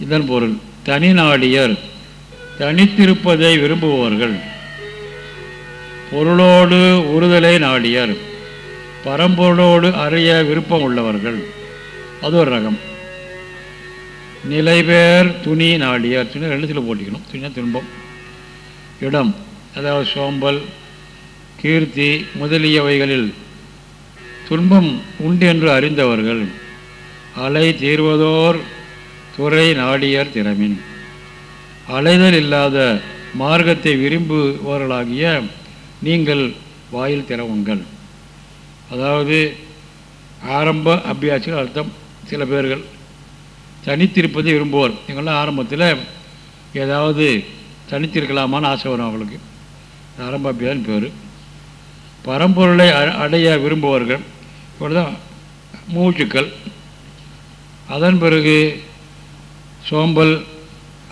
இதன் பொருள் தனி நாடியர் தனித்திருப்பதை விரும்புபவர்கள் பொருளோடு உறுதலை நாடியர் பரம்பொருளோடு அறிய விருப்பம் உள்ளவர்கள். அது ஒரு ரகம். நிலைபேர் துணி நாடியர் துணி ரெண்டு சில போட்டிக்கணும். துணியாக துன்பம். இடம் அதாவது சோம்பல் கீர்த்தி முதலியவைகளில் துன்பம் உண்டு என்று அறிந்தவர்கள் அலை தீர்வதோர் துறை நாடியர் திறமின். அலைதல் இல்லாத மார்க்கத்தை விரும்புபவர்களாகிய நீங்கள் வாயில் திறவுங்கள். அதாவது ஆரம்ப அபியாசிகள் அர்த்தம் சில பேர்கள் தனித்திருப்பதை விரும்புவோர். இவங்கெல்லாம் ஆரம்பத்தில் ஏதாவது தனித்திருக்கலாமான்னு ஆசை வரும் அவங்களுக்கு ஆரம்பாபியான்னு பேர். பரம்பொருளை அ- அடைய விரும்புவார்கள் இவ்வளோதான் மூச்சுக்கள். அதன் பிறகு சோம்பல்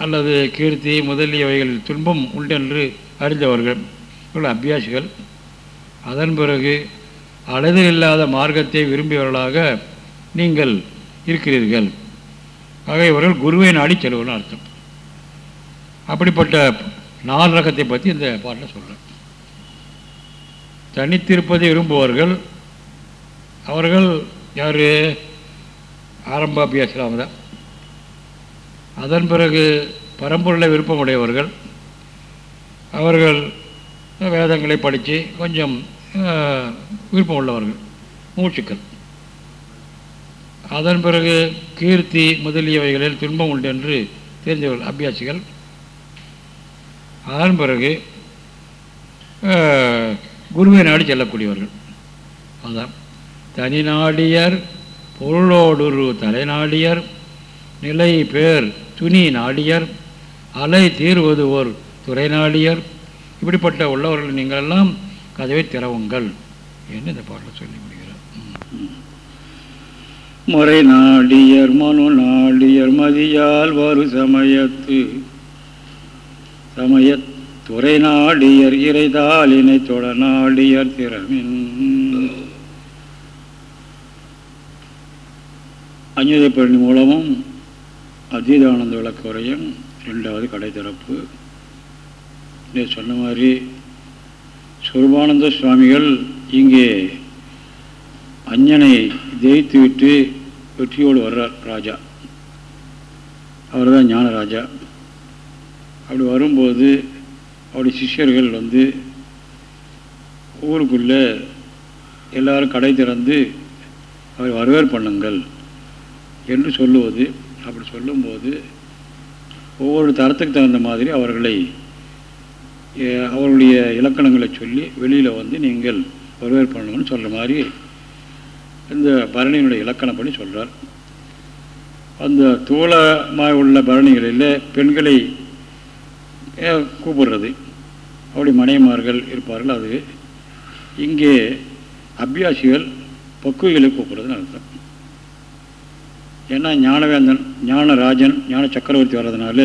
அல்லது கீர்த்தி முதலியவைகளில் துன்பம் உண்டென்று அறிந்தவர்கள் இவர்கள் அபியாசிகள். அதன் பிறகு அடைதல் இல்லாத மார்க்கத்தை விரும்பியவர்களாக நீங்கள் இருக்கிறீர்கள். ஆக இவர்கள் குருவை நாடி செல்வர்கள் அர்த்தம். அப்படிப்பட்ட நாலு ரகத்தை பற்றி இந்த பாட்டில் சொல்கிறேன் தனித்திருப்பதை விரும்புவார்கள் அவர்கள் யார்? ஆரம்ப அபியாசிலாம் தான். அதன் பிறகு பரம்பொருளை விருப்பமுடையவர்கள். அவர்கள் வேதங்களை படித்து கொஞ்சம் விருப்பம் உள்ளவர்கள் மூச்சுக்கள். அதன் பிறகு கீர்த்தி முதலியவைகளில் துன்பம் உண்டு என்று தெரிந்தவர்கள் அபியாசிகள். அதன் பிறகு குருவை நாடு செல்லக்கூடியவர்கள். அதான். தனிநாடியர் நாடியர் தலைநாடியர் நிலை பேர் துணி நாடியர் அலை தீர்வது ஓர் துறை நாடியர் இப்படிப்பட்ட உள்ளவர்கள் நீங்களெல்லாம் கதவை திறவுங்கள் என்று இந்த பாட்டில் சொல்லி முடிகிறார் முறை நாடியர் மனு நாடியர் மதியால் வரு சமயத்து சமயத் துறை நாடியர் இறைதாலினை தொட நாடியர் திறமின். அஞ்சுதை பழனி மூலமும் அதீதானந்த விளக்குறையும் ரெண்டாவது கடை திறப்பு. இதை சொன்ன மாதிரி சுரபானந்த சுவாமிகள் இங்கே அஞ்சனை ஜெயித்துவிட்டு வெற்றியோடு வர்றார் ராஜா. அவர் தான் ஞானராஜா அப்படி வரும்போது அவருடைய சிஷ்யர்கள் வந்து ஊருக்குள்ளே எல்லோரும் கடை திறந்து அவர் வரவேற்பண்ணுங்கள் என்று சொல்லுவது அப்படி சொல்லும்போது ஒவ்வொரு தரத்துக்கு தகுந்த மாதிரி அவர்களை அவருடைய அவர்களுடைய இலக்கணங்களை சொல்லி வெளியில் வந்து நீங்கள் வரவேற்பு பண்ணணும்னு சொல்கிற மாதிரி இந்த பரணியினுடைய இலக்கணப்படி சொல்கிறார் அந்த தூளமாக உள்ள பரணிகளில் பெண்களை கூப்பிடுறது. அப்படி மனைமார்கள் இருப்பார்கள் அது இங்கே அபியாசிகள் பக்குவிகளை கூப்பிடுறதுன்னு அர்த்தம். ஏன்னா ஞானவேந்தன் ஞானராஜன் ஞான சக்கரவர்த்தி வர்றதுனால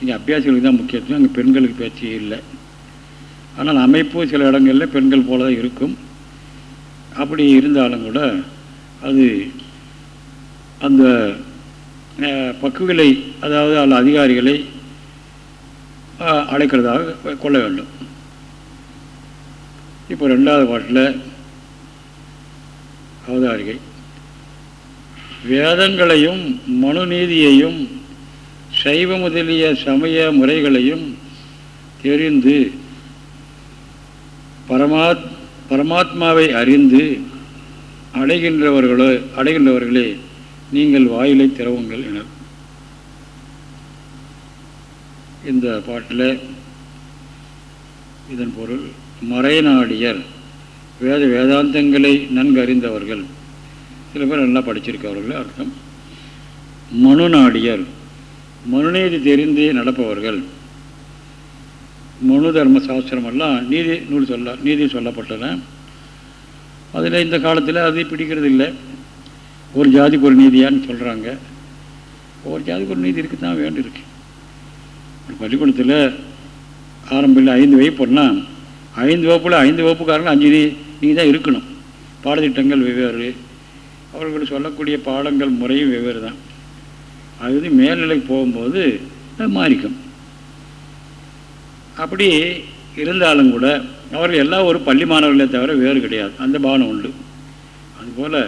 இங்கே அபியாசிகளுக்கு தான் முக்கியத்துவம் அங்கே பெண்களுக்கு பேச்சு இல்லை. ஆனால் அமைப்பு சில இடங்களில் பெண்கள் போல தான் இருக்கும். அப்படி இருந்தாலும் கூட அது அந்த பக்குகளை அதாவது அல்ல அதிகாரிகளை அழைக்கிறதாக கொள்ள வேண்டும். இப்போ ரெண்டாவது பாட்டில் அவதாரிகை வேதங்களையும் மனுநீதியையும் சைவ முதலிய சமய முறைகளையும் தெரிந்து பரமாத் பரமாத்மாவை அறிந்து அடைகின்றவர்களோ அடைகின்றவர்களே நீங்கள் வாயிலை திறவுங்கள் என. இந்த பாட்டில் இதன் பொருள் மறைநாடியர் வேத வேதாந்தங்களை நன்கு அறிந்தவர்கள் சில பேர் நல்லா படிச்சிருக்கவர்கள் அர்த்தம். மனுநாடியர். மனுநீதி தெரிந்து நடப்பவர்கள். மனு தர்ம சாஸ்திரமெல்லாம் நீதி நூல் சொல்ல நீதி சொல்லப்பட்டன. அதில் இந்த காலத்தில் அது பிடிக்கிறது இல்லை. ஒரு ஜாதிக்கு ஒரு நீதியான்னு சொல்கிறாங்க ஒவ்வொரு ஜாதிக்கு ஒரு நீதி இருக்கு தான் வேண்டியிருக்கு ஒரு பள்ளிக்கூடத்தில் ஆரம்பில் ஐந்து வகுப்புன்னா ஐந்து வகுப்பில் ஐந்து வகுப்புக்காரங்களும் அஞ்சு நீ நீ தான் இருக்கணும். பாடத்திட்டங்கள் வெவ்வேறு. அவர்கள் சொல்லக்கூடிய பாடங்கள் முறையும் வெவ்வேறு தான் அது வந்து மேல்நிலைக்கு போகும்போது அது மாறிக்கும். அப்படி இருந்தாலும் கூட அவர்கள் எல்லாம் ஒரு பள்ளி மாணவர்களே தவிர வேறு கிடையாது. அந்த பாவனை உண்டு. அதுபோல்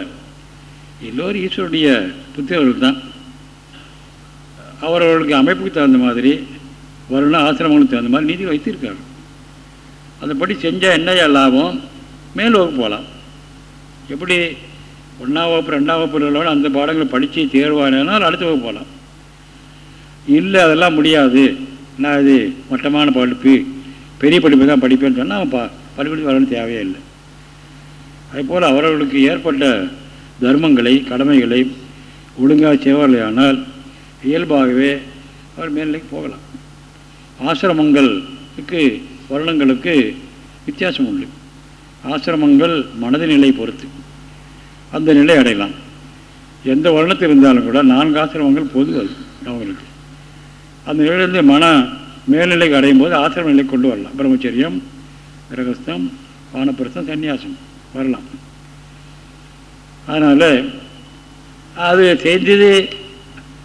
எல்லோரும் ஈஸ்வருடைய புத்திரர்கள் தான் அவரவர்களுக்கு அமைப்புக்கு தகுந்த மாதிரி வருண ஆசிரமங்களுக்கு தகுந்த மாதிரி நீதி வைத்திருக்காங்க அதைப்படி செஞ்சால் என்னையா லாபம்? மேல் போகலாம் எப்படி ஒன்றாம் வகுப்பு ரெண்டாம் வகுப்பு உள்ளவன் அந்த பாடங்களை படித்து தேர்வானால் அடுத்த வகுப்பு போகலாம் இல்லை அதெல்லாம் முடியாது. நான் இது? மட்டமான படிப்பு. பெரிய படிப்பு தான் படிப்பேன்னு சொன்னால் அவன் பா படிப்படி வரணும் தேவையே இல்லை. அதுபோல் அவரவர்களுக்கு ஏற்பட்ட தர்மங்களை கடமைகளை ஒழுங்காக செய்வார்களானால் இயல்பாகவே அவர் மேல்நிலைக்கு போகலாம். ஆசிரமங்களுக்கு வருணங்களுக்கு வித்தியாசம் உண்டு. ஆசிரமங்கள் மனதின் நிலை பொறுத்து. அந்த நிலை அடையலாம். எந்த வருணத்தில் இருந்தாலும் கூட நான்கு ஆசிரமங்கள் பொது அது அவங்களுக்கு. அந்த நிலையிலிருந்து மன மேல்நிலைக்கு அடையும் போது ஆசிரம நிலை கொண்டு வரலாம். பிரம்மச்சரியம் கிரகஸ்தம் வானப்பிரஸ்தம் சன்னியாசம் வரலாம். அதனால் அது செஞ்சது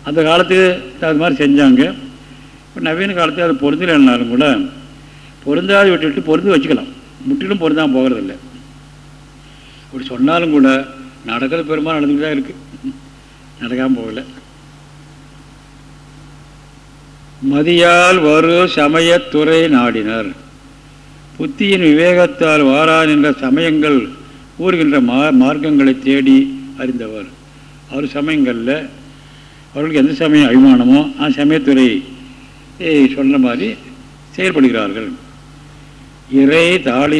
அந்த காலத்துக்கு அது மாதிரி செஞ்சாங்க. இப்போ நவீன காலத்தில் அது பொருந்தலைன்னாலும் கூட பொருந்தாது விட்டுட்டு பொருந்து வச்சுக்கலாம். முற்றிலும் பொருந்தாமல் போகிறதில்ல. அப்படி சொன்னாலும் கூட நடக்கிறது பெரும்பாலும் நடந்துட்டு தான் இருக்குது நடக்காமல் போகலை. மதியால் வரு சமயத்துறை நாடினர். புத்தியின் விவேகத்தால் வாரான் என்ற சமயங்கள் கூறுகின்ற மா மார்க்கங்களை தேடி அறிந்தவர். அவர் சமயங்களில் அவர்களுக்கு எந்த சமயம் அபிமானமோ அந்த சமயத்துறை சொன்ன மாதிரி செயல்படுகிறார்கள். இறை தாளி